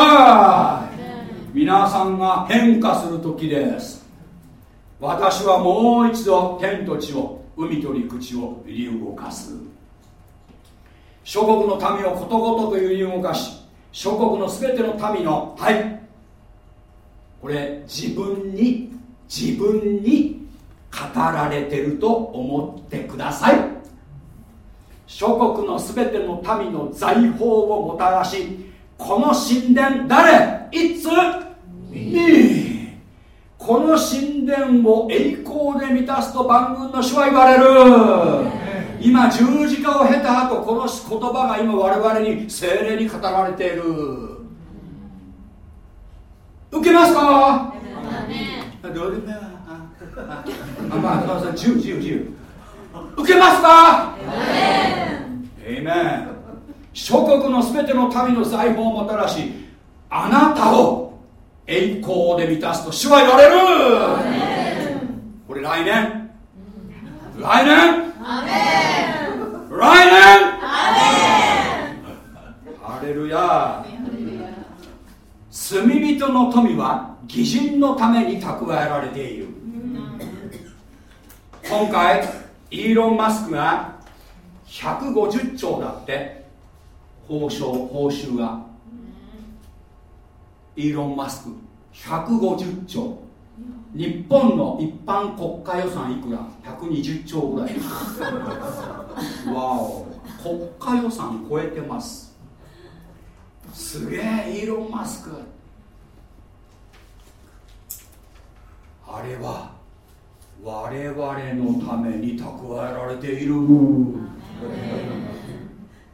A: 皆さんが変化する時です。私はもう一度天と地を海と陸地を揺り動かす。諸国の民をことごとく揺り動かし諸国の全ての民のはい。これ自分に自分に語られてると思ってください。諸国のすべての民の財宝をもたらしこの神殿誰？いつ？にこの神殿を栄光で満たすと万軍の主は言われる。今十字架を経た後この言葉が今我々に精霊に語られている。受けますか？どうでもあまあ自由自由自由。受けますか？エイメン諸国のすべての民の財宝をもたらしあなたを栄光で満たすと主は言われる。これ来年。来年。来年。ハレルヤ。罪人の富は義人のために蓄えられている。今回イーロン・マスクが150兆だって報酬報酬が。イーロン・マスク150兆。日本の一般国家予算いくら？120兆ぐらい。わお。国家予算超えてます。すげえイーロン・マスクあれは我々のために蓄えられている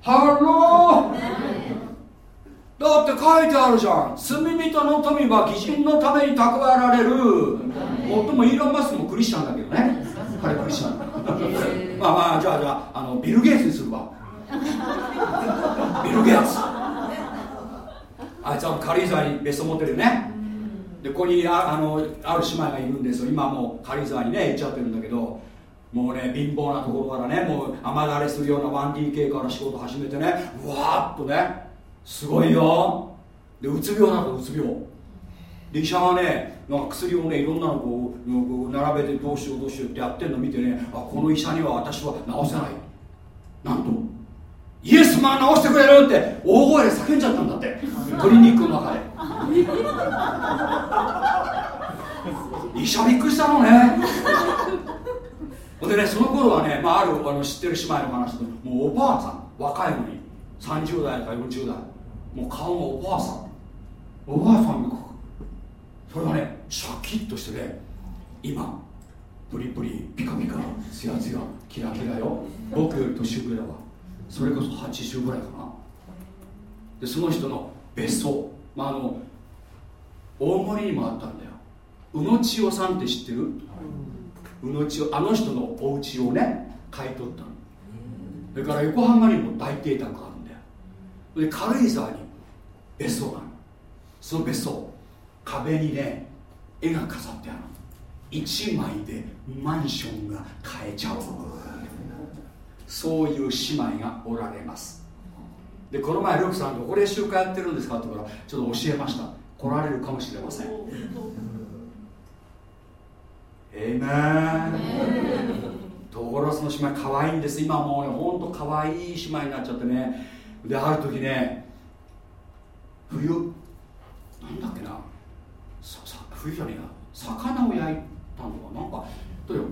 A: ハローだって書いてあるじゃん。罪人の富は義人のために蓄えられる。もっともイーロン・マスクもクリスチャンだけどね。彼クリスチャン。まあまあじゃあじゃああのビル・ゲイツにするわ。ビル・ゲイツ。あいつは軽井沢に別荘持ってるよね。でここにああのある姉妹がいるんですよ。今もう軽井沢にね行っちゃってるんだけど。もうね貧乏なところからねもう雨だれするような 1DK から仕事始めてねうわーっとねすごいよ。でうつ病なのうつ病。で医者がねなんか薬をねいろんなのこう並べてどうしようどうしようってやってるの見てねあこの医者には私は治せない。なんとイエス様は治してくれるって大声で叫んじゃったんだって。クリニックの中で。医者びっくりしたのねでねその頃はね、まあ、あるあの知ってる姉妹の話でもうおばあさん若いのに30代か40代もう顔がおばあさん。おばあさんそれがねシャキッとしてね今プリプリピカピカツヤツヤキラキラよ。僕より年上だわ。それこそ80ぐらいかな。でその人の別荘、まあ、あの大森にもあったんだよ。宇野千代さんって知ってる？宇野千代あの人のお家をね買い取ったの。それから横浜にも大邸宅があるんだよ。で軽井沢に別荘があるその別荘壁にね絵が飾ってある1枚でマンションが買えちゃう。そういう姉妹がおられます。でこの前ルークさんとこれ集会やってるんですか？って言ったらちょっと教えました。来られるかもしれません。えめんトゴロスの姉妹可愛いんです。今もうねほんと可愛い姉妹になっちゃってね。である時ね冬なんだっけな。ささ冬じゃねえな魚を焼いたのがな。んか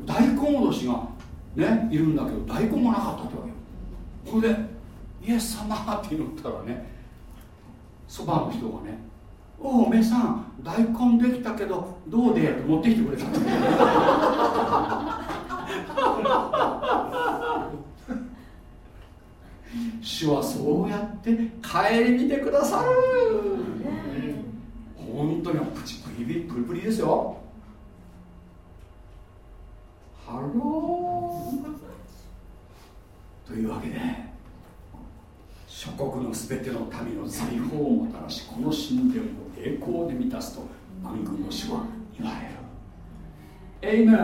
A: 大根おろしがねいるんだけど大根がなかったってわけよ。これでイエス様って祈ったらねそばの人がね「おおめさん大根できたけどどうで?」って持ってきてくれた主はそうやって帰り見てくださる本当にプチプリプリプリですよ。ハロー。というわけで諸国のすべての民の財宝をもたらしこの神殿を栄光で満たすと万軍の主は言われる。 Amen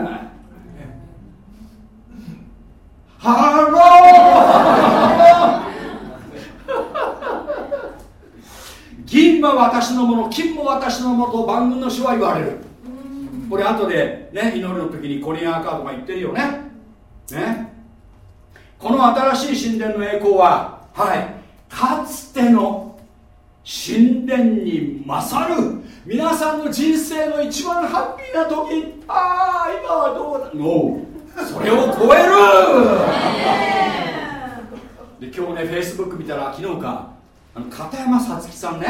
A: Hello。銀は私のもの金も私のものと万軍の主は言われる。これ後でね祈りの時にコリアンカードが言ってるよね。ね。この新しい神殿の栄光ははい。かつての神殿に勝る。皆さんの人生の一番ハッピーな時。ああ今はどうだ？のそれを超える。で今日ねフェイスブック見たら昨日かあの片山さつきさんね、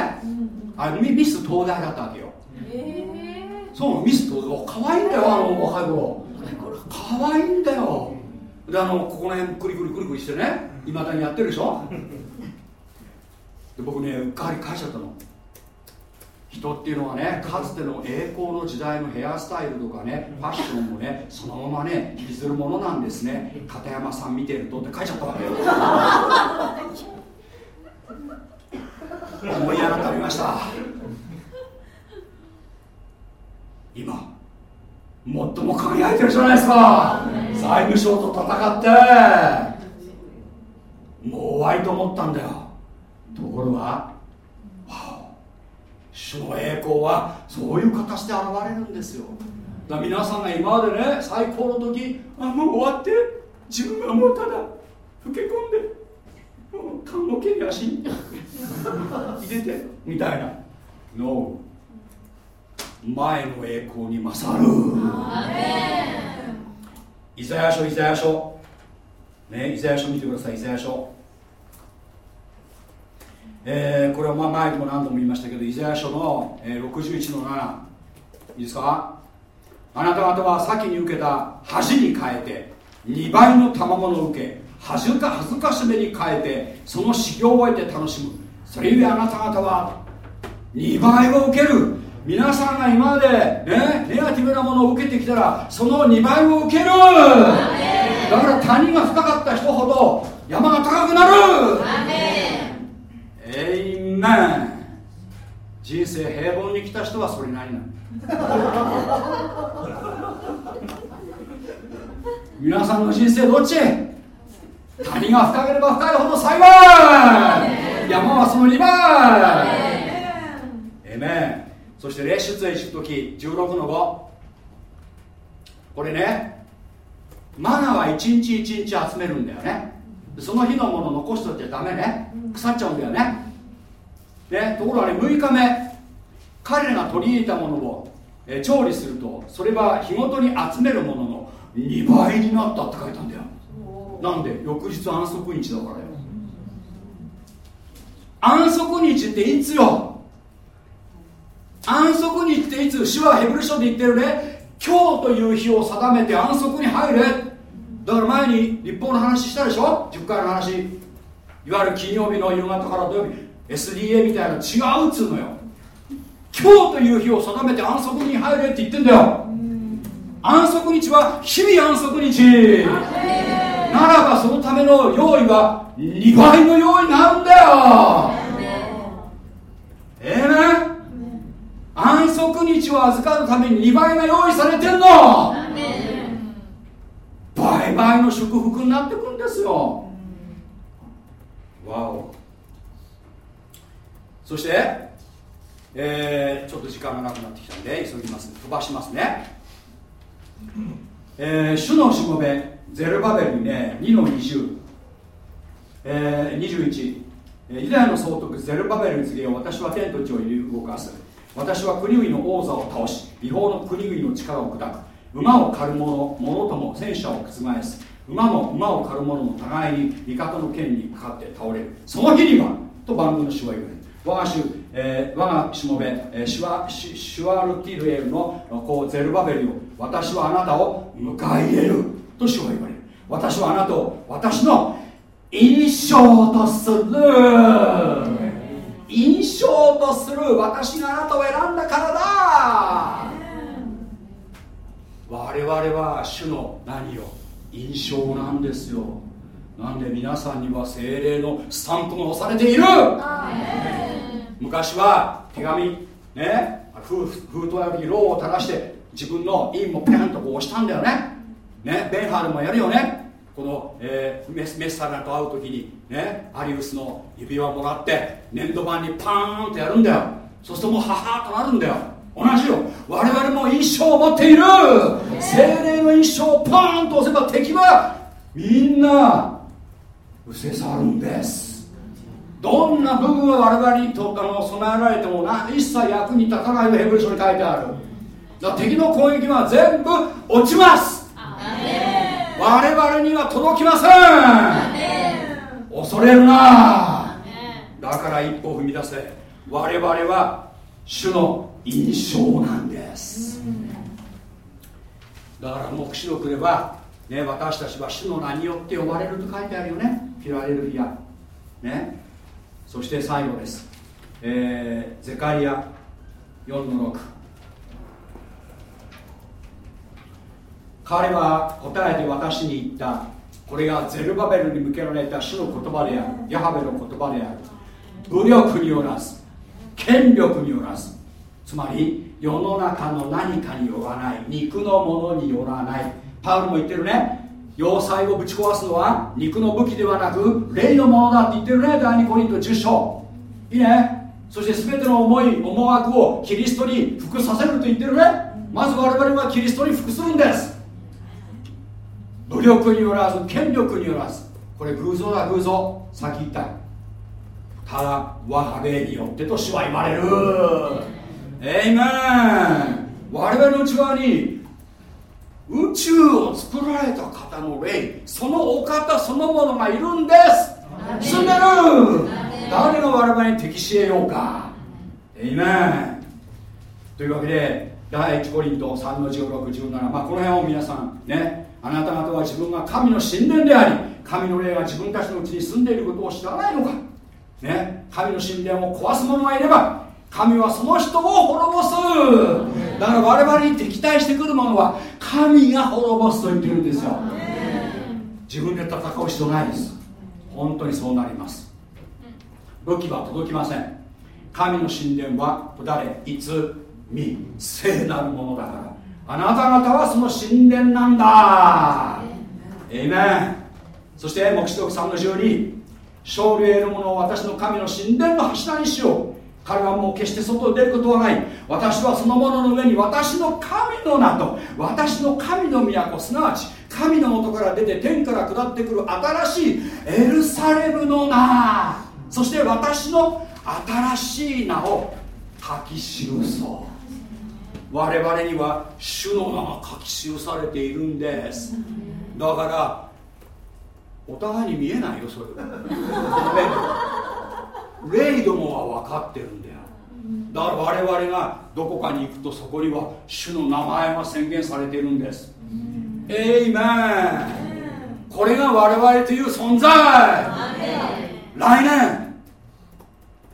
A: あれミス東大だったわけよ、えー、そうミス東大。可愛いんだよあの若い頃可愛いんだよ。であのここの辺クリクリクリクリしてね。いまだにやってるでしょ？で僕ねうっかり書いちゃったの。人っていうのはねかつての栄光の時代のヘアスタイルとかねファッションもねそのままね引きずるものなんですね。片山さん見てるとって書いちゃったわけよ。思い改めました。今最も輝いてるじゃないですか。財務省と戦ってもう終わりと思ったんだよところが主の栄光はそういう形で現れるんですよ。だ皆さんが今までね最高の時あもう終わって。自分がもうただ老け込んで。棺桶に足入れてみたいな。No 前の栄光に勝る。イザヤ書イザヤ書。ねイザヤ書見てくださいイザヤ書えー、これはまあ前にも何度も言いましたけどイザヤ書の、えー、61の7いいですか？あなた方は先に受けた恥に変えて2倍の賜物を受け恥ずか恥ずかしめに変えてその修行を得て楽しむ。それゆえあなた方は2倍を受ける。皆さんが今まで、ね、ネガティブなものを受けてきたらその2倍を受ける。だから谷が深かった人ほど山が高くなるエイメン人生平凡に来た人はそれなりなの。皆さんの人生どっち？谷が深ければ深いほど幸い。山はその2倍えめそして列出へ行く時16の5これねマナは一日一日集めるんだよね。その日のもの残しとっちゃダメね。腐っちゃうんだよねねところがね6日目彼らが取り入れたものを、え調理するとそれは日ごとに集めるものの2倍になったって書いたんだよ。なんで翌日安息日だからよ。安息日っていつよ？安息日っていつ？主はヘブル書で言ってるね。今日という日を定めて安息に入れ。だから前に立法の話したでしょ？10回の話。いわゆる金曜日の夕方から土曜日 SDA みたいな違うっつうのよ。今日という日を定めて安息に入れって言ってんだよ。安息日は日々安息日。ならばそのための用意は2倍の用意があるんだよ。ええー、ね。安息日を預かるために2倍が用意されてんの。倍々の祝福になってくるんですよ。わお。そして、えー、ちょっと時間がなくなってきたんで急ぎます飛ばしますね、えー、主のしもべゼルバベルにね2の20、えー、21ユダヤの総督ゼルバベルに告げよ私は天と地を揺り動かす。私は国々の王座を倒し違法の国々の力を砕く。馬を狩る者者とも戦車を覆す。馬も馬を狩る者も互いに味方の剣にかかって倒れる。その日にはと番組の主は言われる我が主、えー、我がしもべ、えー、シュワシシュワルティルエルのこうゼルバベルよ。私はあなたを迎え入れると主は言われる。私はあなたを私の印象とする。印象とする。私があなたを選んだからだ。我々は主の何よ。印象なんですよ。なんで皆さんには精霊のスタンプが押されている？昔は手紙ね封筒や時ろうを垂らして自分の印もペンとこう押したんだよね。ねベンハールもやるよね。この、えー、メッメッサラと会う時にねアリウスの指輪をもらって粘土板にパーンとやるんだよ。そうするともうハハーとなるんだよ。同じよ。我々も印象を持っている。精霊の印象をパーンと押せば敵はみんな失せ去るんです。どんな部分が我々にとあの備えられてもな一切役に立たないとヘブル書に書いてある。だ敵の攻撃は全部落ちます。我々には届きません。恐れるな。だから一歩踏み出せ。我々は主の印象なんです。だから黙示録では、ね、私たちは主の名によって呼ばれると書いてあるよね。フィラデルフィアね。そして最後です、えー、ゼカリア4の6彼は答えて私に言った。これがゼルバベルに向けられた主の言葉である。ヤハベの言葉である。武力によらず権力によらず。つまり世の中の何かによらない。肉のものによらない。パウルも言ってるね。要塞をぶち壊すのは肉の武器ではなく霊のものだって言ってるね。第2コリント10章。いいね。そして全ての思い思惑をキリストに服させると言ってるね。まず我々はキリストに服するんです。武力によらず権力によらず。これ偶像だ偶像。先言った。ただ我が霊によってと主は言われる。エイメン我々の内側に宇宙を作られた方の霊そのお方そのものがいるんです。住んでる。誰が我々に適しえようか。エイメンというわけで第1コリント3の1617まあこの辺を皆さんねあなた方は自分が神の神殿であり神の霊が自分たちのうちに住んでいることを知らないのか、ね、神の神殿を壊す者がいれば神はその人を滅ぼす。だから我々に敵対してくる者は神が滅ぼすと言ってるんですよ。自分で戦う必要ないです。本当にそうなります。武器は届きません。神の神殿は誰いつみ聖なるものだから。あなた方はその神殿なんだ。エイメンそして黙示録3の12勝利を得る者を私の神の神殿の柱にしよう。彼はもう決して外に出ることはない。私はそのものの上に私の神の名と私の神の都すなわち神の元から出て天から下ってくる新しいエルサレムの名。そして私の新しい名を書き記そう我々には主の名が書き記されているんです。だからお互いに見えないよそれ。霊どもは分かってるんだよ。だから我々がどこかに行くとそこには主の名前が宣言されているんです。エイメン。これが我々という存在。来年。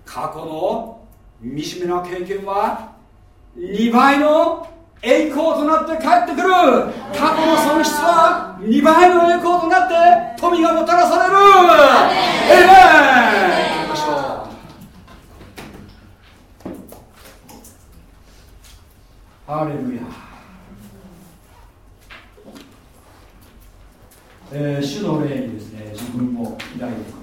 A: 過去の惨めな経験は2倍の栄光となって帰ってくる。過去の損失は2倍の栄光となって富がもたらされる。エイメンハレルヤ、えー、主の霊にですね自分を抱いてく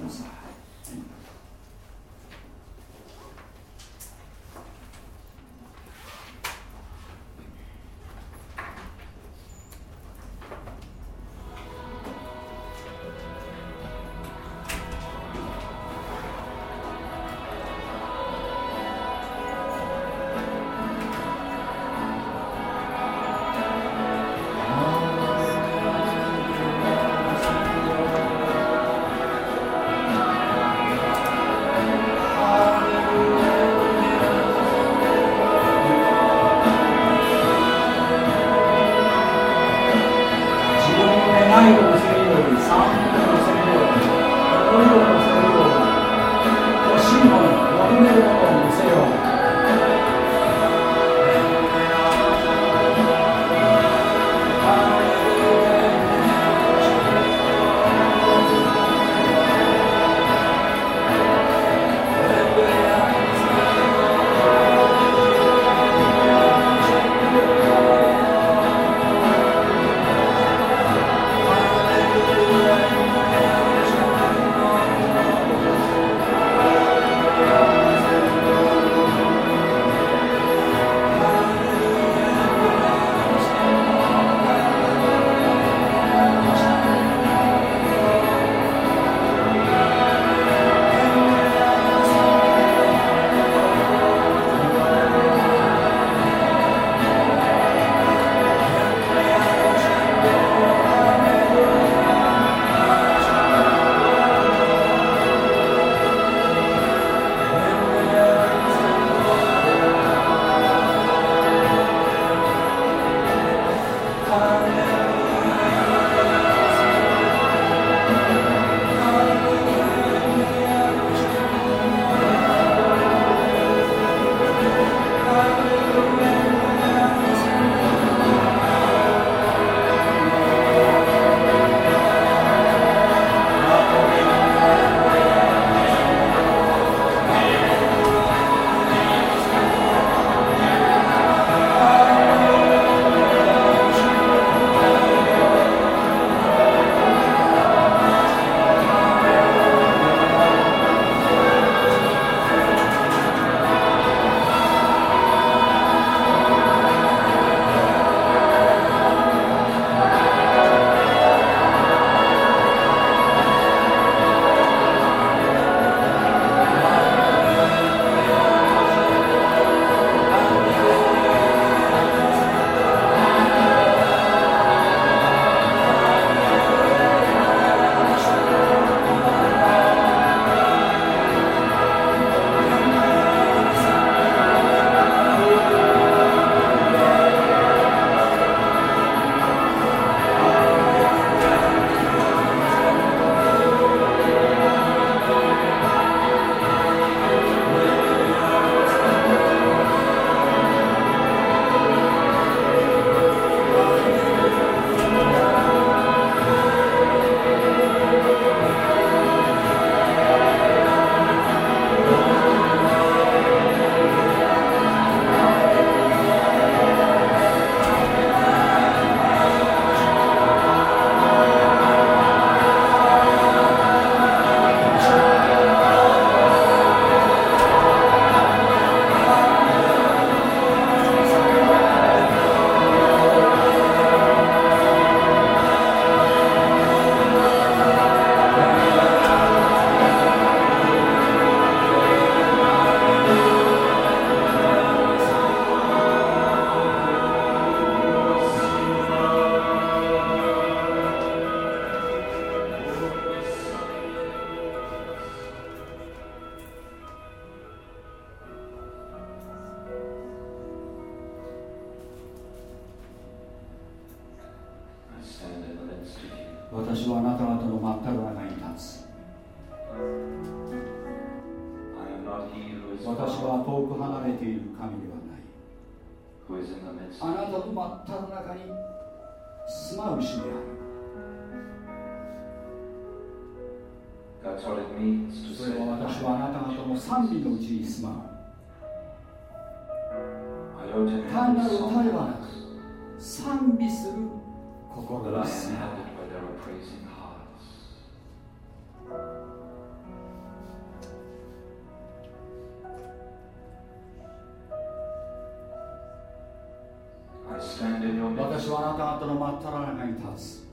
A: 私はあなた方の真っ只中に立つ。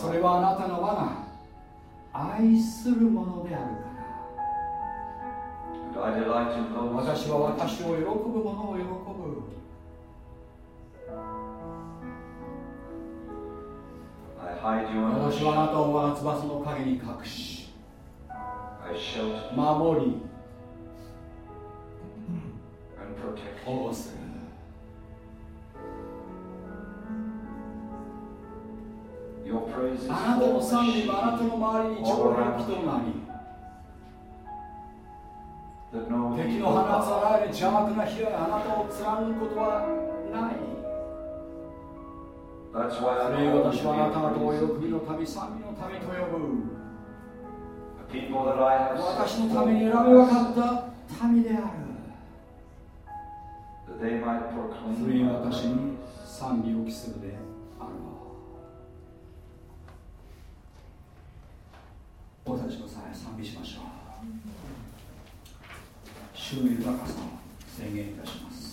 A: それはあなたの我が愛するものであるから。私は私を喜ぶ者を喜ぶ私はあなたを我が翼の陰に隠し守り保護する。あなたの賛美はあなたの周りに城壁となり敵の放つあらゆる邪悪な火があなたを貫くことはない。それゆ私はあなた方を喜びの民賛美の民と呼ぶ。私のために選び分かった民である。それに私に賛美を期するでお立ちください。賛美しましょう。主の豊かさを宣言いたします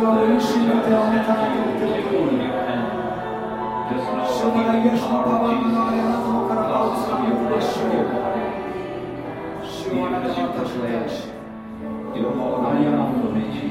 A: 主はご自身の手を与またイのパワーのあなたの体を掴みれし主はあなたの私たち何やら命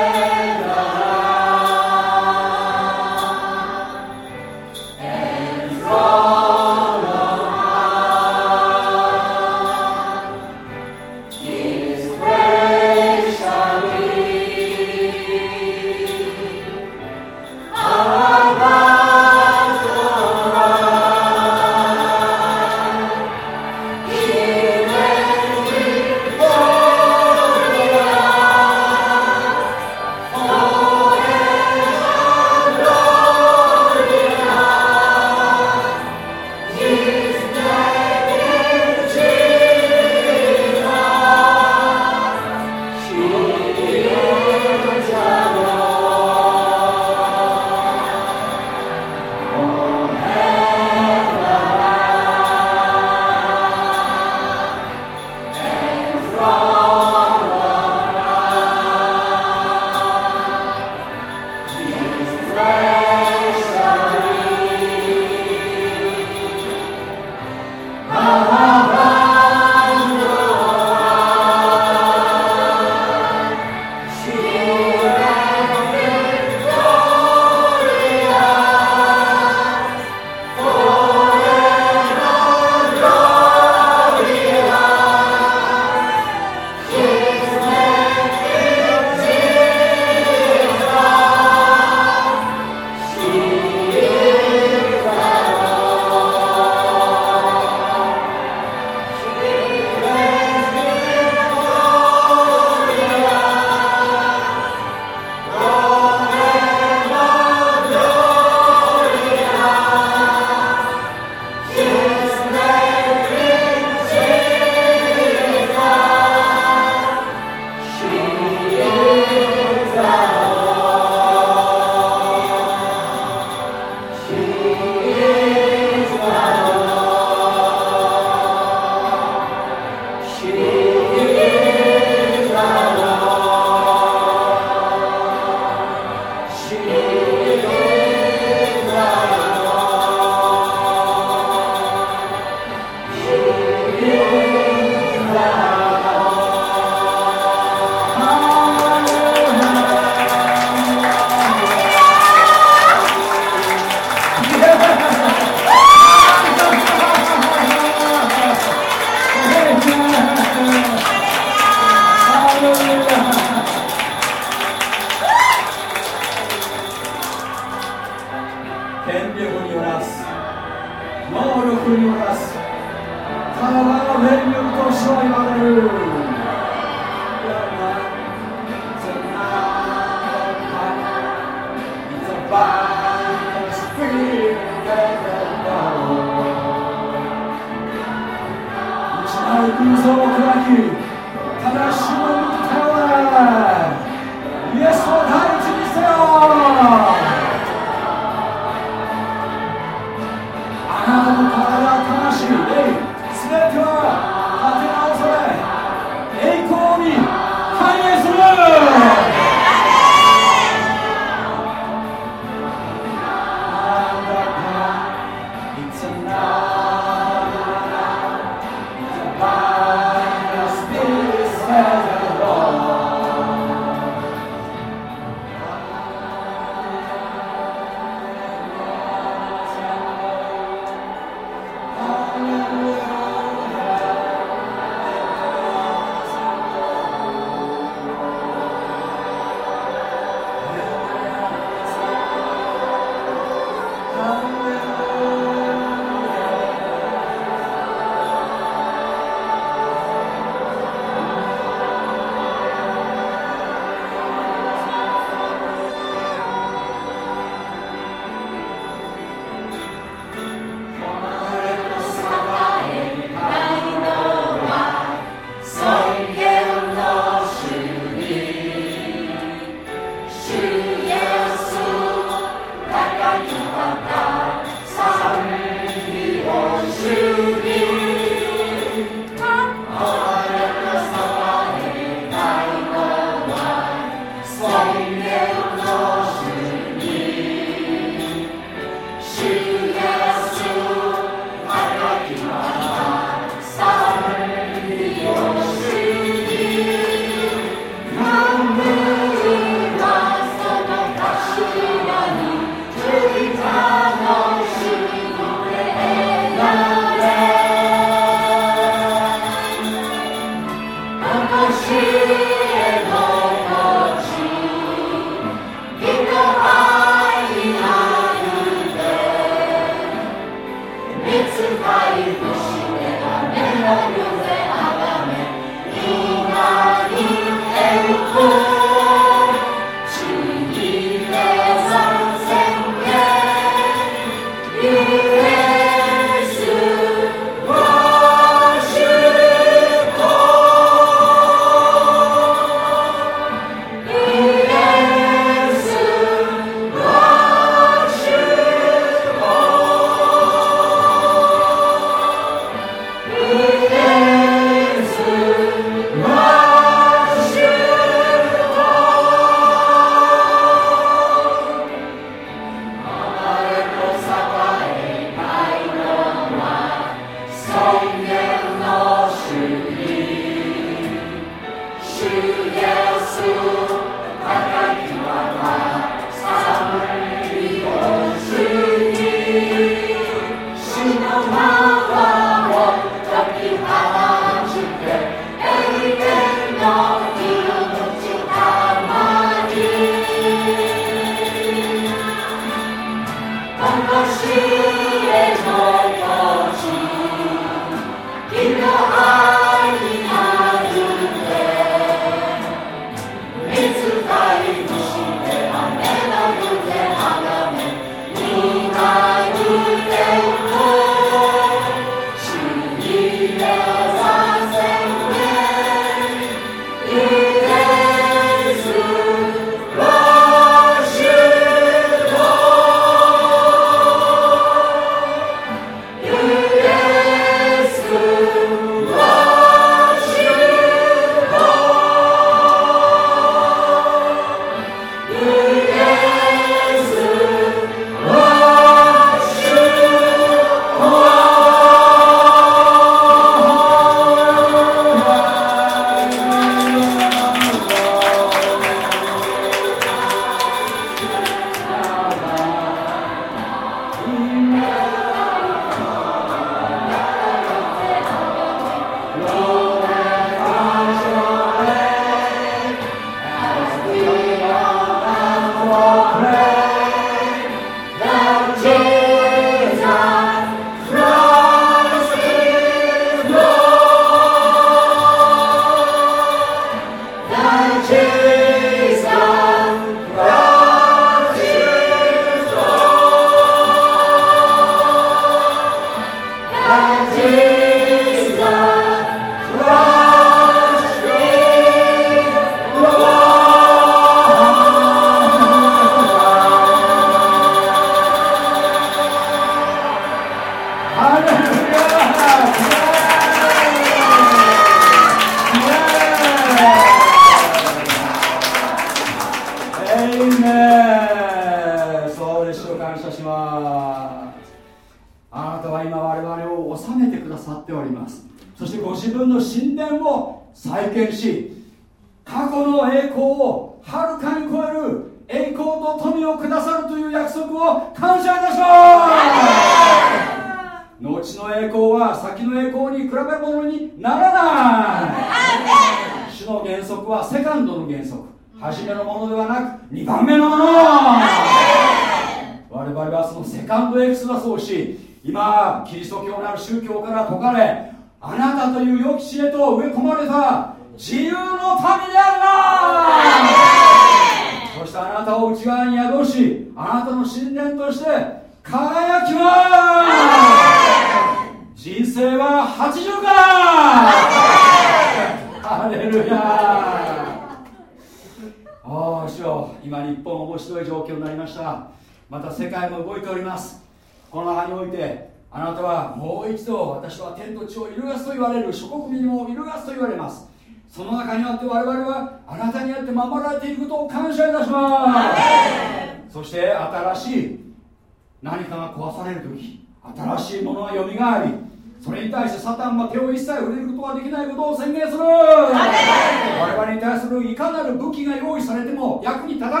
A: 対してサタンは手を一切触れることができないことを宣言する。我々に対するいかなる武器が用意されても役に立たない。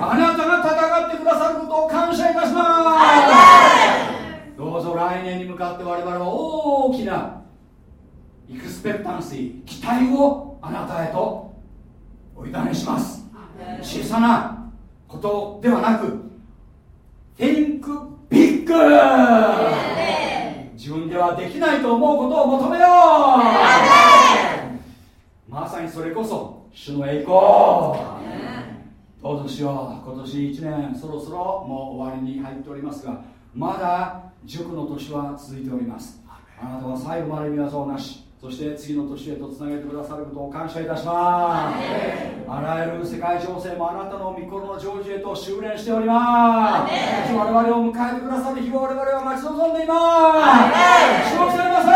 A: あなたが戦ってくださることを感謝いたします。どうぞ来年に向かって我々は大きなイクスペクタンシー期待をあなたへとお委ねします。小さなことではなく Think big 自分ではできないと思うことを求めよう。まさにそれこそ主の栄光。どうぞしよう今年1年そろそろもう終わりに入っておりますがまだ塾の年は続いております。あなたは最後まで見業をなしそして次の年へとつなげてくださることを感謝いたします。あらゆる世界情勢もあなたの御心の成就へと修練しております。我々を迎えてくださる日を我々は待ち望んでいます。祝福されます